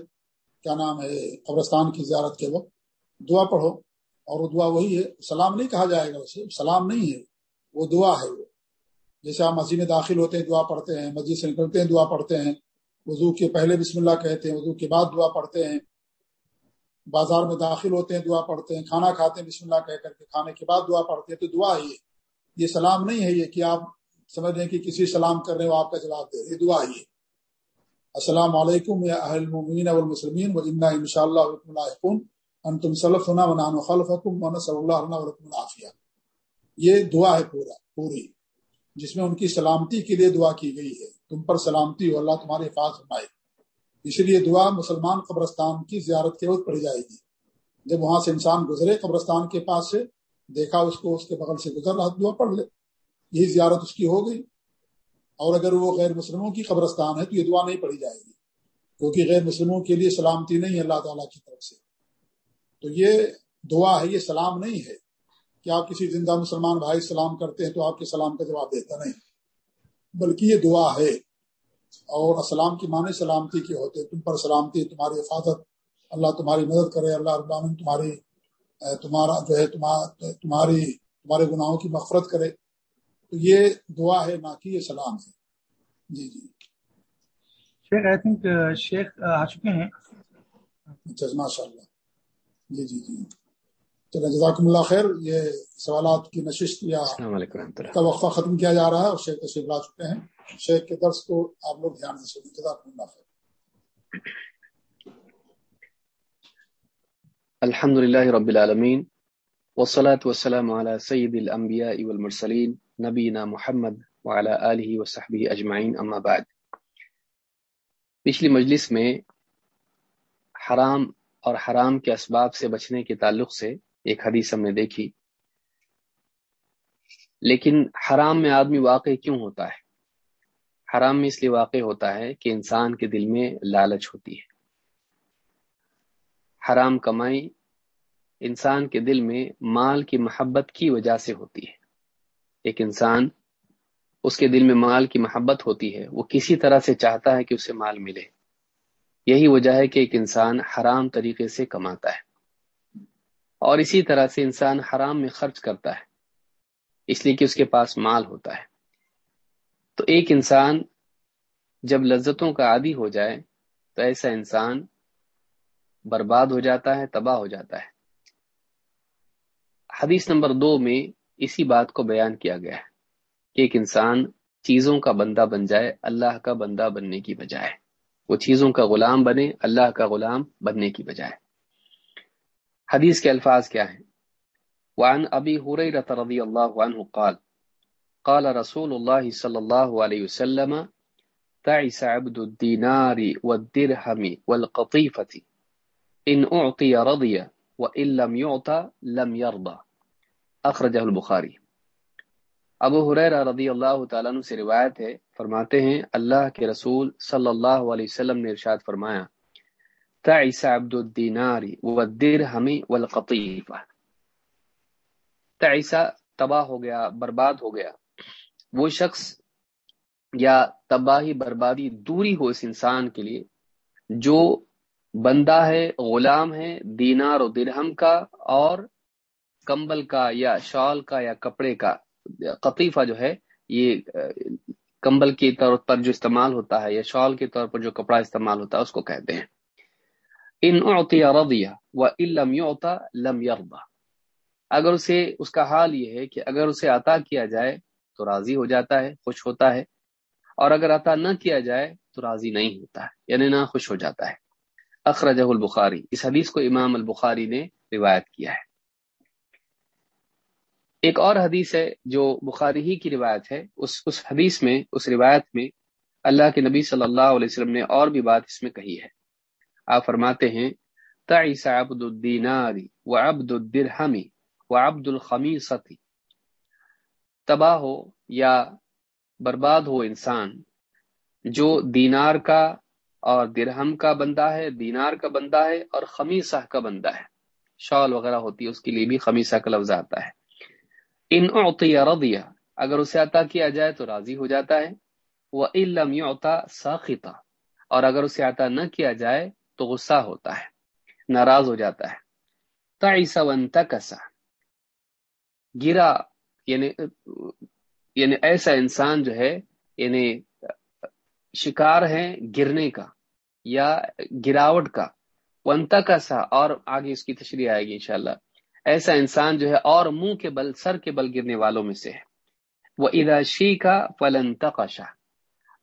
کیا نام ہے، قبرستان کی زیارت کے وقت دعا پڑھو۔ اور وہ دعا وہی ہے، سلام نہیں کہا جائے گا اسے، سلام نہیں ہے، وہ دعا ہے وہ۔ جیسے آپ مسجد میں داخل ہوتے ہیں، دعا پڑھتے ہیں، مسجد سے نکلتے ہیں، دعا پڑھتے ہیں۔ وضو کے پہلے بسم اللہ کہتے ہیں، وضو کے بعد دعا پڑھتے ہیں۔ بازار میں داخل ہوتے ہیں، دعا پڑھتے ہیں، کھانا کھاتے ہیں، بسم اللہ کہہ کر کے کھانے کے بعد دعا پڑھتے ہیں، تو دعا ہی ہے۔ یہ سلام نہیں ہے یہ کہ آپ سمجھ رہے ہیں کہ کسی سلام کر رہے ہو، آپ کا جواب دے رہے دعا ہی ہے۔ السلام علیکم یا اہل المؤمنین والمسلمین و انا انشاءاللہ حکم لاحقون انتم صلفنا ونحن خلفکم ونسل اللہ علیہ ولکم العافیہ۔ یہ دعا ہے پورا، پوری، جس میں ان کی سلامتی کے لیے دعا کی گئی ہے۔ تم پر سلامتی ہو، اللہ تمہارے حفاظ فرمائے۔ اس لیے دعا مسلمان قبرستان کی زیارت کے وقت پڑھی جائے گی۔ جب وہاں سے انسان گزرے قبرستان کے پاس سے، دیکھا اس کو، اس کے بغل سے گزر رہا، دعا پڑھ لے۔ یہی زیارت اس کی ہو گئی۔ اور اگر وہ غیر مسلموں کی قبرستان ہے تو یہ دعا نہیں پڑھی جائے گی۔ کیونکہ غیر مسلموں کے لیے سلامتی نہیں ہے اللہ تعالیٰ کی طرف سے۔ تو یہ دعا ہے، یہ سلام نہیں ہے۔ کہ آپ کسی زندہ مسلمان بھائی سلام کرتے ہیں تو آپ کے سلام کا جواب دیتا نہیں۔ بلکہ یہ دعا ہے۔ اور اسلام کی معنی سلامتی کے ہوتے تم پر سلامتی تمہاری حفاظت اللہ تمہاری مدد کرے اللہ ابامن تمہاری تمہارا جو ہے تمہاری تمہارے گناہوں کی مفرت کرے۔ تو یہ دعا ہے نہ کہ یہ سلام ہے۔ جی جی۔ شیخ آئی تھنک شیخ آ چکے ہیں۔ اچھا ماشاء اللہ جی جی جی۔ چلے جزاکم اللہ خیر۔ یہ سوالات کی نشست یا کا وقفہ ختم کیا جا رہا ہے اور شیخ تشریف لا چکے ہیں۔ شیخ کے درس کو آپ لوگ دھیان سے سنیں جزاکم اللہ خیر۔ الحمد لله رب العالمين والصلاة والسلام على سيد الأنبياء والمرسلين نبينا محمد وعلى آله وصحبه أجمعين أما بعد۔ پچھلی مجلس میں حرام اور حرام کے اسباب سے بچنے کے تعلق سے ایک حدیث ہم نے دیکھی۔ لیکن حرام میں آدمی واقع کیوں ہوتا ہے؟ حرام میں اس لیے واقع ہوتا ہے کہ انسان کے دل میں لالچ ہوتی ہے۔ حرام کمائی انسان کے دل میں مال کی محبت کی وجہ سے ہوتی ہے۔ ایک انسان اس کے دل میں مال کی محبت ہوتی ہے، وہ کسی طرح سے چاہتا ہے کہ اسے مال ملے۔ یہی وجہ ہے کہ ایک انسان حرام طریقے سے کماتا ہے۔ اور اسی طرح سے انسان حرام میں خرچ کرتا ہے، اس لیے کہ اس کے پاس مال ہوتا ہے۔ تو ایک انسان جب لذتوں کا عادی ہو جائے تو ایسا انسان برباد ہو جاتا ہے، تباہ ہو جاتا ہے۔ حدیث نمبر دو میں اسی بات کو بیان کیا گیا ہے کہ ایک انسان چیزوں کا بندہ بن جائے اللہ کا بندہ بننے کی بجائے۔ وہ چیزوں کا غلام بنے اللہ کا غلام بننے کی بجائے۔ حدیث کے الفاظ کیا ہیں؟ وعن ابی حریرہ رضی اللہ عنہ قال قال رسول اللہ صلی اللہ علیہ وسلم، تعس عبد الدینار والدرہم والقطیفة، ان اعطی رضی وان لم يعطى لم يرضى اخرجہ البخاری۔ ابو حریرہ رضی اللہ تعالیٰ عنہ سے روایت ہے، فرماتے ہیں، اللہ کے رسول صلی اللہ علیہ وسلم نے ارشاد فرمایا، تعس عبد الدینار والدرہم والقطیفہ تعیسا تباہ ہو گیا، برباد ہو گیا۔ وہ شخص یا تباہی بربادی دوری ہو اس انسان کے لیے جو بندہ ہے، غلام ہے، دینار و درہم کا اور کمبل کا یا شال کا یا کپڑے کا۔ قطیفہ جو ہے، یہ، کمبل کے طور پر جو استعمال ہوتا ہے یا شال کے طور پر جو کپڑا استعمال ہوتا ہے، اس کو کہتے ہیں۔ ان اعطی رضی و لم لم يرضى اگر اسے، اس کا حال یہ ہے کہ اگر اسے عطا کیا جائے تو راضی ہو جاتا ہے، خوش ہوتا ہے۔ اور اگر عطا نہ کیا جائے تو راضی نہیں ہوتا ہے یعنی نہ خوش ہو جاتا ہے۔ اخرجہ البخاری، اس حدیث کو امام البخاری نے روایت کیا ہے۔ ایک اور حدیث ہے جو بخاری ہی کی روایت ہے۔ اس اس حدیث میں، اس روایت میں اللہ کے نبی صلی اللہ علیہ وسلم نے اور بھی بات اس میں کہی ہے۔ آپ فرماتے ہیں تعیس عبد الدینار و عبد الدرہم و عبد الخمیصتی تباہ ہو یا برباد ہو انسان، جو دینار کا اور درہم کا بندہ ہے، دینار کا بندہ ہے اور خمیصہ کا بندہ ہے۔ شال وغیرہ ہوتی ہے، اس کے لیے بھی خمیصہ کا لفظ آتا ہے۔ ان اعطی رضیہ اگر اسے عطا کیا جائے تو راضی ہو جاتا ہے۔ وہ علم یعطا ساختا اور اگر اسے عطا نہ کیا جائے تو غصہ ہوتا ہے، ناراض ہو جاتا ہے۔ تعیسا ون تکسا گرا یعنی یعنی ایسا انسان جو ہے یعنی شکار ہے گرنے کا یا گراوٹ کا، ونتا کا سا، اور آگے اس کی تشریح آئے گی انشاءاللہ۔ ایسا انسان جو ہے اور منہ کے بل، سر کے بل گرنے والوں میں سے ہے۔ وہ اداشی کا فلنتقشا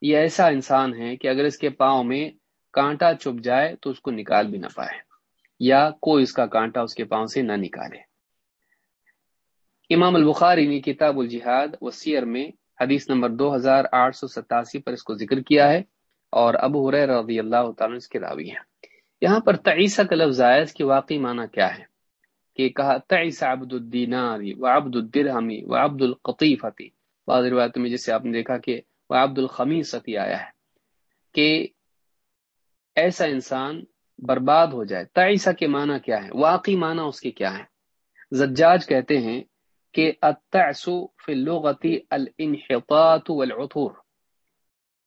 یہ ایسا انسان ہے کہ اگر اس کے پاؤں میں کانٹا چپ جائے تو اس کو نکال بھی نہ پائے، یا کوئی اس کا کانٹا اس کے پاؤں سے نہ نکالے۔ امام البخاری نے کتاب الجہاد و سیر میں حدیث نمبر دو ہزار آٹھ سو ستاسی پر اس کو ذکر کیا ہے اور ابو حریر رضی اللہ تعالیٰ اس کے راوی ہیں۔ یہاں پر تعیسہ کا لفظ آیا اس کی واقعی معنی کیا ہے؟ کہ کہا تعیس عبد الدیناری و عبد الدرہمی و عبد القطیفتی بعض روایت میں جسے آپ نے دیکھا کہ وہ عبد الخمیستی آیا ہے۔ کہ ایسا انسان برباد ہو جائے۔ تعیسہ کے معنی کیا ہے؟ واقعی معنی اس کے کیا ہے زجاج کہتے ہیں کہ التعس فی اللغت الانحطاط والعطور۔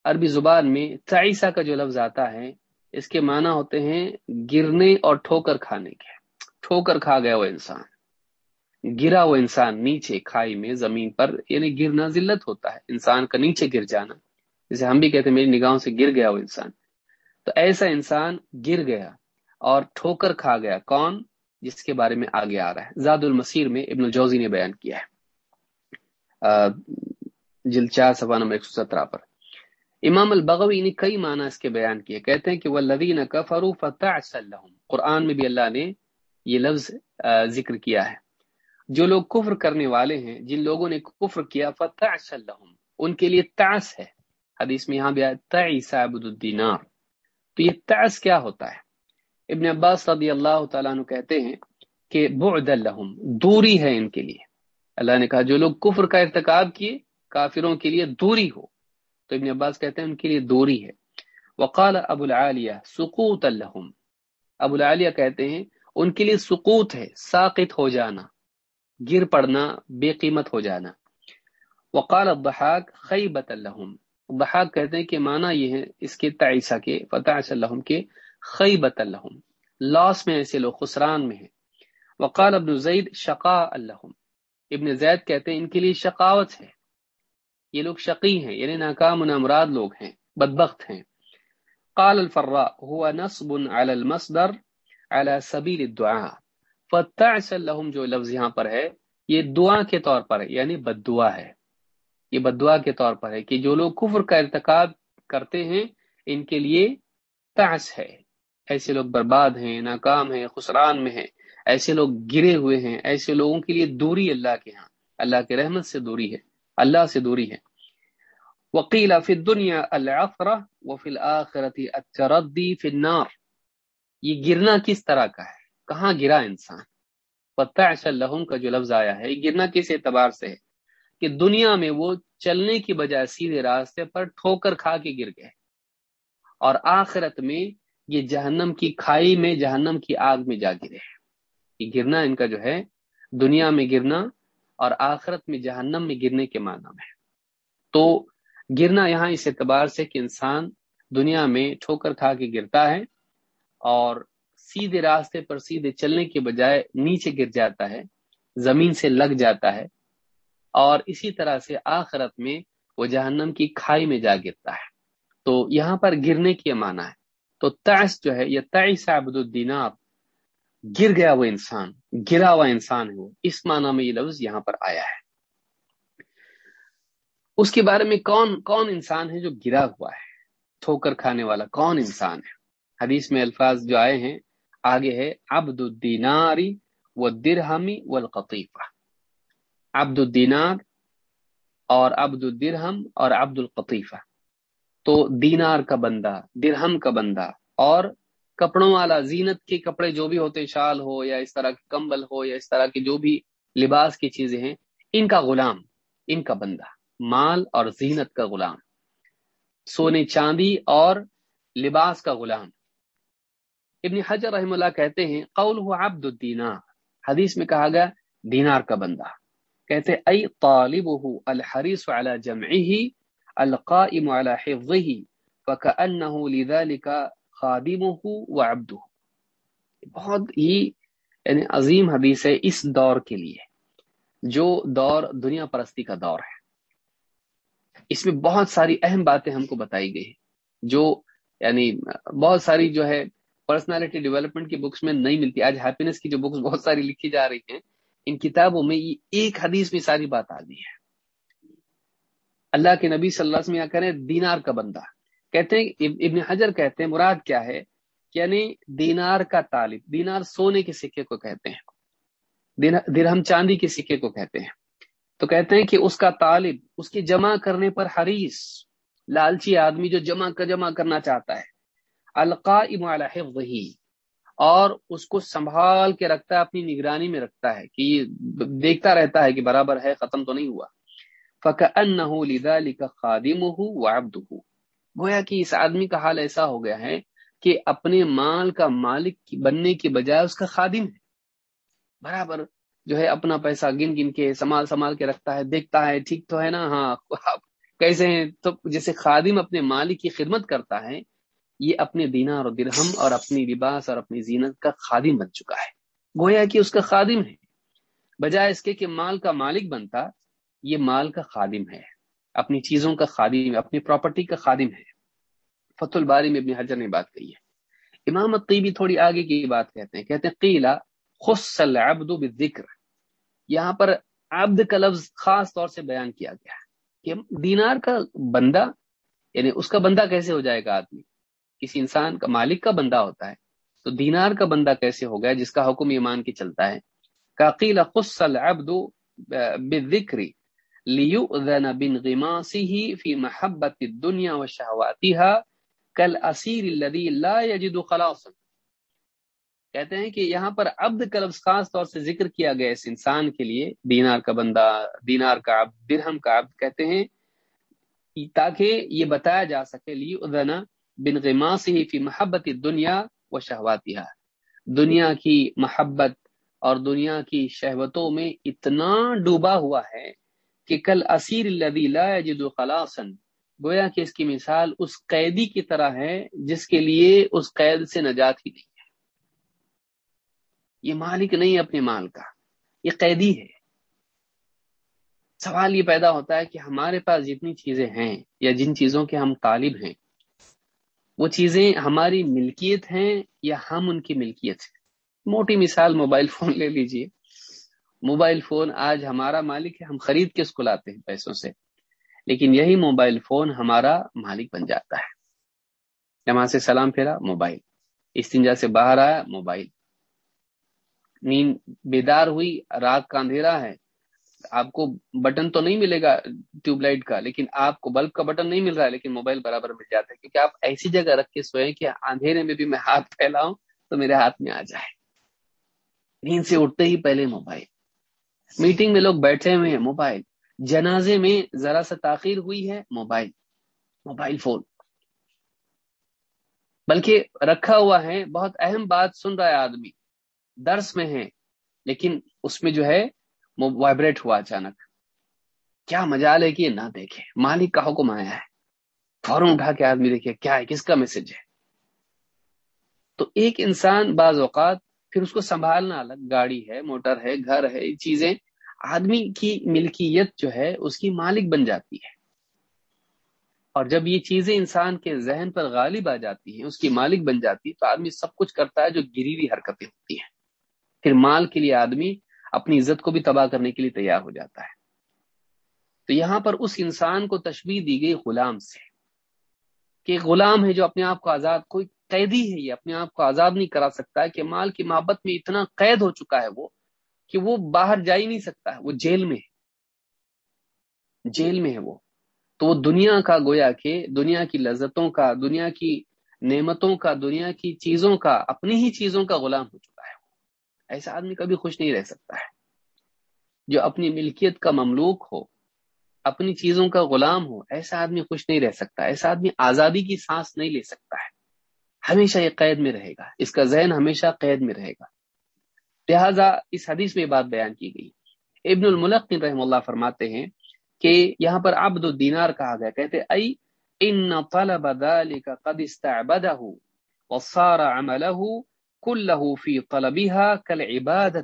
عربی زبان میں تعیسہ کا جو لفظ آتا ہے، اس کے معنی ہوتے ہیں گرنے اور ٹھوکر کھانے کے۔ ٹھوکر کھا گیا وہ انسان۔ گرا وہ انسان نیچے کھائی میں زمین پر یعنی گرنا ذلت ہوتا ہے۔ انسان کا نیچے گر جانا۔ جسے ہم بھی کہتے ہیں، میری نگاہوں سے گر گیا وہ انسان۔ تو ایسا انسان گر گیا اور ٹھوکر کھا گیا۔ کون؟ جس کے بارے میں آگے آ رہا ہے۔ زاد المسیر میں ابن الجوزی نے بیان کیا ہے۔ جل چار سفا نمبر ایک سو سترہ پر۔ امام البغوی نے کئی معنی اس کے بیان کیے۔ کہتے ہیں کہ وہ لدین کا فروف قرآن میں بھی اللہ نے یہ لفظ ذکر کیا ہے۔ جو لوگ کفر کرنے والے ہیں، جن لوگوں نے کفر کیا فتح ان کے لیے تعس ہے۔ حدیث میں یہاں بھی آیا الدینار۔ تو یہ تعس کیا ہوتا ہے؟ ابن عباس رضی اللہ تعالیٰ عنہ کہتے ہیں کہ بعد لهم، دوری ہے ان کے لیے۔ اللہ نے کہا، جو لوگ کفر کا ارتکاب کیے، کافروں کے لیے دوری ہو۔ تو ابن عباس کہتے ہیں، ان کے لیے دوری ہے۔ وقال ابو العالیہ سقوط الحم ابو العالیہ کہتے ہیں، ان کے لیے سقوط ہے، ساقط ہو جانا، گر پڑنا، بے قیمت ہو جانا۔ وقال الضحاک خیبت الحم الضحاک کہتے ہیں کہ معنی یہ ہے، اس کے تعیسہ کے فتح الحم کے خیبت الحم لاس میں ایسے لوگ خسران میں ہیں۔ وقال ابن زید شقا الحم ابن زید کہتے ہیں، ان کے لیے شقاوت ہے۔ یہ لوگ شقی ہیں یعنی ناکام و نامراد لوگ ہیں، بدبخت ہیں۔ قال الفراء، هو نصب على المصدر على سبيل الدعاء۔ فتعس لهم، جو لفظ یہاں پر ہے، یہ دعا کے طور پر ہے یعنی بد دعا ہے۔ یہ بد دعا کے طور پر ہے کہ جو لوگ کفر کا ارتکاب کرتے ہیں، ان کے لیے تعس ہے۔ ایسے لوگ برباد ہیں، ناکام ہیں، خسران میں ہیں، ایسے لوگ گرے ہوئے ہیں، ایسے لوگوں کے لیے دوری اللہ کے ہاں۔ اللہ کے رحمت سے دوری ہے، اللہ سے دوری ہے۔ وکیلا فی دنیا العفرہ و فی الآخرتی التردی فی النار۔ یہ گرنا کس طرح کا ہے؟ کہاں گرا انسان؟ پتہ ایسا لہم کا جو لفظ آیا ہے، یہ گرنا کس اعتبار سے ہے؟ کہ دنیا میں وہ چلنے کی بجائے سیدھے راستے پر ٹھوکر کھا کے گر گئے۔ اور آخرت میں یہ جہنم کی کھائی میں جہنم کی آگ میں جا گرے۔ یہ گرنا ان کا جو ہے، دنیا میں گرنا اور آخرت میں جہنم میں گرنے کے معنی میں۔ تو گرنا یہاں اس اعتبار سے کہ انسان دنیا میں ٹھوکر کھا کے گرتا ہے اور سیدھے راستے پر سیدھے چلنے کے بجائے نیچے گر جاتا ہے، زمین سے لگ جاتا ہے اور اسی طرح سے آخرت میں وہ جہنم کی کھائی میں جا گرتا ہے۔ تو یہاں پر گرنے کی معنی ہے۔ تو تعس جو ہے، یہ تعیس عبد الدینار گر گیا وہ انسان، گرا ہوا انسان ہے وہ۔ اس معنی میں یہ لفظ یہاں پر آیا ہے۔ اس کے بارے میں کون کون انسان ہے جو گرا ہوا ہے؟ ٹھوکر کھانے والا کون انسان ہے؟ حدیث میں الفاظ جو آئے ہیں، آگے ہے، عبد الدیناری و درہمی و القطیفہ۔ عبد الدینار اور عبد الدرہم اور عبد القطیفہ۔ تو دینار کا بندہ، درہم کا بندہ، اور کپڑوں والا، زینت کے کپڑے جو بھی ہوتے، شال ہو یا اس طرح کے کمبل ہو یا اس طرح کی جو بھی لباس کی چیزیں ہیں، ان کا غلام، ان کا بندہ، مال اور زینت کا غلام، سونے چاندی اور لباس کا غلام۔ ابن حجر رحم اللہ کہتے ہیں قول ہو عبد الدینار، حدیث میں کہا گیا، دینار کا بندہ۔ کہتے ای طالب الحریص على جمعه القائم على حفظه، فكأنه لذلك خادمه وعبده. بہت ہی یعنی عظیم حدیث ہے اس دور کے لیے، جو دور دنیا پرستی کا دور ہے۔ اس میں بہت ساری اہم باتیں ہم کو بتائی گئی جو یعنی بہت ساری جو ہے پرسنالٹی ڈیولپمنٹ کی بکس میں نہیں ملتی۔ آج ہیپینس کی جو بکس بہت ساری لکھی جا رہی ہیں، ان کتابوں میں یہ ایک حدیث میں ساری بات آ گئی ہے۔ اللہ کے نبی صلی اللہ علیہ وسلم کریں دینار کا بندہ کہتے ہیں ابن حجر کہتے ہیں، مراد کیا ہے؟ یعنی دینار کا طالب، دینار سونے کے سکے کو کہتے ہیں درہم چاندی کے سکے کو کہتے ہیں۔ تو کہتے ہیں کہ اس کا طالب، اس کے جمع کرنے پر حریص، لالچی آدمی جو جمع کا جمع کرنا چاہتا ہے، القائم علی وہی اور اس کو سنبھال کے رکھتا ہے، اپنی نگرانی میں رکھتا ہے کہ یہ دیکھتا رہتا ہے کہ برابر ہے، ختم تو نہیں ہوا۔ فَكَأَنَّهُ لِذَلِكَ خَادِمُهُ وَعَبْدُهُ۔ گویا کہ اس آدمی کا حال ایسا ہو گیا ہے کہ اپنے مال کا مالک بننے کی بجائے اس کا خادم ہے۔ برابر جو ہے اپنا پیسہ گن گن کے سنبھال سنبھال کے رکھتا ہے، دیکھتا ہے، ٹھیک تو ہے نا؟ ہاں کیسے ہیں؟ تو جیسے خادم اپنے مالک کی خدمت کرتا ہے، یہ اپنے دینا اور درہم اور اپنی لباس اور اپنی زینت کا خادم بن چکا ہے۔ گویا کہ اس کا خادم ہے۔ بجائے اس کے کہ مال کا مالک بنتا یہ مال کا خادم ہے، اپنی چیزوں کا خادم، اپنی پراپرٹی کا خادم ہے۔ فت الباری میں ابن حجر نے بات کہی ہے۔ امام الطیبی تھوڑی آگے کی بات کہتے ہیں کہتے ہیں قیلا خص العبد بالذکر۔ یہاں پر عبد کا لفظ خاص طور سے بیان کیا گیا ہے کہ دینار کا بندہ یعنی اس کا بندہ کیسے ہو جائے گا آدمی؟ کسی انسان کا مالک کا بندہ ہوتا ہے، تو دینار کا بندہ کیسے ہو گیا جس کا حکم ایمان کی چلتا ہے۔ کاقیل خص العبد بالذکر۔ لیؤذن بانغماسه في محبت الدنيا وشهواتها كالاسير الذي لا يجد خلاصا۔ کہتے ہیں کہ یہاں پر عبد کا لفظ خاص طور سے ذکر کیا گیا اس انسان کے لیے، دینار کا بندہ، دینار کا عبد، درہم کا عبد کہتے ہیں، تاکہ یہ بتایا جا سکے لی ادنا بن غما سے فی محبت دنیا و شہواتیہ دنیا کی محبت اور دنیا کی شہوتوں میں اتنا ڈوبا ہوا ہے کہ کل اسیر الذی لا یجد خلاصا، گویا کہ اس کی مثال اس قیدی کی طرح ہے جس کے لیے اس قید سے نجات ہی نہیں ہے۔ یہ مالک نہیں اپنے مال کا، یہ قیدی ہے۔ سوال یہ پیدا ہوتا ہے کہ ہمارے پاس جتنی چیزیں ہیں یا جن چیزوں کے ہم طالب ہیں، وہ چیزیں ہماری ملکیت ہیں یا ہم ان کی ملکیت ہیں؟ موٹی مثال موبائل فون لے لیجیے۔ موبائل فون آج ہمارا مالک ہے، ہم خرید کے اس کو لاتے ہیں پیسوں سے۔ لیکن یہی موبائل فون ہمارا مالک بن جاتا ہے۔ جمع سے سلام پھیرا، موبائل۔ استنجا سے باہر آیا، موبائل۔ نیند بیدار ہوئی، رات کا اندھیرا ہے۔ آپ کو بٹن تو نہیں ملے گا ٹیوب لائٹ کا، لیکن آپ کو بلب کا بٹن نہیں مل رہا ہے لیکن موبائل برابر مل جاتا ہے۔ کیونکہ آپ ایسی جگہ رکھ کے سوئیں کہ اندھیرے میں بھی میں ہاتھ پھیلاؤں تو میرے ہاتھ میں آ جائے۔ نیند سے اٹھتے ہی پہلے موبائل۔ میٹنگ میں لوگ بیٹھے ہوئے ہیں، موبائل۔ جنازے میں ذرا سا تاخیر ہوئی ہے، موبائل۔ Mobile phone. بلکہ رکھا ہوا ہے، بہت اہم بات سن رہا ہے آدمی۔ درس میں ہے، لیکن اس میں جو ہے وائبریٹ ہوا اچانک۔ کیا مجال ہے کہ یہ نہ دیکھے۔ مالک کا حکم آیا ہے۔ فوراً اٹھا کے آدمی دیکھے، کیا ہے؟ کس کا میسج ہے؟ تو ایک انسان بعض اوقات پھر اس کو سنبھالنا الگ، گاڑی ہے، موٹر ہے، گھر ہے، یہ چیزیں آدمی کی ملکیت جو ہے، اس کی مالک بن جاتی ہے۔ اور جب یہ چیزیں انسان کے ذہن پر غالب آ جاتی ہیں، اس کی مالک بن جاتی ہے تو آدمی سب کچھ کرتا ہے جو گری ہوئی حرکتیں ہوتی ہیں۔ پھر مال کے لیے آدمی اپنی عزت کو بھی تباہ کرنے کے لیے تیار ہو جاتا ہے۔ تو یہاں پر اس انسان کو تشبیح دی گئی غلام سے کہ غلام ہے جو اپنے آپ کو آزاد، کوئی قیدی ہے یہ، اپنے آپ کو آزاد نہیں کرا سکتا ہے کہ مال کی محبت میں اتنا قید ہو چکا ہے وہ کہ وہ باہر جا ہی نہیں سکتا ہے، وہ جیل میں ہے۔ جیل میں ہے وہ۔ تو وہ دنیا کا گویا کہ دنیا کی لذتوں کا، دنیا کی نعمتوں کا، دنیا کی چیزوں کا، اپنی ہی چیزوں کا غلام ہو چکا ہے ایسا آدمی کبھی خوش نہیں رہ سکتا ہے۔ جو اپنی ملکیت کا مملوک ہو، اپنی چیزوں کا غلام ہو، ایسا آدمی خوش نہیں رہ سکتا۔ ایسا آدمی آزادی کی سانس نہیں لے سکتا ہے۔ ہمیشہ یہ قید میں رہے گا۔ اس کا ذہن ہمیشہ قید میں رہے گا۔ لہذا اس حدیث میں بات بیان کی گئی۔ ابن الملق رحم اللہ فرماتے ہیں کہ یہاں پر عبد الدینار کہا گیا، کہتے ای ان طلب ذلك قد استعبده وصار عمله كله في طلبها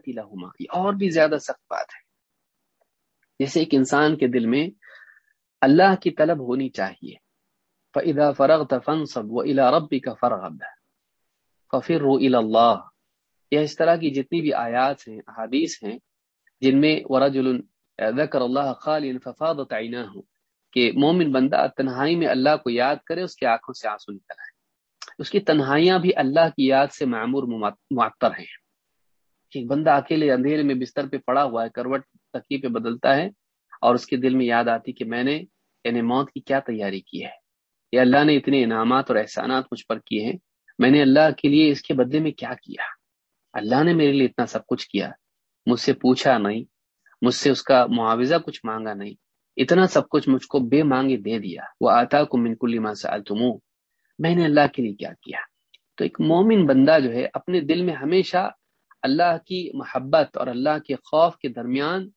لهما یہ اور بھی زیادہ سخت بات ہے۔ جیسے ایک انسان کے دل میں اللہ کی طلب ہونی چاہیے۔ فَإِذَا فَرَغْتَ فَانْصَبْ وَإِلَى رَبِّكَ فَرْغَبْ فَفِرُّوا إِلَى اللَّهِ. یہ اس طرح کی جتنی بھی آیات ہیں، حدیث ہیں، جن میں ورجل ذکر اللہ خالین ففاضت عیناہ کہ مومن بندہ تنہائی میں اللہ کو یاد کرے، اس کی آنکھوں سے آنسو نکل آئے. اس کی تنہائیاں بھی اللہ کی یاد سے معمور معطر ہیں. ایک بندہ اکیلے اندھیرے میں بستر پہ پڑا ہوا ہے، کروٹ تکی پہ بدلتا ہے، اور اس کے دل میں یاد آتی کہ میں نے یعنی موت کی کیا تیاری کی ہے. یا اللہ نے اتنے انعامات اور احسانات مجھ پر کیے ہیں، میں نے اللہ کے لیے اس کے بدلے میں کیا کیا؟ اللہ نے میرے لیے اتنا سب کچھ کیا، مجھ سے پوچھا نہیں، مجھ سے اس کا معاوضہ کچھ مانگا نہیں، اتنا سب کچھ مجھ کو بے مانگے دے دیا۔ وہ آتا کو منکلی ماں سے میں نے اللہ کے لیے کیا کیا؟ تو ایک مومن بندہ جو ہے، اپنے دل میں ہمیشہ اللہ کی محبت اور اللہ کے خوف کے درمیان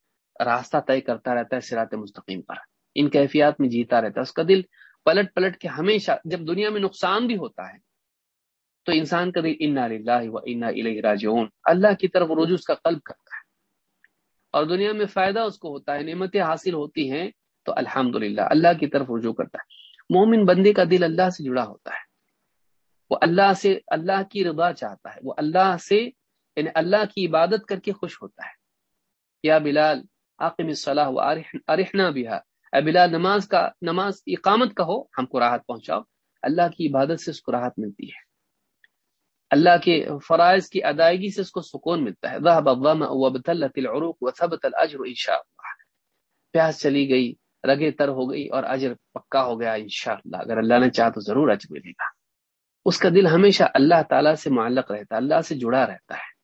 راستہ طے کرتا رہتا ہے سرات مستقیم پر۔ ان کیفیات میں جیتا رہتا ہے۔ اس کا دل پلٹ پلٹ کے ہمیشہ جب دنیا میں نقصان بھی ہوتا ہے، تو انسان کا دل انا و انا راجعون اللہ کی طرف رجوع اس کا قلب کرتا ہے۔ اور دنیا میں فائدہ اس کو ہوتا ہے، نعمتیں حاصل ہوتی ہیں، تو الحمد اللہ کی طرف رجوع کرتا ہے۔ مومن بندے کا دل اللہ سے جڑا ہوتا ہے۔ وہ اللہ سے، اللہ کی رضا چاہتا ہے۔ وہ اللہ سے یعنی اللہ کی عبادت کر کے خوش ہوتا ہے۔ یا بلال عاقم صلاح ارحنا بھی اے نماز کا، نماز اقامت کا ہو، ہم کو راحت پہنچاؤ۔ اللہ کی عبادت سے اس کو راحت ملتی ہے۔ اللہ کے فرائض کی ادائیگی سے اس کو سکون ملتا ہے۔ پیاس چلی گئی، رگے تر ہو گئی اور اجر پکا ہو گیا انشاءاللہ اگر اللہ نے چاہ تو ضرور اجر ملے گا۔ اس کا دل ہمیشہ اللہ تعالی سے معلق رہتا ہے، اللہ سے جڑا رہتا ہے۔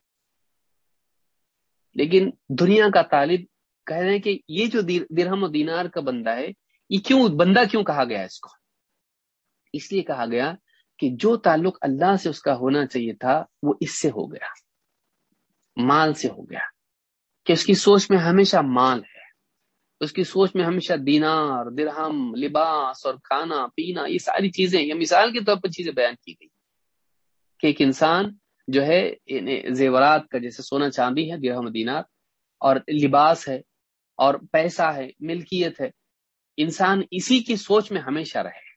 لیکن دنیا کا طالب کہہ رہے ہیں کہ یہ جو درہم و دینار کا بندہ ہے، یہ کیوں بندہ کیوں کہا گیا اس کو؟ اس لیے کہا گیا کہ جو تعلق اللہ سے اس کا ہونا چاہیے تھا، وہ اس سے ہو گیا۔ مال سے ہو گیا۔ کہ اس کی سوچ میں ہمیشہ مال ہے۔ اس کی سوچ میں ہمیشہ دینار، درہم، لباس اور کھانا، پینا، یہ ساری چیزیں یا مثال کے طور پر چیزیں بیان کی گئی۔ کہ ایک انسان جو ہے یعنی زیورات کا جیسے سونا چاندی ہے، درہم دینار، اور لباس ہے اور پیسہ ہے، ملکیت ہے۔ انسان اسی کی سوچ میں ہمیشہ رہے۔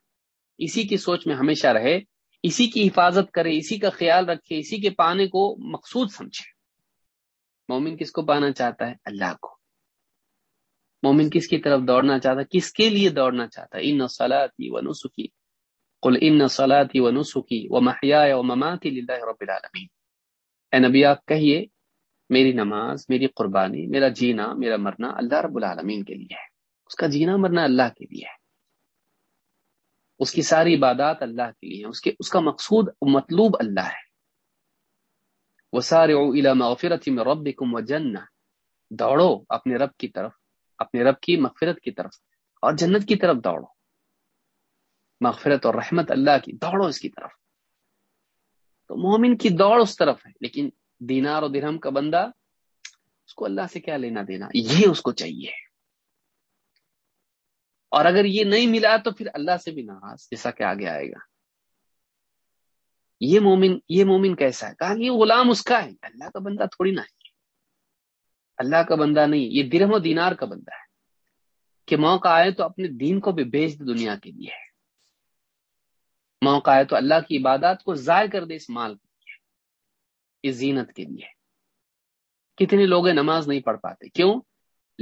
اسی کی سوچ میں ہمیشہ رہے۔ اسی کی حفاظت کرے، اسی کا خیال رکھے، اسی کے پانے کو مقصود سمجھے۔ مومن کس کو پانا چاہتا ہے؟ اللہ کو۔ مومن کس کی طرف دوڑنا چاہتا ہے؟ کس کے لیے دوڑنا چاہتا ہے؟ ان صلاحی و نسخی قل ان صلاحی و نسخی و محیا و مماتی رب العالمین۔ اے نبی، آپ کہیے میری نماز، میری قربانی، میرا جینا، میرا مرنا اللہ رب العالمین کے لیے ہے۔ اس کا جینا مرنا اللہ کے لیے ہے۔ اس کی ساری عبادات اللہ کے لیے اس کے، اس کا مقصود، مطلوب اللہ ہے۔ وہ سارے مغفرت میں رب و جن دوڑو اپنے رب کی طرف، اپنے رب کی مغفرت کی طرف اور جنت کی طرف دوڑو۔ مغفرت اور رحمت اللہ کی، دوڑو اس کی طرف۔ تو مومن کی دوڑ اس طرف ہے، لیکن دینار و درہم کا بندہ، اس کو اللہ سے کیا لینا دینا؟ یہ اس کو چاہیے۔ اور اگر یہ نہیں ملا تو پھر اللہ سے بھی ناراض، جیسا کہ آگے آئے گا۔ یہ مومن یہ مومن کیسا ہے؟ کہا، یہ غلام اس کا ہے۔ اللہ کا بندہ تھوڑی نہ ہے۔ اللہ کا بندہ نہیں، یہ درہم و دینار کا بندہ ہے۔ کہ موقع آئے تو اپنے دین کو بھی بیچ دے دنیا کے لیے۔ موقع آئے تو اللہ کی عبادات کو ضائع کر دے اس مال کے لیے اس زینت کے لیے۔ کتنے لوگ نماز نہیں پڑھ پاتے؟ کیوں؟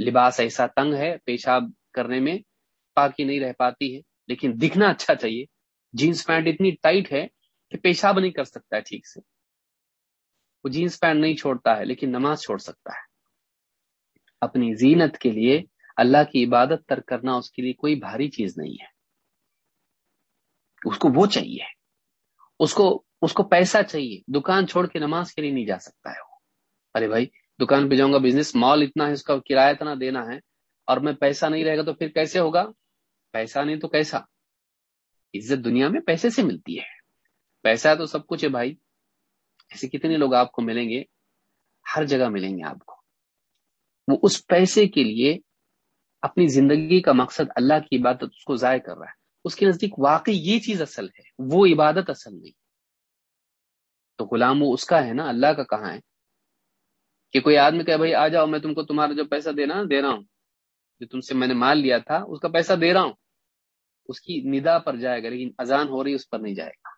لباس ایسا تنگ ہے، پیشاب کرنے میں پاکی نہیں رہ پاتی ہے، لیکن دکھنا اچھا چاہیے۔ جینس پینٹ اتنی ٹائٹ ہے کہ پیشاب نہیں کر سکتا ہے ٹھیک سے۔ وہ جینس پینٹ نہیں چھوڑتا ہے، لیکن نماز چھوڑ سکتا ہے۔ اپنی زینت کے لیے اللہ کی عبادت تر کرنا اس کے لیے کوئی بھاری چیز نہیں ہے۔ اس کو وہ چاہیے۔ اس کو اس کو پیسہ چاہیے۔ دکان چھوڑ کے نماز کے لیے نہیں جا سکتا ہے وہ۔ ارے بھائی، دکان پہ جاؤں گا بزنس مال اتنا ہے، اس کا کرایہ اتنا دینا ہے، اور میں پیسہ نہیں رہے گا تو پھر کیسے ہوگا؟ پیسہ نہیں تو کیسا؟ عزت دنیا میں پیسے سے ملتی ہے۔ پیسہ تو سب کچھ ہے بھائی۔ ایسے کتنے لوگ آپ کو ملیں گے؟ ہر جگہ ملیں گے آپ کو۔ وہ اس پیسے کے لیے اپنی زندگی کا مقصد اللہ کی عبادت اس کو ضائع کر رہا ہے۔ اس کے نزدیک واقعی یہ چیز اصل ہے۔ وہ عبادت اصل نہیں۔ تو غلام وہ اس کا ہے نا، اللہ کا کہاں ہے؟ کہ کوئی آدمی کہ بھائی آ جاؤ، میں تم کو تمہارا جو پیسہ دینا، دے رہا ہوں۔ جو تم سے میں نے مال لیا تھا، اس کا پیسہ دے رہا ہوں۔ اس کی ندا پر جائے گا، لیکن اذان ہو رہی اس پر نہیں جائے گا۔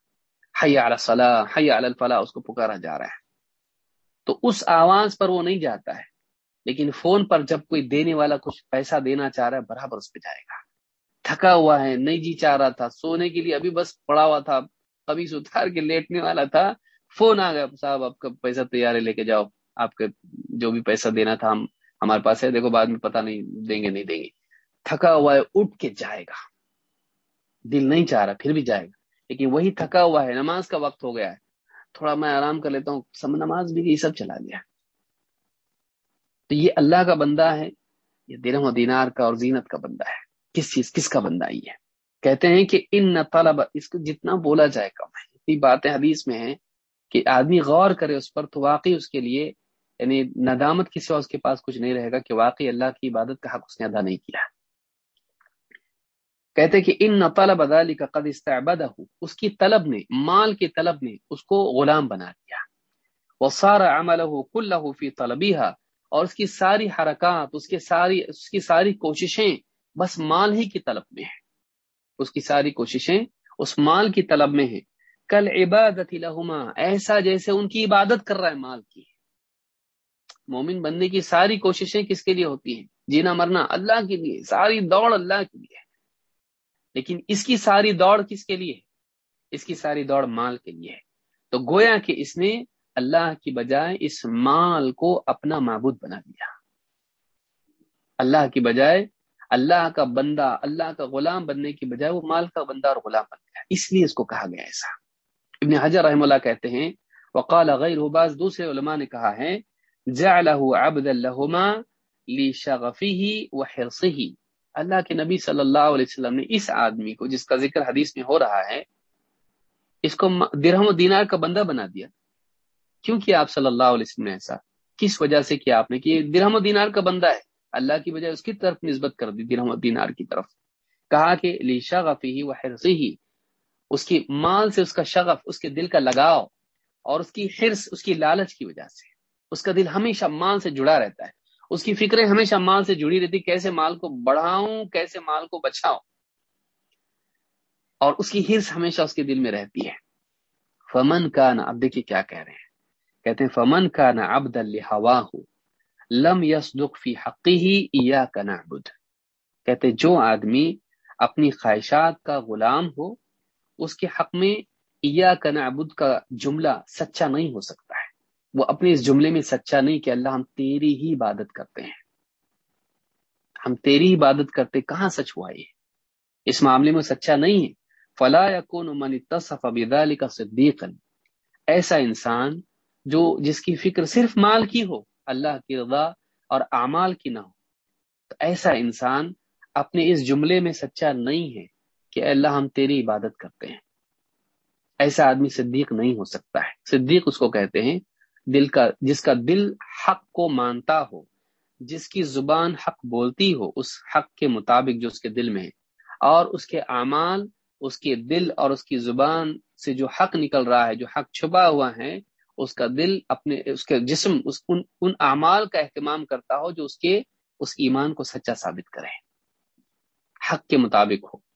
حی علی الصلاح حی الفلاح، اس کو پکارا جا رہا ہے۔ تو اس آواز پر وہ نہیں جاتا ہے، لیکن فون پر جب کوئی دینے والا کچھ پیسہ دینا چاہ رہا ہے، برابر اس پہ جائے گا۔ تھکا ہوا ہے، نہیں جی چاہ رہا تھا، سونے کے لیے ابھی بس پڑا ہوا تھا کبھی اتار کے لیٹنے والا تھا۔ فون آ گیا، صاحب، آپ کا پیسہ تیار ہے، لے کے جاؤ۔ آپ کا جو بھی پیسہ دینا تھا، ہم ہمارے پاس ہے۔ دیکھو، بعد میں پتہ نہیں، دیں گے، نہیں دیں گے۔ تھکا ہوا ہے، اٹھ کے جائے گا۔ دل نہیں چاہ رہا، پھر بھی جائے گا۔ لیکن وہی تھکا ہوا ہے، نماز کا وقت ہو گیا ہے۔ تھوڑا میں آرام کر لیتا ہوں۔ سب نماز بھی گئی سب چلا گیا۔ تو یہ اللہ کا بندہ ہے، یہ درم و دینار کا اور زینت کا بندہ ہے۔ کس چیز، کس کا بندہ یہ ہے؟ کہتے ہیں کہ ان طلب اس کو جتنا بولا جائے کم ہے۔ اتنی باتیں حدیث میں ہیں کہ آدمی غور کرے اس پر تو واقعی اس کے لیے یعنی ندامت کی سوا اس کے پاس کچھ نہیں رہے گا کہ واقعی اللہ کی عبادت کا حق اس نے ادا نہیں کیا۔ کہتے کہ ان طلب ادالی کا قد استعبد اس کی طلب نے، مال کی طلب نے اس کو غلام بنا دیا۔ وہ سارا عمل ہو کل فی طلبیہ اور اس کی ساری حرکات، اس کے ساری، اس کی ساری کوششیں بس مال ہی کی طلب میں ہیں۔ اس کی ساری کوششیں اس مال کی طلب میں ہیں۔ کل عبادت لہما، ایسا جیسے ان کی عبادت کر رہا ہے مال کی۔ مومن بننے کی ساری کوششیں کس کے لیے ہوتی ہیں؟ جینا مرنا اللہ کے لیے، ساری دوڑ اللہ کے لیے۔ لیکن اس کی ساری دوڑ کس کے لیے؟ اس کی ساری دوڑ مال کے لیے۔ ہے تو گویا کہ اس نے اللہ کی بجائے اس مال کو اپنا معبود بنا دیا۔ اللہ کی بجائے اللہ کا بندہ، اللہ کا غلام بننے کی بجائے وہ مال کا بندہ اور غلام بن گیا۔ اس لیے اس کو کہا گیا ایسا۔ ابن حجر رحم اللہ کہتے ہیں، وقال غیر بعض دوسرے علماء نے کہا ہے جعله عبد لهما لشغفه وحرصه اللہ کے نبی صلی اللہ علیہ وسلم نے اس آدمی کو، جس کا ذکر حدیث میں ہو رہا ہے، اس کو درہم و دینار کا بندہ بنا دیا۔ کیوں کیا آپ صلی اللہ علیہ وسلم نے ایسا؟ کس وجہ سے کیا آپ نے؟ کہ درہم و دینار کا بندہ ہے۔ اللہ کی بجائے اس کی طرف نسبت کر دی، درہم و دینار کی طرف۔ کہا کہ لی شغفی و حرصی اس کی مال سے اس کا شغف، اس کے دل کا لگاؤ اور اس کی حرص، اس کی لالچ کی وجہ سے۔ اس کا دل ہمیشہ مال سے جڑا رہتا ہے۔ اس کی فکریں ہمیشہ مال سے جڑی رہتی، کیسے مال کو بڑھاؤں، کیسے مال کو بچاؤں۔ اور اس کی ہرس ہمیشہ اس کے دل میں رہتی ہے۔ فمن کا نا اب دیکھیے کیا کہہ رہے ہیں؟ کہتے ہیں، فمن کا نا ابد الحوا لم یس فی حقی ہی کا نعبد۔ کہتے جو آدمی اپنی خواہشات کا غلام ہو اس کے حق میں ایا کا نعبد کا جملہ سچا نہیں ہو سکتا ہے۔ وہ اپنے اس جملے میں سچا نہیں کہ اللہ ہم تیری ہی عبادت کرتے ہیں۔ ہم تیری عبادت کرتے کہاں سچ ہوا یہ؟ اس معاملے میں سچا نہیں ہے۔ فلا من تصف بدال کا صدیق ایسا انسان جو جس کی فکر صرف مال کی ہو، اللہ کی رضا اور اعمال کی نہ ہو۔ تو ایسا انسان اپنے اس جملے میں سچا نہیں ہے۔ کہ اللہ ہم تیری عبادت کرتے ہیں۔ ایسا آدمی صدیق نہیں ہو سکتا ہے۔ صدیق اس کو کہتے ہیں، دل کا، جس کا دل حق کو مانتا ہو، جس کی زبان حق بولتی ہو، اس حق کے مطابق جو اس کے دل میں ہے۔ اور اس کے اعمال، اس کے دل اور اس کی زبان سے جو حق نکل رہا ہے، جو حق چھپا ہوا ہے، اس کا دل اپنے، اس کے جسم، اس، ان ان اعمال کا اہتمام کرتا ہو جو اس کے، اس ایمان کو سچا ثابت کرے۔ حق کے مطابق ہو۔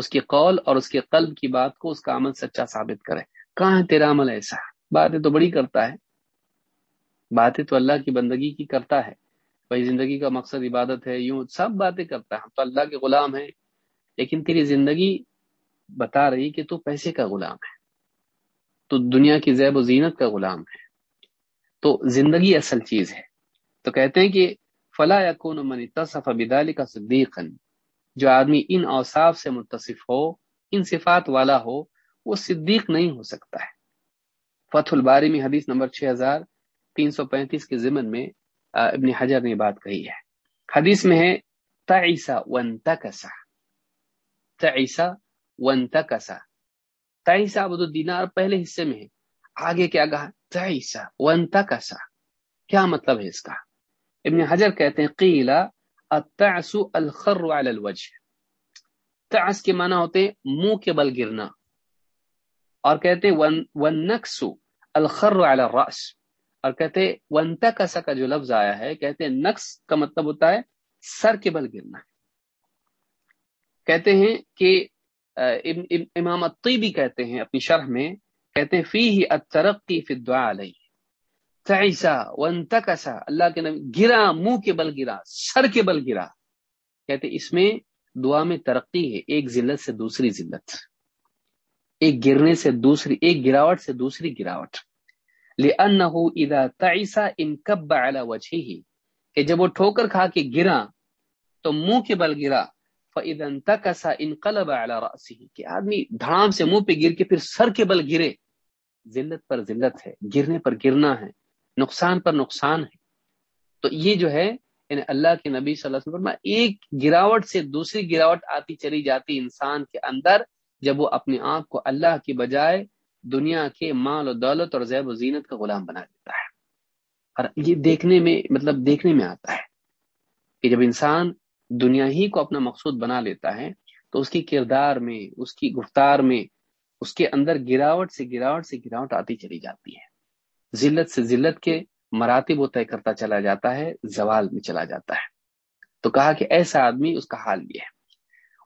اس کے قول اور اس کے قلب کی بات کو اس کا عمل سچا ثابت کرے۔ کہاں ہے تیرا عمل ایسا؟ باتیں تو بڑی کرتا ہے۔ باتیں تو اللہ کی بندگی کی کرتا ہے۔ بھائی، زندگی کا مقصد عبادت ہے، یوں سب باتیں کرتا ہے۔ ہم تو اللہ کے غلام ہیں، لیکن تیری زندگی بتا رہی کہ تو پیسے کا غلام ہے۔ تو دنیا کی زیب و زینت کا غلام ہے۔ تو زندگی اصل چیز ہے۔ تو کہتے ہیں کہ فلاں یقون من تصف بدال کا صدیق جو آدمی ان اوصاف سے متصف ہو، ان صفات والا ہو، وہ صدیق نہیں ہو سکتا ہے۔ فتح الباری میں حدیث نمبر 6335 کے ضمن میں ابن حجر نے بات کہی ہے۔ حدیث میں ہے تعیسا ونتکسا تعیسا ونتکسا تعیسا ابو دینار پہلے حصے میں ہے۔ آگے کیا کہا؟ تعیسا ونتکسا کیا مطلب ہے اس کا؟ ابن حجر کہتے ہیں قیلا التعس الخر على الوجه تعس کے معنی ہوتے ہیں منہ کے بل گرنا۔ اور کہتے ونکسو الخر علی الراس اور کہتے ونتکسا کا جو لفظ آیا ہے، کہتے نقص کا مطلب ہوتا ہے سر کے بل گرنا۔ کہتے ہیں کہ امام الطیبی کہتے ہیں اپنی شرح میں، کہتے ہیں فی ہی الترقی فی الدعاء علیہ۔ تعیسا، وانتکسا، اللہ کے نبی، گرا، منہ کے بل گرا، سر کے بل گرا۔ کہتے اس میں دعا میں ترقی ہے، ایک ذلت سے دوسری ذلت۔ ایک گرنے سے دوسری، ایک گراوٹ سے دوسری گراوٹ۔ لأنه اذا تعس انكب على وجهه۔ کہ جب وہ ٹھوکر کھا کے گرا، تو منہ کے بل گرا۔ فاذا انتكس انقلب على راسه کہ آدمی دھڑام سے منہ پہ گر کے پھر سر کے بل گرے۔ ذلت پر ذلت ہے، گرنے پر گرنا ہے۔ نقصان پر نقصان ہے۔ تو یہ جو ہے یعنی اللہ کے نبی صلی اللہ علیہ وسلم ایک گراوٹ سے دوسری گراوٹ آتی چلی جاتی انسان کے اندر، جب وہ اپنے آپ کو اللہ کی بجائے دنیا کے مال و دولت اور زیب و زینت کا غلام بنا دیتا ہے۔ اور یہ دیکھنے میں مطلب دیکھنے میں آتا ہے کہ جب انسان دنیا ہی کو اپنا مقصود بنا لیتا ہے، تو اس کی کردار میں، اس کی گفتار میں، اس کے اندر گراوٹ سے گراوٹ سے گراوٹ آتی چلی جاتی ہے۔ ذلت سے ذلت کے مراتب وہ طے کرتا چلا جاتا ہے، زوال میں چلا جاتا ہے۔ تو کہا کہ ایسا آدمی اس کا حال یہ ہے۔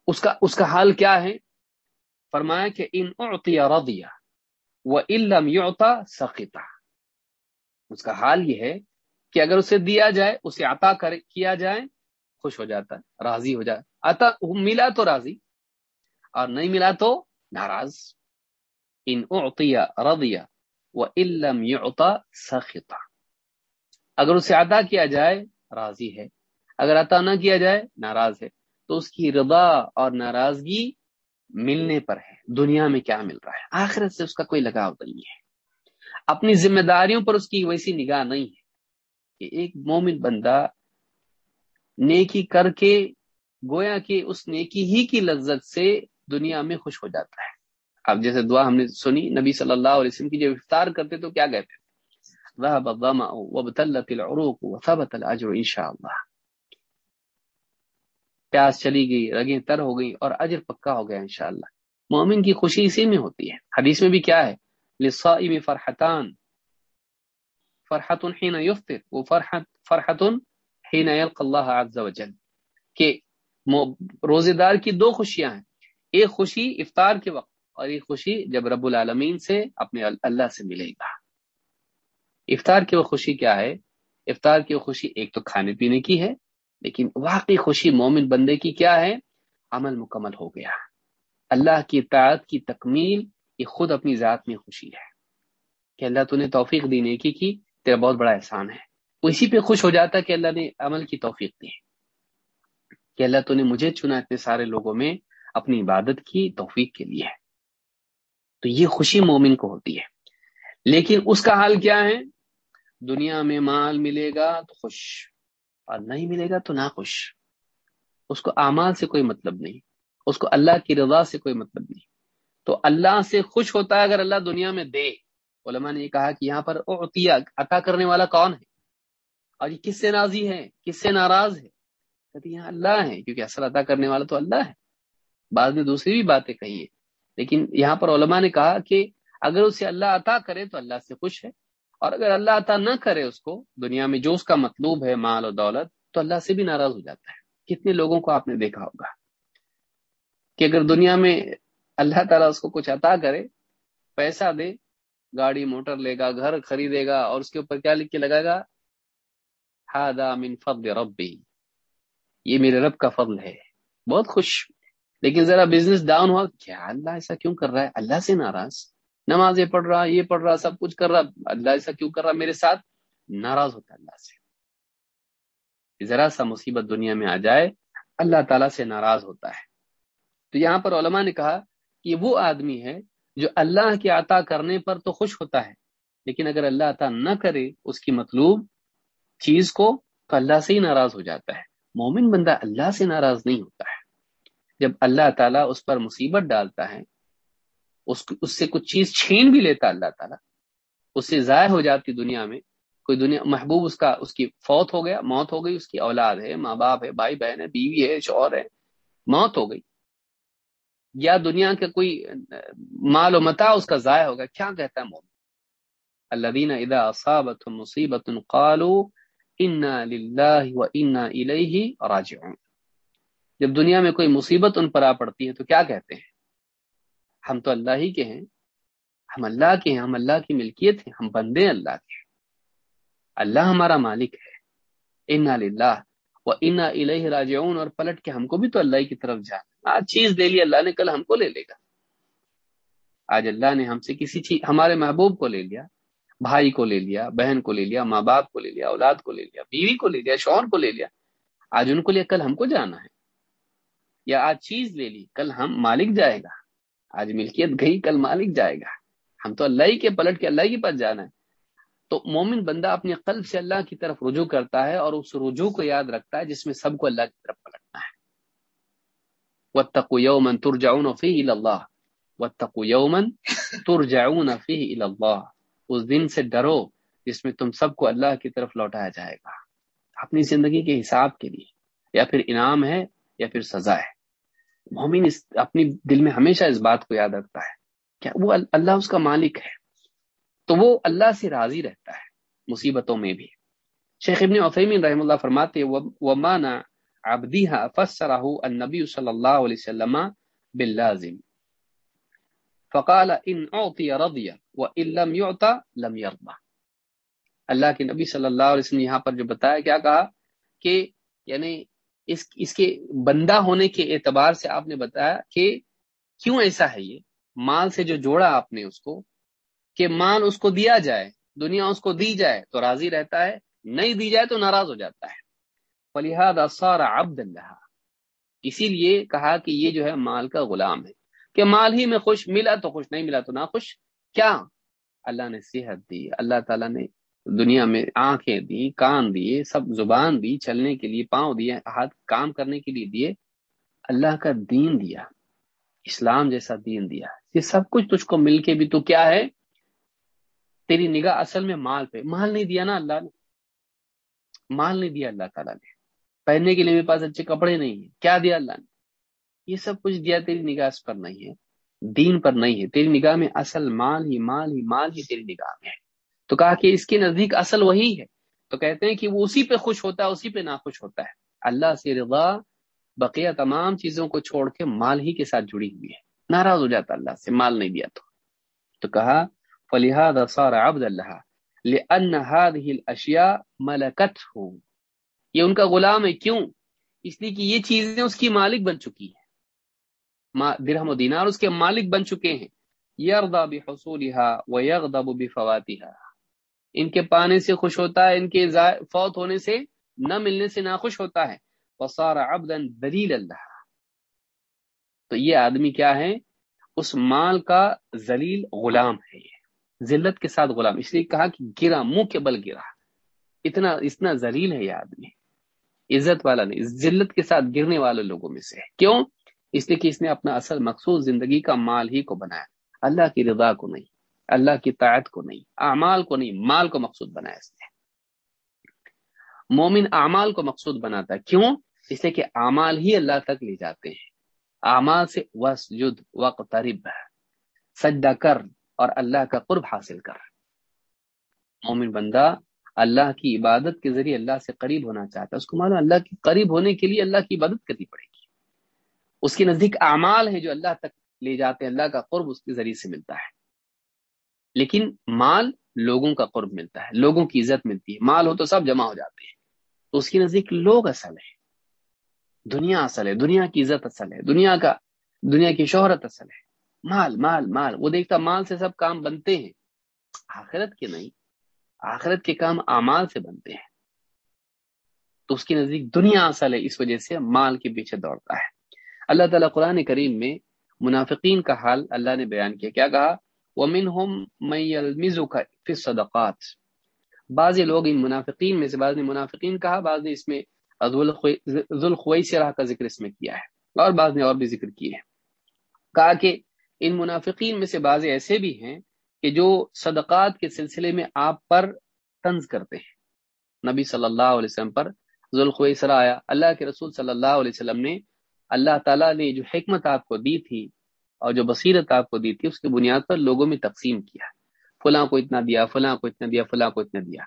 اس کا اس کا حال کیا ہے؟ فرمایا کہ ان اعطی رضیا وہ علم یوتا سقیتا اس کا حال یہ ہے کہ اگر اسے دیا جائے، اسے عطا کر، کیا جائے، خوش ہو جاتا ہے راضی ہو جائے عطا، ملا تو راضی، اور نہیں ملا تو ناراض۔ ان اعطیا رضیا وہ علم یوتا اگر اسے عطا کیا جائے، راضی ہے۔ اگر عطا نہ کیا جائے، ناراض ہے۔ تو اس کی رضا اور ناراضگی ملنے پر ہے۔ دنیا میں کیا مل رہا ہے؟ آخرت سے اس کا کوئی لگاؤ نہیں ہے۔ اپنی ذمہ داریوں پر اس کی ویسی نگاہ نہیں ہے۔ کہ ایک مومن بندہ نیکی کر کے، گویا کہ اس نیکی ہی کی لذت سے دنیا میں خوش ہو جاتا ہے۔ اب جیسے دعا ہم نے سنی، نبی صلی اللہ علیہ وسلم کی جب افطار کرتے تو کیا کہتے؟ ذهب الظما وبتلت العروق وثبت الاجر انشاءاللہ پیاس چلی گئی، رگیں تر ہو گئی اور اجر پکا ہو گیا انشاءاللہ مومن کی خوشی اسی میں ہوتی ہے۔ حدیث میں بھی کیا ہے؟ للصائم فرحتان۔ فرحت حين يفطر وفرحت فرحت حين يلقى الله عز وجل۔ کہ روزے دار کی دو خوشیاں ہیں۔ ایک خوشی افطار کے وقت اور ایک خوشی جب رب العالمین سے اپنے اللہ سے ملے گا۔ افطار کی وہ خوشی کیا ہے؟ افطار کی وہ خوشی ایک تو کھانے پینے کی ہے، لیکن واقعی خوشی مومن بندے کی کیا ہے؟ عمل مکمل ہو گیا۔ اللہ کی اطاعت کی تکمیل یہ خود اپنی ذات میں خوشی ہے۔ کہ اللہ تو نے توفیق دی، نیکی کی، تیرا بہت بڑا احسان ہے۔ وہ اسی پہ خوش ہو جاتا کہ اللہ نے عمل کی توفیق دی۔ کہ اللہ تو نے مجھے چنا اتنے سارے لوگوں میں اپنی عبادت کی توفیق کے لیے۔ ہے تو یہ خوشی مومن کو ہوتی ہے۔ لیکن اس کا حال کیا ہے؟ دنیا میں مال ملے گا تو خوش، اور نہیں ملے گا تو نہ خوش اس کو اعمال سے کوئی مطلب نہیں، اس کو اللہ کی رضا سے کوئی مطلب نہیں۔ تو اللہ سے خوش ہوتا ہے اگر اللہ دنیا میں دے۔ علماء نے یہ کہا کہ یہاں پر عطا کرنے والا کون ہے؟ اور یہ کس سے نازی ہے؟ کس سے ناراض ہے؟ کہتے یہاں اللہ ہے، کیونکہ اصل عطا کرنے والا تو اللہ ہے۔ بعد میں دوسری بھی باتیں کہی ہیں۔ لیکن یہاں پر علماء نے کہا کہ اگر اسے اللہ عطا کرے تو اللہ سے خوش ہے، اور اگر اللہ عطا نہ کرے اس کو دنیا میں جو اس کا مطلوب ہے مال و دولت، تو اللہ سے بھی ناراض ہو جاتا ہے۔ کتنے لوگوں کو آپ نے دیکھا ہوگا کہ اگر دنیا میں اللہ تعالیٰ اس کو کچھ عطا کرے، پیسہ دے، گاڑی، موٹر لے گا، گھر خریدے گا، اور اس کے اوپر کیا لکھ کے لگائے گا؟ من فضل ربی یہ میرے رب کا فضل ہے۔ بہت خوش لیکن ذرا بزنس ڈاؤن ہوا، کیا اللہ ایسا کیوں کر رہا ہے؟ اللہ سے ناراض۔ نمازیں پڑھ رہا، یہ پڑھ رہا، سب کچھ کر رہا۔ اللہ ایسا کیوں کر رہا؟ میرے ساتھ ناراض ہوتا اللہ سے۔ ذرا سا مصیبت دنیا میں آ جائے، اللہ تعالیٰ سے ناراض ہوتا ہے۔ تو یہاں پر علماء نے کہا کہ وہ آدمی ہے جو اللہ کے عطا کرنے پر تو خوش ہوتا ہے، لیکن اگر اللہ عطا نہ کرے، اس کی مطلوب چیز کو تو اللہ سے ہی ناراض ہو جاتا ہے۔ مومن بندہ اللہ سے ناراض نہیں ہوتا ہے۔ جب اللہ تعالیٰ اس پر مصیبت ڈالتا ہے، اس اس سے کچھ چیز چھین بھی لیتا اللہ تعالیٰ۔ اس سے ضائع ہو جاتی دنیا میں۔ کوئی دنیا محبوب اس کا اس کی فوت ہو گیا، موت ہو گئی، اس کی اولاد ہے، ماں باپ ہے، بھائی بہن ہے، بیوی ہے، شوہر ہے، موت ہو گئی۔ یا دنیا کا کوئی مال و متا اس کا ضائع ہوگا کیا کہتا ہے موت اللہ دینا ادا اصابت مصیبت قالو انا للہ و انا الیہ راجعون۔ جب دنیا میں کوئی مصیبت ان پر آ پڑتی ہے تو کیا کہتے ہیں؟ ہم تو اللہ ہی کے ہیں۔ ہم اللہ کے ہیں، ہم اللہ کی ملکیت ہیں، ہم بندے اللہ کے۔ اللہ ہمارا مالک ہے۔ ان اللہ و ان الہ راجعون۔ اور پلٹ کے ہم کو بھی تو اللہ کی طرف جانا آج چیز دے لی، اللہ نے، کل ہم کو لے لے گا۔ آج اللہ نے ہم سے کسی چیز ہمارے محبوب کو لے لیا، بھائی کو لے لیا، بہن کو لے لیا، ماں باپ کو لے لیا، اولاد کو لے لیا، بیوی کو لے لیا، شوہر کو لے لیا۔ آج ان کو لیا کل ہم کو جانا ہے۔ یا آج چیز لے لی، کل ہم مالک جائے گا۔ آج ملکیت گئی، کل مالک جائے گا۔ ہم تو اللہ ہی کے پلٹ کے اللہ کے پاس جانا ہے۔ تو مومن بندہ اپنے قلب سے اللہ کی طرف رجوع کرتا ہے اور اس رجوع کو یاد رکھتا ہے جس میں سب کو اللہ کی طرف پلٹنا ہے۔ وَاتَّقُوا يَوْمًا تُرْجَعُونَ فِيهِ إِلَى اللَّهِ۔ وَاتَّقُوا يَوْمًا تُرْجَعُونَ فِيهِ إِلَى اللَّهِ۔ اس دن سے ڈرو جس میں تم سب کو اللہ کی طرف لوٹایا جائے گا۔ اپنی زندگی کے حساب کے لیے۔ یا پھر انعام ہے یا پھر سزا ہے۔ مومن اس اپنی دل میں ہمیشہ اس بات کو یاد رکھتا ہے کیا وہ اللہ اس کا مالک ہے۔ تو وہ اللہ سے راضی رہتا ہے مصیبتوں میں بھی۔ شیخ ابن عثیمین رحم اللہ فرماتے ومانا عبدیہا فسرہ النبی صلی اللہ علیہ وسلم باللازم۔ فقال، ان اعطی رضی وان لم يعطى لم يرضى اللہ کے نبی صلی اللہ علیہ وسلم یہاں پر جو بتایا، کیا کہا؟ کہ یعنی اس اس کے بندہ ہونے کے اعتبار سے آپ نے بتایا کہ کیوں ایسا ہے یہ؟ مال سے جو جوڑا آپ نے اس کو، کہ مال اس کو دیا جائے، دنیا اس کو دی جائے تو راضی رہتا ہے، نہیں دی جائے تو ناراض ہو جاتا ہے۔ فلیحاد عبد اللہ اسی لیے کہا کہ یہ جو ہے مال کا غلام ہے۔ کہ مال ہی میں خوش ملا تو خوش، نہیں ملا تو نہ خوش کیا؟ اللہ نے صحت دی۔ اللہ تعالیٰ نے دنیا میں آنکھیں دی، کان دیے، سب زبان دی، چلنے کے لیے پاؤں دیے، ہاتھ کام کرنے کے لیے دیے، اللہ کا دین دیا، اسلام جیسا دین دیا۔ یہ سب کچھ تجھ کو مل کے بھی تو کیا ہے؟ تیری نگاہ اصل میں مال پہ۔ مال نہیں دیا نا اللہ نے۔ مال نہیں دیا اللہ تعالیٰ نے۔ پہننے کے لیے میرے پاس اچھے کپڑے نہیں ہیں۔ کیا دیا اللہ نے؟ یہ سب کچھ دیا تیری نگاہ اس پر نہیں ہے۔ دین پر نہیں ہے۔ تیری نگاہ میں اصل مال ہی مال ہی مال ہی تیری نگاہ میں ہے۔ تو کہا کہ اس کے نزدیک اصل وہی ہے۔ تو کہتے ہیں کہ وہ اسی پہ خوش ہوتا ہے، اسی پہ ناخوش ہوتا ہے۔ اللہ سے رضا بقیہ تمام چیزوں کو چھوڑ کے مال ہی کے ساتھ جڑی ہوئی ہے۔ ناراض ہو جاتا اللہ سے، مال نہیں دیا تو۔ تو کہا، فلهذا صار عبد اللہ لأن هذه الاشیاء ملکته یہ ان کا غلام ہے، کیوں؟ اس لیے کہ یہ چیزیں اس کی مالک بن چکی ہیں۔ درہم و دینار اس کے مالک بن چکے ہیں۔ یرضا بحصولها ويغضب بفواتها۔ ان کے پانے سے خوش ہوتا ہے، ان کے فوت ہونے سے نہ ملنے سے ناخوش ہوتا ہے۔ فصار عبدا دلیل اللہ۔ تو یہ آدمی کیا ہے؟ اس مال کا ذلیل غلام ہے یہ۔ ذلت کے ساتھ غلام، اس لیے کہا کہ گرا، منہ کے بل گرا۔ اتنا اتنا ذلیل ہے یہ آدمی۔ عزت والا نہیں ذلت کے ساتھ گرنے والے لوگوں میں سے کیوں؟ اس لیے کہ اس نے اپنا اصل مقصود زندگی کا مال ہی کو بنایا۔ اللہ کی رضا کو نہیں۔ اللہ کی طاعت کو نہیں، اعمال کو نہیں، مال کو مقصود بنایا اس نے۔ مومن اعمال کو مقصود بناتا ہے۔ کیوں؟ اس لیے کہ اعمال ہی اللہ تک لے جاتے ہیں۔ اعمال سے وسجد وقترب سجدہ کر اور اللہ کا قرب حاصل کر۔ مومن بندہ اللہ کی عبادت کے ذریعے اللہ سے قریب ہونا چاہتا ہے۔ اس کو معلوم اللہ کے قریب ہونے کے لیے اللہ کی عبادت کرنی پڑے گی۔ اس کے نزدیک اعمال ہے جو اللہ تک لے جاتے ہیں، اللہ کا قرب اس کے ذریعے سے ملتا ہے۔ لیکن مال لوگوں کا قرب ملتا ہے، لوگوں کی عزت ملتی ہے۔ مال ہو تو سب جمع ہو جاتے ہیں۔ تو اس کے نزدیک لوگ اصل ہے دنیا اصل ہے، دنیا کی عزت اصل ہے، دنیا کا، دنیا کی شہرت اصل ہے۔ مال مال مال، وہ دیکھتا مال سے سب کام بنتے ہیں۔ آخرت کے نہیں، آخرت کے کام اعمال سے بنتے ہیں۔ تو اس کے نزدیک دنیا اصل ہے، اس وجہ سے مال کے پیچھے دوڑتا ہے۔ اللہ تعالیٰ قرآن کریم میں منافقین کا حال اللہ نے بیان کیا۔ کیا کہا؟ وہ من ہوم کا صدقات بعض لوگ ان منافقین میں سے، بعض نے منافقین کہا، بعض نے اس میں ذوالخوئی سے کا ذکر اس میں کیا ہے۔ اور بعض نے اور بھی ذکر کیے ہیں۔ کہا کہ ان منافقین میں سے بعض ایسے بھی ہیں کہ جو صدقات کے سلسلے میں آپ پر طنز کرتے ہیں۔ نبی صلی اللہ علیہ وسلم پر ذوالخویسرا آیا۔ اللہ کے رسول صلی اللہ علیہ وسلم نے، اللہ تعالیٰ نے جو حکمت آپ کو دی تھی اور جو بصیرت آپ کو دی تھی، اس کی بنیاد پر لوگوں میں تقسیم کیا۔ فلاں کو اتنا دیا، فلاں کو اتنا دیا، فلاں کو اتنا دیا۔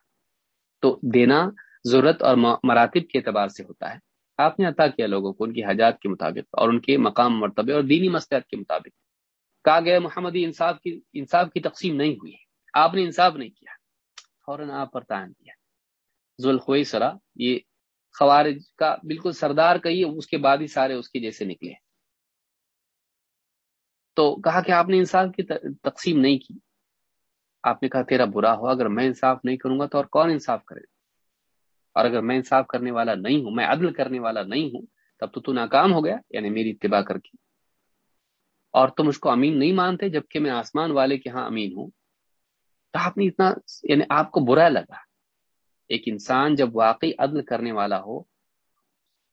تو دینا ضرورت اور مراتب کے اعتبار سے ہوتا ہے۔ آپ نے عطا کیا لوگوں کو ان کی حجات کے مطابق اور ان کے مقام، مرتبے اور دینی مسلحت کے مطابق۔ کہا گیا محمدی انصاف کی انصاف کی تقسیم نہیں ہوئی۔ آپ نے انصاف نہیں کیا۔ فوراً آپ پر تعین کیا۔ ذوالخوئی سرا یہ خوارج کا بالکل سردار کہیے اس کے بعد ہی سارے اس کے جیسے نکلے۔ تو کہا کہ آپ نے انصاف کی تقسیم نہیں کی۔ آپ نے کہا تیرا برا ہو اگر میں انصاف نہیں کروں گا تو اور کون انصاف کرے؟ اور اگر میں انصاف کرنے والا نہیں ہوں، میں عدل کرنے والا نہیں ہوں، تب تو تو ناکام ہو گیا یعنی میری اتباع کر کے۔ اور تم اس کو امین نہیں مانتے، جبکہ میں آسمان والے کے ہاں امین ہوں۔ تو آپ نے اتنا یعنی آپ کو برا لگا۔ ایک انسان جب واقعی عدل کرنے والا ہو،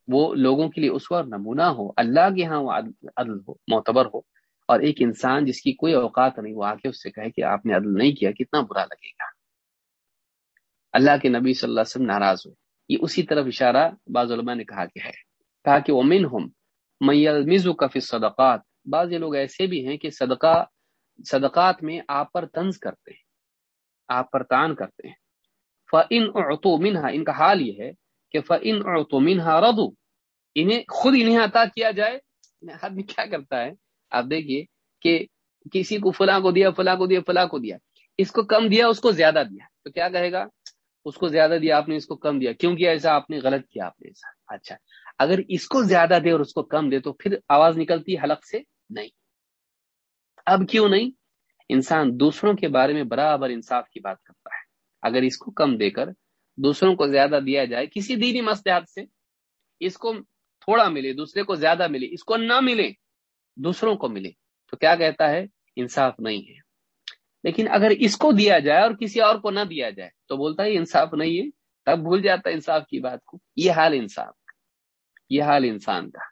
وہ لوگوں کے لیے اس وقت نمونہ ہو، اللہ کے ہاں وہ عدل ہو، معتبر ہو۔ اور ایک انسان جس کی کوئی اوقات نہیں، وہ آ کے اس سے کہے کہ آپ نے عدل نہیں کیا، کتنا برا لگے گا۔ اللہ کے نبی صلی اللہ علیہ وسلم ناراض ہوئے۔ یہ اسی طرف اشارہ بعض علماء نے کہا کہ ہے۔ کہا کہ امن ہم میز کفی صدقات بعض یہ لوگ ایسے بھی ہیں کہ صدقہ، صدقات میں آپ پر طنز کرتے ہیں، آپ پر تان کرتے ہیں۔ فن اڑتو منہا ان کا حال یہ ہے کہ فن اڑتو منہا ردو انہیں خود انہیں عطا کیا جائے۔ آدمی کیا کرتا ہے؟ آپ دیکھیے کہ کسی کو فلاں کو دیا، فلاں کو دیا، فلاں کو دیا۔ اس کو کم دیا، اس کو زیادہ دیا۔ تو کیا کہے گا؟ اس کو زیادہ دیا، آپ نے اس کو کم دیا۔ کیوں کیا؟ ایسا آپ نے غلط کیا، آپ نے ایسا۔ اچھا۔ اگر اس کو زیادہ دے اور اس کو کم دے تو پھر آواز نکلتی حلق سے نہیں۔ اب کیوں نہیں؟ انسان دوسروں کے بارے میں برابر انصاف کی بات کرتا ہے۔ اگر اس کو کم دے کر دوسروں کو زیادہ دیا جائے، کسی دینی مسلحت سے اس کو تھوڑا ملے، دوسرے کو زیادہ ملے، اس کو نہ ملے دوسروں کو ملے تو کیا کہتا ہے؟ انصاف نہیں ہے۔ لیکن اگر اس کو دیا جائے اور کسی اور کو نہ دیا جائے تو بولتا ہے انصاف نہیں ہے۔ تب بھول جاتا ہے انصاف کی بات کو۔ یہ حال انصاف یہ حال انسان کا۔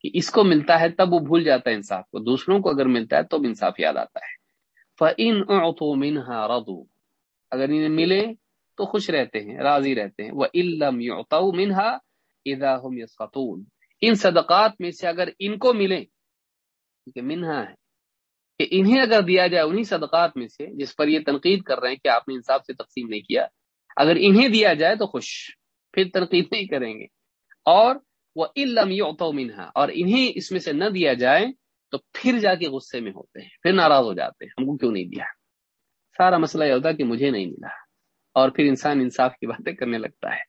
کہ اس کو ملتا ہے تب وہ بھول جاتا ہے انصاف کو۔ دوسروں کو اگر ملتا ہے تو انصاف یاد آتا ہے۔ فن او منہا ردو اگر انہیں ملے تو خوش رہتے ہیں، راضی رہتے ہیں۔ وہ علم یو منہا ادا ان صدقات میں سے اگر ان کو ملے کہ منہا ہے، کہ انہیں اگر دیا جائے انہیں صدقات میں سے جس پر یہ تنقید کر رہے ہیں کہ آپ نے انصاف سے تقسیم نہیں کیا، اگر انہیں دیا جائے تو خوش، پھر تنقید نہیں کریں گے۔ اور وہ علم منہا، اور انہیں اس میں سے نہ دیا جائے تو پھر جا کے غصے میں ہوتے ہیں، پھر ناراض ہو جاتے ہیں، ہم کو کیوں نہیں دیا؟ سارا مسئلہ یہ ہوتا کہ مجھے نہیں ملا، اور پھر انسان انصاف کی باتیں کرنے لگتا ہے۔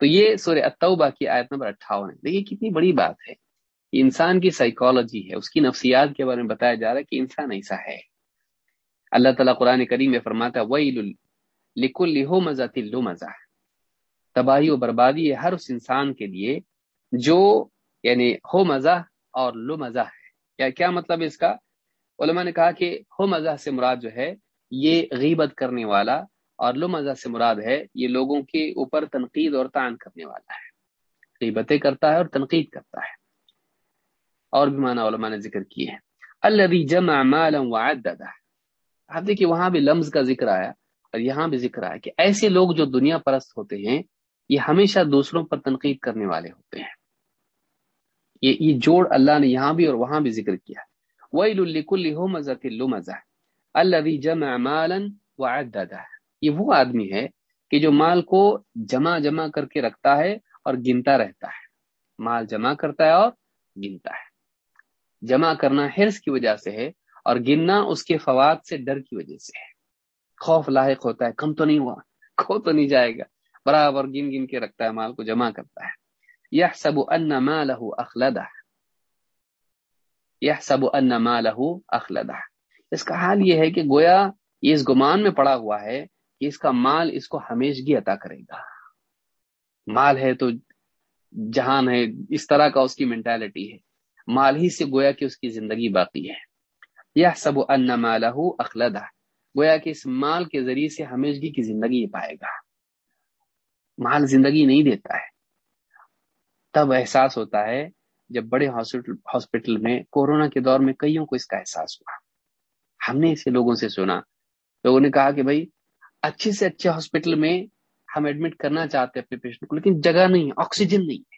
تو یہ سورہ التوبہ کی آیت نمبر اٹھاون ہے۔ دیکھیے کتنی بڑی بات ہے۔ انسان کی سائیکالوجی ہے، اس کی نفسیات کے بارے میں بتایا جا رہا ہے کہ انسان ایسا ہے۔ اللہ تعالیٰ قرآن کریم میں فرماتا ہے لکل لہو مزہ تلو مزہ تباہی و بربادی ہے ہر اس انسان کے لیے جو یعنی ہو مزہ اور لو مزہ ہے۔ کیا کیا مطلب اس کا؟ علماء نے کہا کہ ہو مزہ سے مراد جو ہے، یہ غیبت کرنے والا اور لو مزہ سے مراد ہے، یہ لوگوں کے اوپر تنقید اور تعین کرنے والا ہے۔ غیبتیں کرتا ہے اور تنقید کرتا ہے۔ اور بھی معنی علماء نے ذکر کیے ہیں۔ اللہ جمع مالا وعددہ آپ دیکھیے وہاں بھی لمز کا ذکر آیا اور یہاں بھی ذکر آیا کہ ایسے لوگ جو دنیا پرست ہوتے ہیں، یہ ہمیشہ دوسروں پر تنقید کرنے والے ہوتے ہیں۔ یہ یہ جوڑ اللہ نے یہاں بھی اور وہاں بھی ذکر کیا۔ وَيْلُ لِكُلِّ هُمَزَةٍ لُمَزَةٍ الَّذِي جَمَعَ مَالًا وَعَدَّدَهُ۔ یہ وہ آدمی ہے کہ جو مال کو جمع جمع کر کے رکھتا ہے اور گنتا رہتا ہے۔ مال جمع کرتا ہے اور گنتا ہے۔ جمع کرنا حرص کی وجہ سے ہے اور گننا اس کے فواد سے ڈر کی وجہ سے ہے۔ خوف لاحق ہوتا ہے، کم تو نہیں ہوا، کھو تو نہیں جائے گا۔ برابر گن گن کے رکھتا ہے، مال کو جمع کرتا ہے۔ یہ سب ان مالہ اخلدہ یہ سب ان مالہ اخلدہ اس کا حال یہ ہے کہ گویا یہ اس گمان میں پڑا ہوا ہے کہ اس کا مال اس کو ہمیشگی عطا کرے گا۔ مال ہے تو جہان ہے، اس طرح کا اس کی مینٹالٹی ہے۔ مال ہی سے گویا کہ اس کی زندگی باقی ہے۔ یہ سب ان مالہ اخلدہ گویا کہ اس مال کے ذریعے سے ہمیشگی کی زندگی پائے گا۔ مال زندگی نہیں دیتا ہے۔ تب احساس ہوتا ہے جب بڑے ہاسپٹل میں کورونا کے دور میں کئیوں کو اس کا احساس ہوا۔ ہم نے اسے لوگوں سے سنا۔ لوگوں نے کہا کہ بھائی، اچھے سے اچھے ہاسپٹل میں ہم ایڈمٹ کرنا چاہتے ہیں اپنے پیشنٹ کو، لیکن جگہ نہیں، آکسیجن نہیں۔ ہے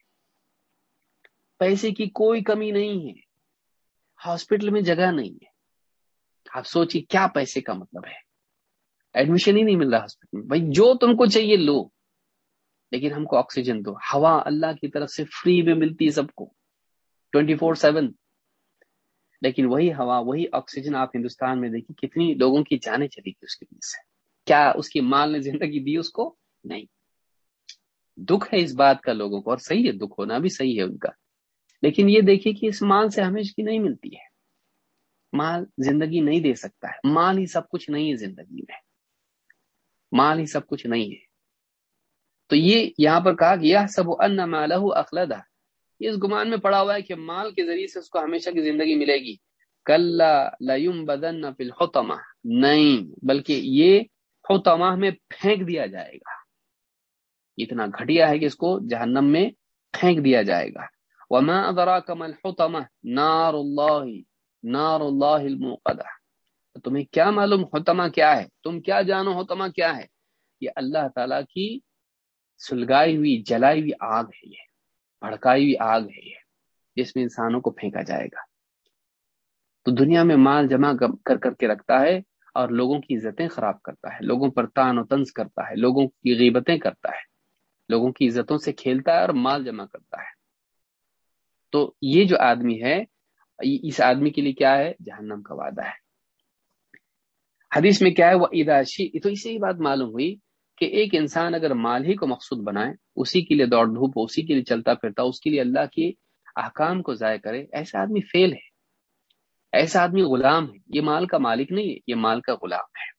پیسے کی کوئی کمی نہیں ہے۔ ہاسپٹل میں جگہ نہیں ہے۔ آپ سوچیے کیا پیسے کا مطلب ہے۔ ایڈمیشن ہی نہیں مل رہا ہاسپٹل میں۔ بھائی، جو تم کو چاہیے لو، لیکن ہم کو آکسیجن دو۔ ہوا اللہ کی طرف سے فری میں ملتی ہے سب کو۔ ٹوینٹی فور سیون لیکن وہی ہوا، وہی آکسیجن آپ ہندوستان میں دیکھیں، کتنی لوگوں کی جانیں چلی گئی اس کے وجہ سے۔ کیا اس کی مال نے زندگی دی اس کو؟ نہیں۔ دکھ ہے اس بات کا لوگوں کو، اور صحیح ہے، دکھ ہونا بھی صحیح ہے ان کا۔ لیکن یہ دیکھیے کہ اس مال سے ہمیں کی نہیں ملتی ہے۔ مال زندگی نہیں دے سکتا ہے۔ مال ہی سب کچھ نہیں ہے زندگی میں۔ مال ہی سب کچھ نہیں ہے۔ تو یہ یہاں پر کہا کہ یہ سب ان مالہ اخلدہ۔ یہ اس گمان میں پڑا ہوا ہے کہ مال کے ذریعے سے اس کو ہمیشہ کی زندگی ملے گی۔ کل لیم بدن نہیں، بلکہ یہ حتمہ میں پھینک دیا جائے گا۔ اتنا گھٹیا ہے کہ اس کو جہنم میں پھینک دیا جائے گا۔ وما ادراک ما الحطمہ نار اللہ نار اللہ الموقدہ تمہیں کیا معلوم حتمہ کیا ہے؟ تم کیا جانو حتمہ کیا ہے؟ یہ اللہ تعالی کی سلگائی ہوئی، جلائی ہوئی آگ ہے یہ، بھڑکائی ہوئی آگ ہے یہ، جس میں انسانوں کو پھینکا جائے گا۔ تو دنیا میں مال جمع کر کر کے رکھتا ہے اور لوگوں کی عزتیں خراب کرتا ہے، لوگوں پر تان و تنز کرتا ہے، لوگوں کی غیبتیں کرتا ہے، لوگوں کی عزتوں سے کھیلتا ہے اور مال جمع کرتا ہے۔ تو یہ جو آدمی ہے اس آدمی کے لیے کیا ہے؟ جہنم کا وعدہ ہے۔ حدیث میں کیا ہے؟ وہ اداشی تو اسے ہی بات معلوم ہوئی کہ ایک انسان اگر مال ہی کو مقصود بنائے، اسی کے لیے دوڑ دھوپ، اسی کے لیے چلتا پھرتا، اس کے لیے اللہ کے احکام کو ضائع کرے، ایسا آدمی فیل ہے۔ ایسا آدمی غلام ہے۔ یہ مال کا مالک نہیں ہے، یہ مال کا غلام ہے۔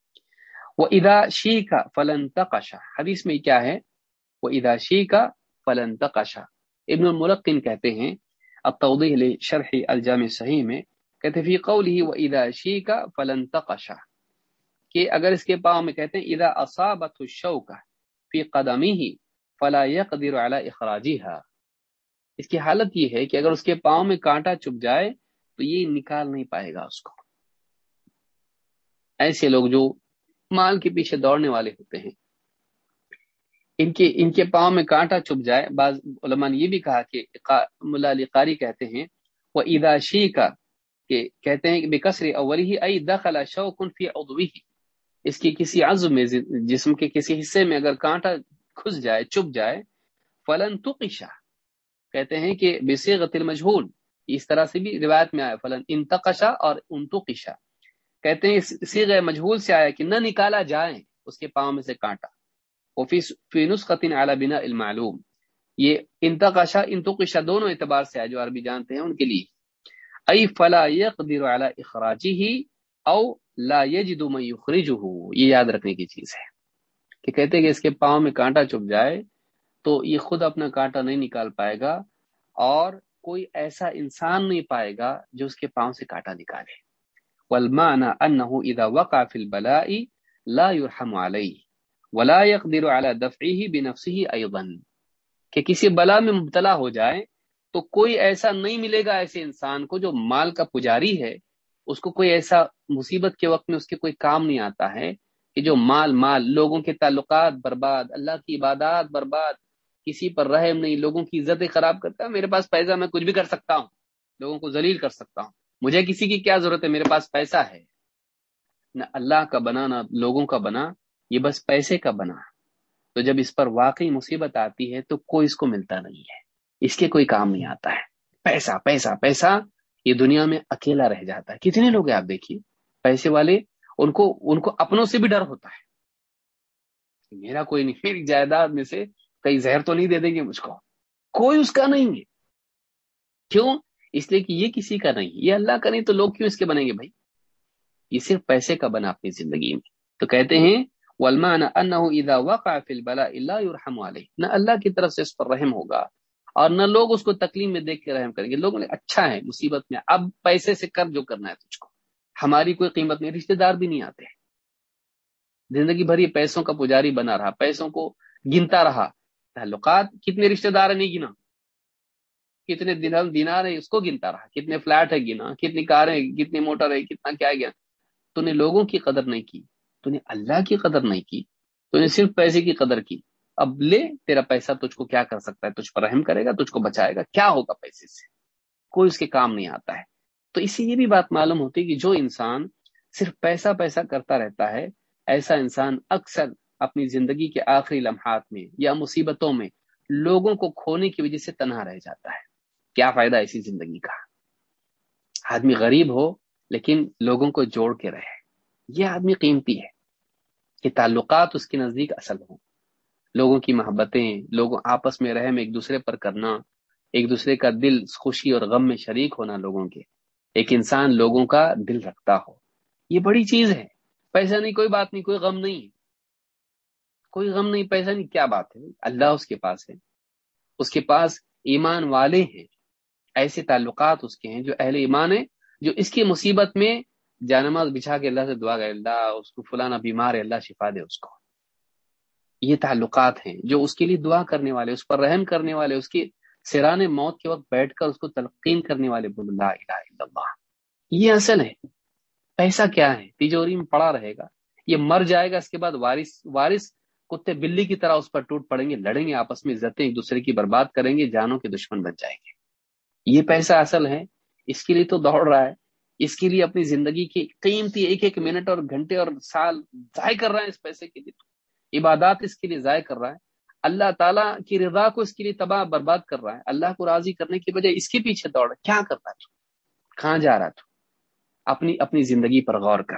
وہ ادا شی کا فلن تقشا حدیث میں کیا ہے؟ وہ ادا شی کا فلن تقشا ابن الملقن کہتے ہیں اب توضیح شرح الجام صحیح میں کہتے فی قول ہی وہ ادا شی کا فلن تقشا کہ اگر اس کے پاؤں میں کہتے ہیں، اذا اصابت الشوکہ فی قدمی ہی فلا يقدر على اخراجها اس کی حالت یہ ہے کہ اگر اس کے پاؤں میں کانٹا چپ جائے، تو یہ نکال نہیں پائے گا اس کو۔ ایسے لوگ جو مال کے پیچھے دوڑنے والے ہوتے ہیں ان کے ان کے پاؤں میں کانٹا چپ جائے، بعض علماء نے یہ بھی کہا کہ ملا علی قاری کہتے ہیں وہ اداشی کا کہ کہتے ہیں کہ بکسر اولی ہی ای دخل شوکن فی عضوی اس کی کسی عزم میں، جسم کے کسی حصے میں اگر کانٹا کھس جائے چپ جائے، فلن تقشا کہتے ہیں کہ بے غتل مجہول اس طرح سے بھی روایت میں آیا، فلن انتقشا اور انتقشا کہتے ہیں سیغ مجہول سے آیا کہ نہ نکالا جائے اس کے پاؤں میں سے کانٹا۔ فی نسخت اعلی بنا المعلوم. یہ انتقشا انتقشا دونوں اعتبار سے آئے جو عربی جانتے ہیں ان کے لیے. ای فلا يقدر على اخراجه او لا یجدو من یخرجہ یہ یاد رکھنے کی چیز ہے کہ کہتے ہیں کہ اس کے پاؤں میں کانٹا چپ جائے تو یہ خود اپنا کانٹا نہیں نکال پائے گا اور کوئی ایسا انسان نہیں پائے گا جو اس کے پاؤں سے کانٹا نکالے. والمعنى انه اذا وقع في البلاء لا يرحم عليه. ولا يقدر على دفعه بنفسه ايضا کہ کسی بلا میں مبتلا ہو جائے تو کوئی ایسا نہیں ملے گا ایسے انسان کو جو مال کا پجاری ہے۔ اس کو کوئی ایسا مصیبت کے وقت میں اس کے کوئی کام نہیں آتا ہے کہ جو مال مال، لوگوں کے تعلقات برباد، اللہ کی عبادات برباد، کسی پر رحم نہیں، لوگوں کی عزتیں خراب کرتا ہے، میرے پاس پیسہ میں کچھ بھی کر سکتا ہوں، لوگوں کو ذلیل کر سکتا ہوں۔ مجھے کسی کی کیا ضرورت ہے؟ میرے پاس پیسہ ہے۔ نہ اللہ کا بنا، نہ لوگوں کا بنا۔ یہ بس پیسے کا بنا۔ تو جب اس پر واقعی مصیبت آتی ہے تو کوئی اس کو ملتا نہیں ہے۔ اس کے کوئی کام نہیں آتا ہے۔ پیسہ پیسہ پیسہ۔ یہ دنیا میں اکیلا رہ جاتا ہے۔ کتنے لوگ ہیں آپ دیکھیے۔ پیسے والے، ان کو ان کو اپنوں سے بھی ڈر ہوتا ہے۔ میرا کوئی نہیں، میری جائیداد میں سے کئی زہر تو نہیں دے دیں گے مجھ کو۔ کوئی اس کا نہیں ہے۔ کیوں؟ اس لیے کہ یہ کسی کا نہیں۔ یہ اللہ کا نہیں تو لوگ کیوں اس کے بنیں گے بھائی؟ یہ صرف پیسے کا بنا اپنی زندگی میں۔ تو کہتے ہیں نہ اللہ کی طرف سے اس پر رحم ہوگا اور نہ لوگ اس کو تکلیف میں دیکھ کے رحم کریں گے۔ لوگوں نے اچھا ہے مصیبت میں، اب پیسے سے کر جو کرنا ہے تجھ کو۔ ہماری کوئی قیمت نہیں، رشتہ دار بھی نہیں آتے۔ زندگی بھر یہ پیسوں کا پجاری بنا رہا، پیسوں کو گنتا رہا۔ تعلقات کتنے رشتہ دار نہیں گنا۔ کتنے دن دینار ہے اس کو گنتا رہا۔ کتنے فلیٹ ہے گنا۔ کتنی کار ہے کتنی موٹر ہے کتنا کیا گیا۔ تو نے لوگوں کی قدر نہیں کی۔ تو نے اللہ کی قدر نہیں کی، تو نے صرف پیسے کی قدر کی۔ اب لے، تیرا پیسہ تجھ کو کیا کر سکتا ہے؟ تجھ پر رحم کرے گا، تجھ کو بچائے گا۔ کیا ہوگا پیسے سے؟ کوئی اس کے کام نہیں آتا ہے۔ تو اس سے یہ بھی بات معلوم ہوتی ہے کہ جو انسان صرف پیسہ پیسہ کرتا رہتا ہے، ایسا انسان اکثر اپنی زندگی کے آخری لمحات میں یا مصیبتوں میں لوگوں کو کھونے کی وجہ سے تنہا رہ جاتا ہے۔ کیا فائدہ ایسی زندگی کا؟ آدمی غریب ہو لیکن لوگوں کو جوڑ کے رہے۔ یہ آدمی قیمتی ہے۔ کہ تعلقات اس کے نزدیک اصل ہوں۔ لوگوں کی محبتیں، لوگوں آپس میں رحم ایک دوسرے پر کرنا، ایک دوسرے کا دل خوشی اور غم میں شریک ہونا لوگوں کے۔ ایک انسان لوگوں کا دل رکھتا ہو۔ یہ بڑی چیز ہے۔ پیسہ نہیں، کوئی بات نہیں، کوئی غم نہیں۔ کوئی غم نہیں، پیسہ نہیں، کیا بات ہے؟ اللہ اس کے پاس ہے۔ اس کے پاس ایمان والے ہیں۔ ایسے تعلقات اس کے ہیں جو اہل ایمان ہیں، جو اس کی مصیبت میں جانماز بچھا کے اللہ سے دعا گئے اللہ اس کو فلانا بیمار ہے، اللہ شفا دے اس کو۔ یہ تعلقات ہیں جو اس کے لیے دعا کرنے والے، اس پر رحم کرنے والے، اس کی سیران موت کے وقت بیٹھ کر اس کو تلقین کرنے والے بول اللہ الہ الا اللہ۔ یہ اصل ہے۔ پیسہ کیا ہے؟ تجوری میں پڑا رہے گا۔ یہ مر جائے گا، اس کے بعد وارث وارث کتے بلی کی طرح اس پر ٹوٹ پڑیں گے، لڑیں گے، آپس میں عزتیں ایک دوسرے کی برباد کریں گے، جانوں کے دشمن بن جائیں گے۔ یہ پیسہ اصل ہے۔ اس کے لیے تو دوڑ رہا ہے۔ اس کے لیے اپنی زندگی کی قیمتی ایک ایک منٹ اور گھنٹے اور سال ضائع کر رہا ہے اس پیسے کے لیے۔ عبادات اس کے لیے ضائع کر رہا ہے۔ اللہ تعالیٰ کی رضا کو اس کے لیے تباہ برباد کر رہا ہے۔ اللہ کو راضی کرنے کی بجائے اس کے پیچھے دوڑ۔ کیا کر رہا تو؟ کہاں جا رہا تو؟ اپنی اپنی زندگی پر غور کر۔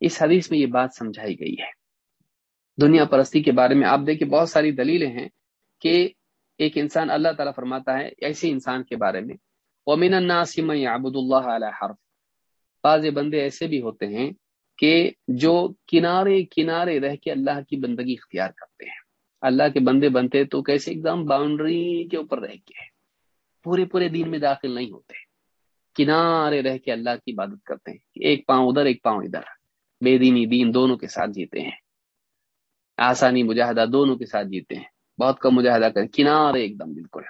اس حدیث میں یہ بات سمجھائی گئی ہے۔ دنیا پرستی کے بارے میں آپ دیکھیں، بہت ساری دلیلیں ہیں کہ ایک انسان اللہ تعالیٰ فرماتا ہے ایسے انسان کے بارے میں۔ ومن الناس من يعبد الله على حرف۔ بعض بندے ایسے بھی ہوتے ہیں کہ جو کنارے کنارے رہ کے اللہ کی بندگی اختیار کرتے ہیں۔ اللہ کے بندے بنتے تو کیسے ایک دم باؤنڈری کے اوپر رہ کے پورے پورے دین میں داخل نہیں ہوتے۔ کنارے رہ کے اللہ کی عبادت کرتے ہیں ایک پاؤں ادھر، ایک پاؤں ادھر۔ بے دینی دین دونوں کے ساتھ جیتے ہیں۔ آسانی مجاہدہ دونوں کے ساتھ جیتے ہیں۔ بہت کم مجاہدہ کریں۔ کنارے ایک دم، بالکل۔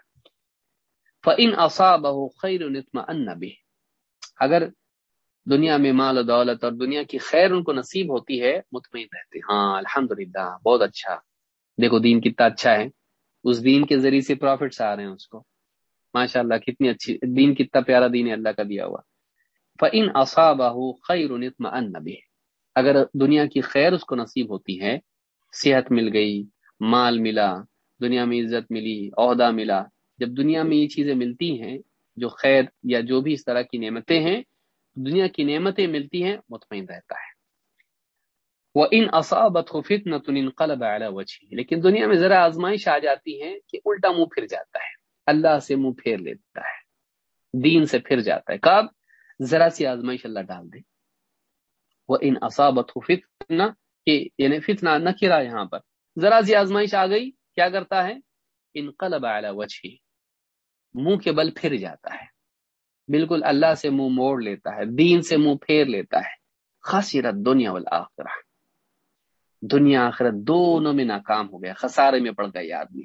فعن اصاب خیر اگر دنیا میں مال و دولت اور دنیا کی خیر ان کو نصیب ہوتی ہے، مطمئن رہتے ہاں الحمد بہت اچھا۔ دیکھو، دین کتنا اچھا ہے۔ اس دین کے ذریعے سے پروفٹس آ رہے ہیں اس کو۔ ماشاء اللہ کتنی اچھی، دین کتنا پیارا دین ہے، اللہ کا دیا ہوا۔ فعن اصاب خیر النبی اگر دنیا کی خیر اس کو نصیب ہوتی ہے، صحت مل گئی، مال ملا، دنیا میں عزت ملی، عہدہ ملا، جب دنیا میں یہ چیزیں ملتی ہیں، جو خیر یا جو بھی اس طرح کی نعمتیں ہیں دنیا کی نعمتیں ملتی ہیں، مطمئن رہتا ہے۔ وہ ان اصابت و فتن قلب وجہ لیکن دنیا میں ذرا آزمائش آ جاتی ہے کہ الٹا منہ پھر جاتا ہے۔ اللہ سے منہ پھیر لیتا ہے۔ دین سے پھر جاتا ہے۔ کب؟ ذرا سی آزمائش اللہ ڈال دے۔ وہ ان اصابت و کہ یعنی فتنہ نہ کھرا یہاں پر۔ ذرا سی آزمائش آ گئی، کیا کرتا ہے؟ انقلب على وجهه۔ منہ کے بل پھر جاتا ہے۔ بالکل اللہ سے منہ موڑ لیتا ہے، دین سے منہ پھیر لیتا ہے۔ خسرت دنیا والآخرہ۔ دنیا آخرت دونوں میں ناکام ہو گیا، خسارے میں پڑ گیا آدمی۔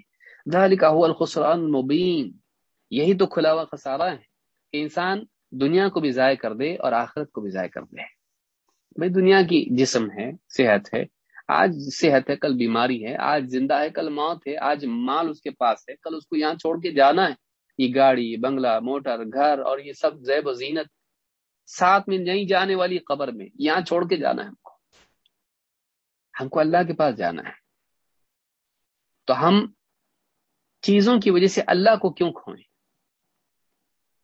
ذالک هو الخسران المبین۔ یہی تو کھلا ہوا خسارہ ہے کہ انسان دنیا کو بھی ضائع کر دے اور آخرت کو بھی ضائع کر دے۔ بھائی، دنیا کی جسم ہے، صحت ہے۔ آج صحت ہے، کل بیماری ہے۔ آج زندہ ہے، کل موت ہے۔ آج مال اس کے پاس ہے، کل اس کو یہاں چھوڑ کے جانا ہے۔ یہ گاڑی، بنگلہ، موٹر، گھر اور یہ سب زیب و زینت ساتھ میں نہیں جانے والی قبر میں، یہاں چھوڑ کے جانا ہے ہم کو۔ ہم کو اللہ کے پاس جانا ہے۔ تو ہم چیزوں کی وجہ سے اللہ کو کیوں کھوئیں؟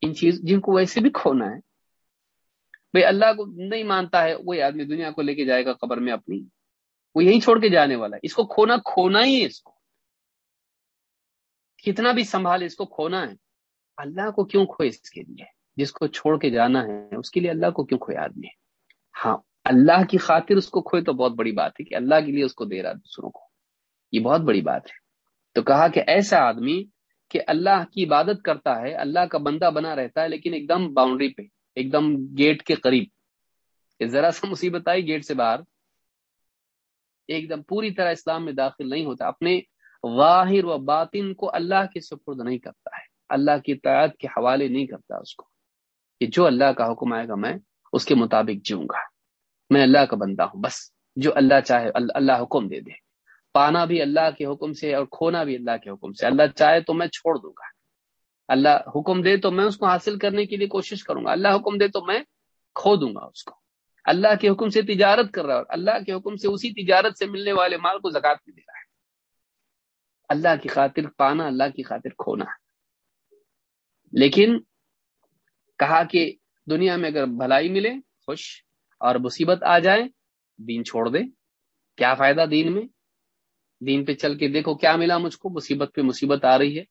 ان چیز، جن کو ویسے بھی کھونا ہے۔ بھائی اللہ کو نہیں مانتا ہے، وہی آدمی دنیا کو لے کے جائے گا قبر میں اپنی۔ وہ یہی چھوڑ کے جانے والا ہے۔ اس کو کھونا کھونا ہی ہے اس کو۔ کتنا بھی سنبھالے، اس کو کھونا ہے۔ اللہ کو کیوں کھوئے اس کے لیے؟ جس کو چھوڑ کے جانا ہے، اس کے لیے اللہ کو کیوں کھوئے آدمی؟ ہاں اللہ کی خاطر اس کو کھوئے تو بہت بڑی بات ہے کہ اللہ کے لیے اس کو دے رہا دوسروں کو۔ یہ بہت بڑی بات ہے۔ تو کہا کہ ایسا آدمی کہ اللہ کی عبادت کرتا ہے، اللہ کا بندہ بنا رہتا ہے، لیکن ایک دم باؤنڈری پہ، ایک دم گیٹ کے قریب۔ ذرا سا مصیبت آئی گیٹ سے باہر، ایک دم پوری طرح اسلام میں داخل نہیں ہوتا۔ اپنے واہر و باطن کو اللہ کے سپرد نہیں کرتا ہے۔ اللہ کی تعداد کے حوالے نہیں کرتا اس کو کہ جو اللہ کا حکم آئے گا میں اس کے مطابق جیوں گا۔ میں اللہ کا بندہ ہوں، بس جو اللہ چاہے، اللہ حکم دے دے۔ پانا بھی اللہ کے حکم سے اور کھونا بھی اللہ کے حکم سے۔ اللہ چاہے تو میں چھوڑ دوں گا۔ اللہ حکم دے تو میں اس کو حاصل کرنے کے لیے کوشش کروں گا۔ اللہ حکم دے تو میں کھو دوں گا اس کو۔ اللہ کے حکم سے تجارت کر رہا ہے اور اللہ کے حکم سے اسی تجارت سے ملنے والے مال کو زکات میں دے رہا ہے۔ اللہ کی خاطر پانا، اللہ کی خاطر کھونا۔ لیکن کہا کہ دنیا میں اگر بھلائی ملے، خوش اور مصیبت آ جائے، دین چھوڑ دے۔ کیا فائدہ دین میں؟ دین پہ چل کے دیکھو کیا ملا مجھ کو، مصیبت پہ مصیبت آ رہی ہے۔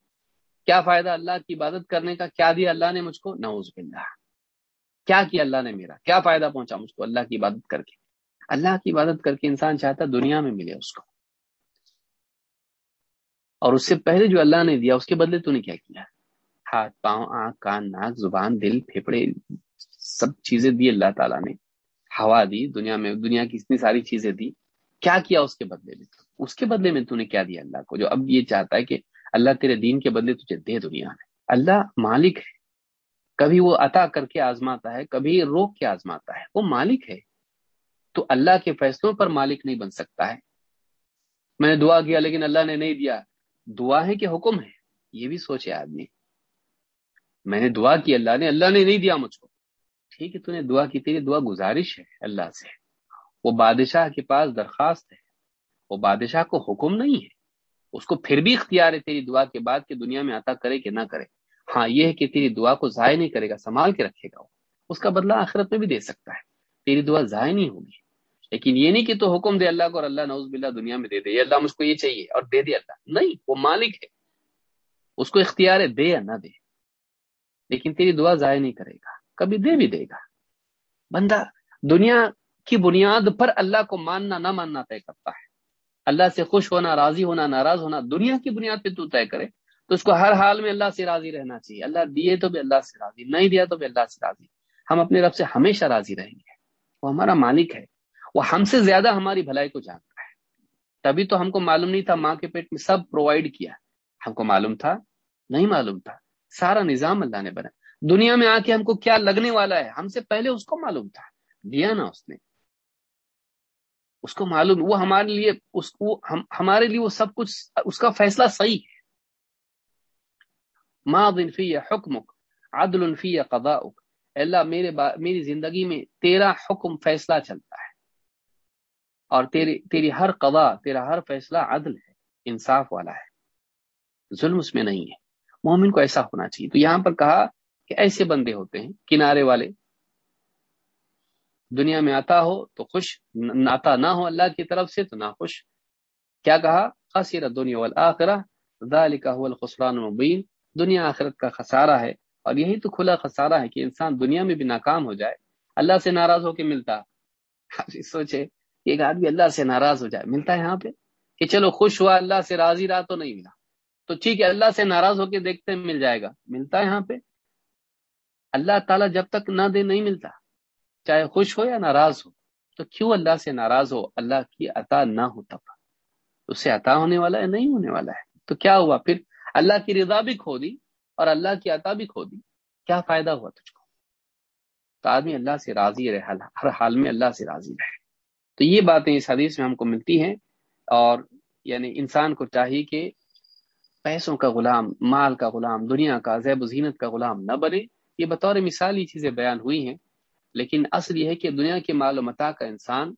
کیا فائدہ اللہ کی عبادت کرنے کا؟ کیا دیا اللہ نے مجھ کو؟ نعوذ باللہ۔ کیا کیا اللہ نے میرا؟ کیا فائدہ پہنچا مجھ کو اللہ کی عبادت کر کے؟ اللہ کی عبادت کر کے انسان چاہتا دنیا میں ملے اس کو۔ اور اس سے پہلے جو اللہ نے دیا، اس کے بدلے تو نے کیا کیا؟ ہاتھ، پاؤں، آنکھ، کان، ناک، زبان، دل پھیپڑے سب چیزیں دی اللہ تعالیٰ نے۔ ہوا دی دنیا میں، دنیا کی اتنی ساری چیزیں دی۔ کیا کیا اس کے بدلے میں؟ اس کے بدلے میں تو نے کیا دیا اللہ کو؟ جو اب یہ چاہتا ہے کہ اللہ تیرے دین کے بدلے تجھے دے دنیا میں۔ اللہ مالک ہے۔ کبھی وہ عطا کر کے آزماتا ہے، کبھی روک کے آزماتا ہے۔ وہ مالک ہے۔ تو اللہ کے فیصلوں پر مالک نہیں بن سکتا ہے۔ میں نے دعا کیا لیکن اللہ نے نہیں دیا۔ دعا ہے کہ حکم ہے۔ یہ بھی سوچے آدمی۔ میں نے دعا کی اللہ نے اللہ نے نہیں دیا مجھ کو۔ ٹھیک ہے، تو نے دعا کی، تیری دعا گزارش ہے اللہ سے۔ وہ بادشاہ کے پاس درخواست ہے۔ وہ بادشاہ کو حکم نہیں ہے۔ اس کو پھر بھی اختیار ہے تیری دعا کے بعد کہ دنیا میں عطا کرے کہ نہ کرے۔ ہاں یہ ہے کہ تیری دعا کو ضائع نہیں کرے گا، سنبھال کے رکھے گا وہ۔ اس کا بدلہ آخرت میں بھی دے سکتا ہے۔ تیری دعا ضائع نہیں ہوگی۔ لیکن یہ نہیں کہ تو حکم دے اللہ کو اور اللہ نوز باللہ دنیا میں دے دے اللہ مجھ کو یہ چاہیے اور دے دے اللہ۔ نہیں، وہ مالک ہے۔ اس کو اختیار ہے دے یا نہ دے۔ لیکن تیری دعا ضائع نہیں کرے گا، کبھی دے بھی دے گا۔ بندہ، دنیا کی بنیاد پر اللہ کو ماننا نہ ماننا طے کرتا ہے۔ اللہ سے خوش ہونا، راضی ہونا، ناراض ہونا دنیا کی بنیاد پہ تو طے کرے۔ تو اس کو ہر حال میں اللہ سے راضی رہنا چاہیے۔ اللہ دیے تو بھی اللہ سے راضی، نہیں دیا تو بھی اللہ سے راضی۔ ہم اپنے رب سے ہمیشہ راضی رہیں گے۔ وہ ہمارا مالک ہے۔ وہ ہم سے زیادہ ہماری بھلائی کو جانتا ہے۔ تبھی تو ہم کو معلوم نہیں تھا ماں کے پیٹ میں سب پرووائڈ کیا۔ ہم کو معلوم تھا، نہیں معلوم تھا۔ سارا نظام اللہ نے بنا۔ دنیا میں آ کے ہم کو کیا لگنے والا ہے؟ ہم سے پہلے اس کو معلوم تھا۔ دیا نا اس نے۔ اس کو معلوم، وہ ہمارے لیے، اس کو ہم، ہمارے لیے وہ سب کچھ، اس کا فیصلہ صحیح ہے۔ ماض فی حکمک، عدل فی قضاؤک۔ اللہ، میرے با، میری زندگی میں تیرا حکم فیصلہ چلتا ہے۔ اور تیری تیری ہر قضا تیرا ہر فیصلہ عدل ہے، انصاف والا ہے۔ ظلم اس میں نہیں ہے۔ مومن کو ایسا ہونا چاہیے۔ تو یہاں پر کہا کہ ایسے بندے ہوتے ہیں، کنارے والے۔ دنیا میں آتا ہو تو خوش، آتا نہ ہو اللہ کی طرف سے تو نہ خوش کیا کہا؟ خصیر دنیا والآخرہ ذالک هو الخسران المبین۔ دنیا آخرت کا خسارہ ہے۔ اور یہی تو کھلا خسارہ ہے کہ انسان دنیا میں بھی ناکام ہو جائے۔ اللہ سے ناراض ہو کے ملتا۔ سوچے ایک آدمی اللہ سے ناراض ہو جائے، ملتا ہے یہاں پہ؟ کہ چلو خوش ہوا، اللہ سے راضی رہا تو نہیں ملا۔ تو ٹھیک ہے، اللہ سے ناراض ہو کے دیکھتے مل جائے گا۔ ملتا ہے یہاں پہ۔ اللہ تعالیٰ جب تک نہ دے، نہیں ملتا۔ چاہے خوش ہو یا ناراض ہو، تو کیوں اللہ سے ناراض ہو؟ اللہ کی عطا نہ ہو تب۔ اس سے عطا ہونے والا ہے، نہیں ہونے والا ہے۔ تو کیا ہوا؟ پھر اللہ کی رضا بھی کھو دی اور اللہ کی عطا بھی کھو دی۔ کیا فائدہ ہوا تجھ کو؟ تو آدمی اللہ سے راضی رہے ہر حال میں اللہ سے راضی رہے۔ تو یہ باتیں اس حدیث میں ہم کو ملتی ہیں اور یعنی انسان کو چاہیے کہ پیسوں کا غلام، مال کا غلام، دنیا کا زیب و زینت کا غلام نہ بنے، یہ بطور مثال یہ چیزیں بیان ہوئی ہیں۔ لیکن اصل یہ ہے کہ دنیا کے مال و متا کا انسان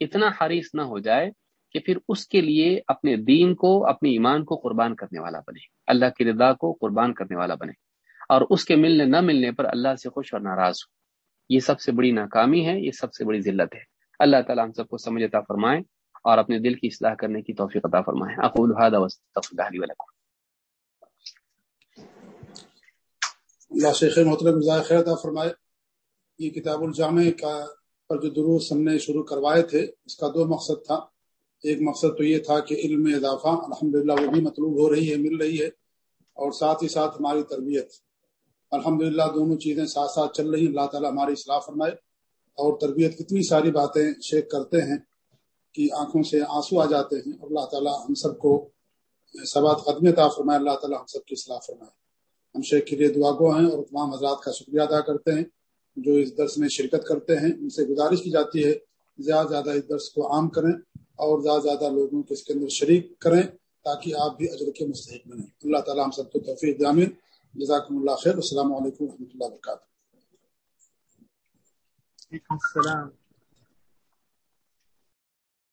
اتنا حریص نہ ہو جائے کہ پھر اس کے لیے اپنے دین کو، اپنے ایمان کو قربان کرنے والا بنے۔ اللہ کی رضا کو قربان کرنے والا بنے۔ اور اس کے ملنے نہ ملنے پر اللہ سے خوش اور ناراض ہو۔ یہ سب سے بڑی ناکامی ہے، یہ سب سے بڑی ذلت ہے۔ اللہ تعالیٰ ہم سب کو سمجھ عطا فرمائے اور اپنے دل کی اصلاح کرنے کی توفیق عطا فرمائے۔ اقول هذا واستغفر الله لي ولكم۔ اللہ شیخ محترم خیر فرمائے، یہ کتاب الجامع کا پر جو دروس ہم نے شروع کروائے تھے، اس کا دو مقصد تھا۔ ایک مقصد تو یہ تھا کہ علم میں اضافہ، الحمدللہ وہ بھی مطلوب ہو رہی ہے، مل رہی ہے، اور ساتھ ہی ساتھ ہماری تربیت۔ الحمدللہ دونوں چیزیں ساتھ ساتھ چل رہی ہیں، اللہ تعالیٰ ہماری اصلاح فرمائے۔ اور تربیت کتنی ساری باتیں شیخ کرتے ہیں کہ آنکھوں سے آنسو آ جاتے ہیں، اور اللہ تعالیٰ ہم سب کو سبات قدم عطا فرمائے، اللہ تعالیٰ ہم سب کی اصلاح فرمائے۔ ہم شیخ کے لیے دعا گو ہیں اور تمام حضرات کا شکریہ ادا کرتے ہیں جو اس درس میں شرکت کرتے ہیں، ان سے گزارش کی جاتی ہے، زیادہ زیادہ اس درس کو عام کریں اور زیادہ زیادہ لوگوں کو اس کے اندر شریک کریں تاکہ آپ بھی اجر کے مستحق بنیں۔ اللہ تعالیٰ ہم سب کو توفیق جامع جزاکم اللہ خیر۔ السلام علیکم و رحمۃ اللہ وبرکاتہ۔ السلام۔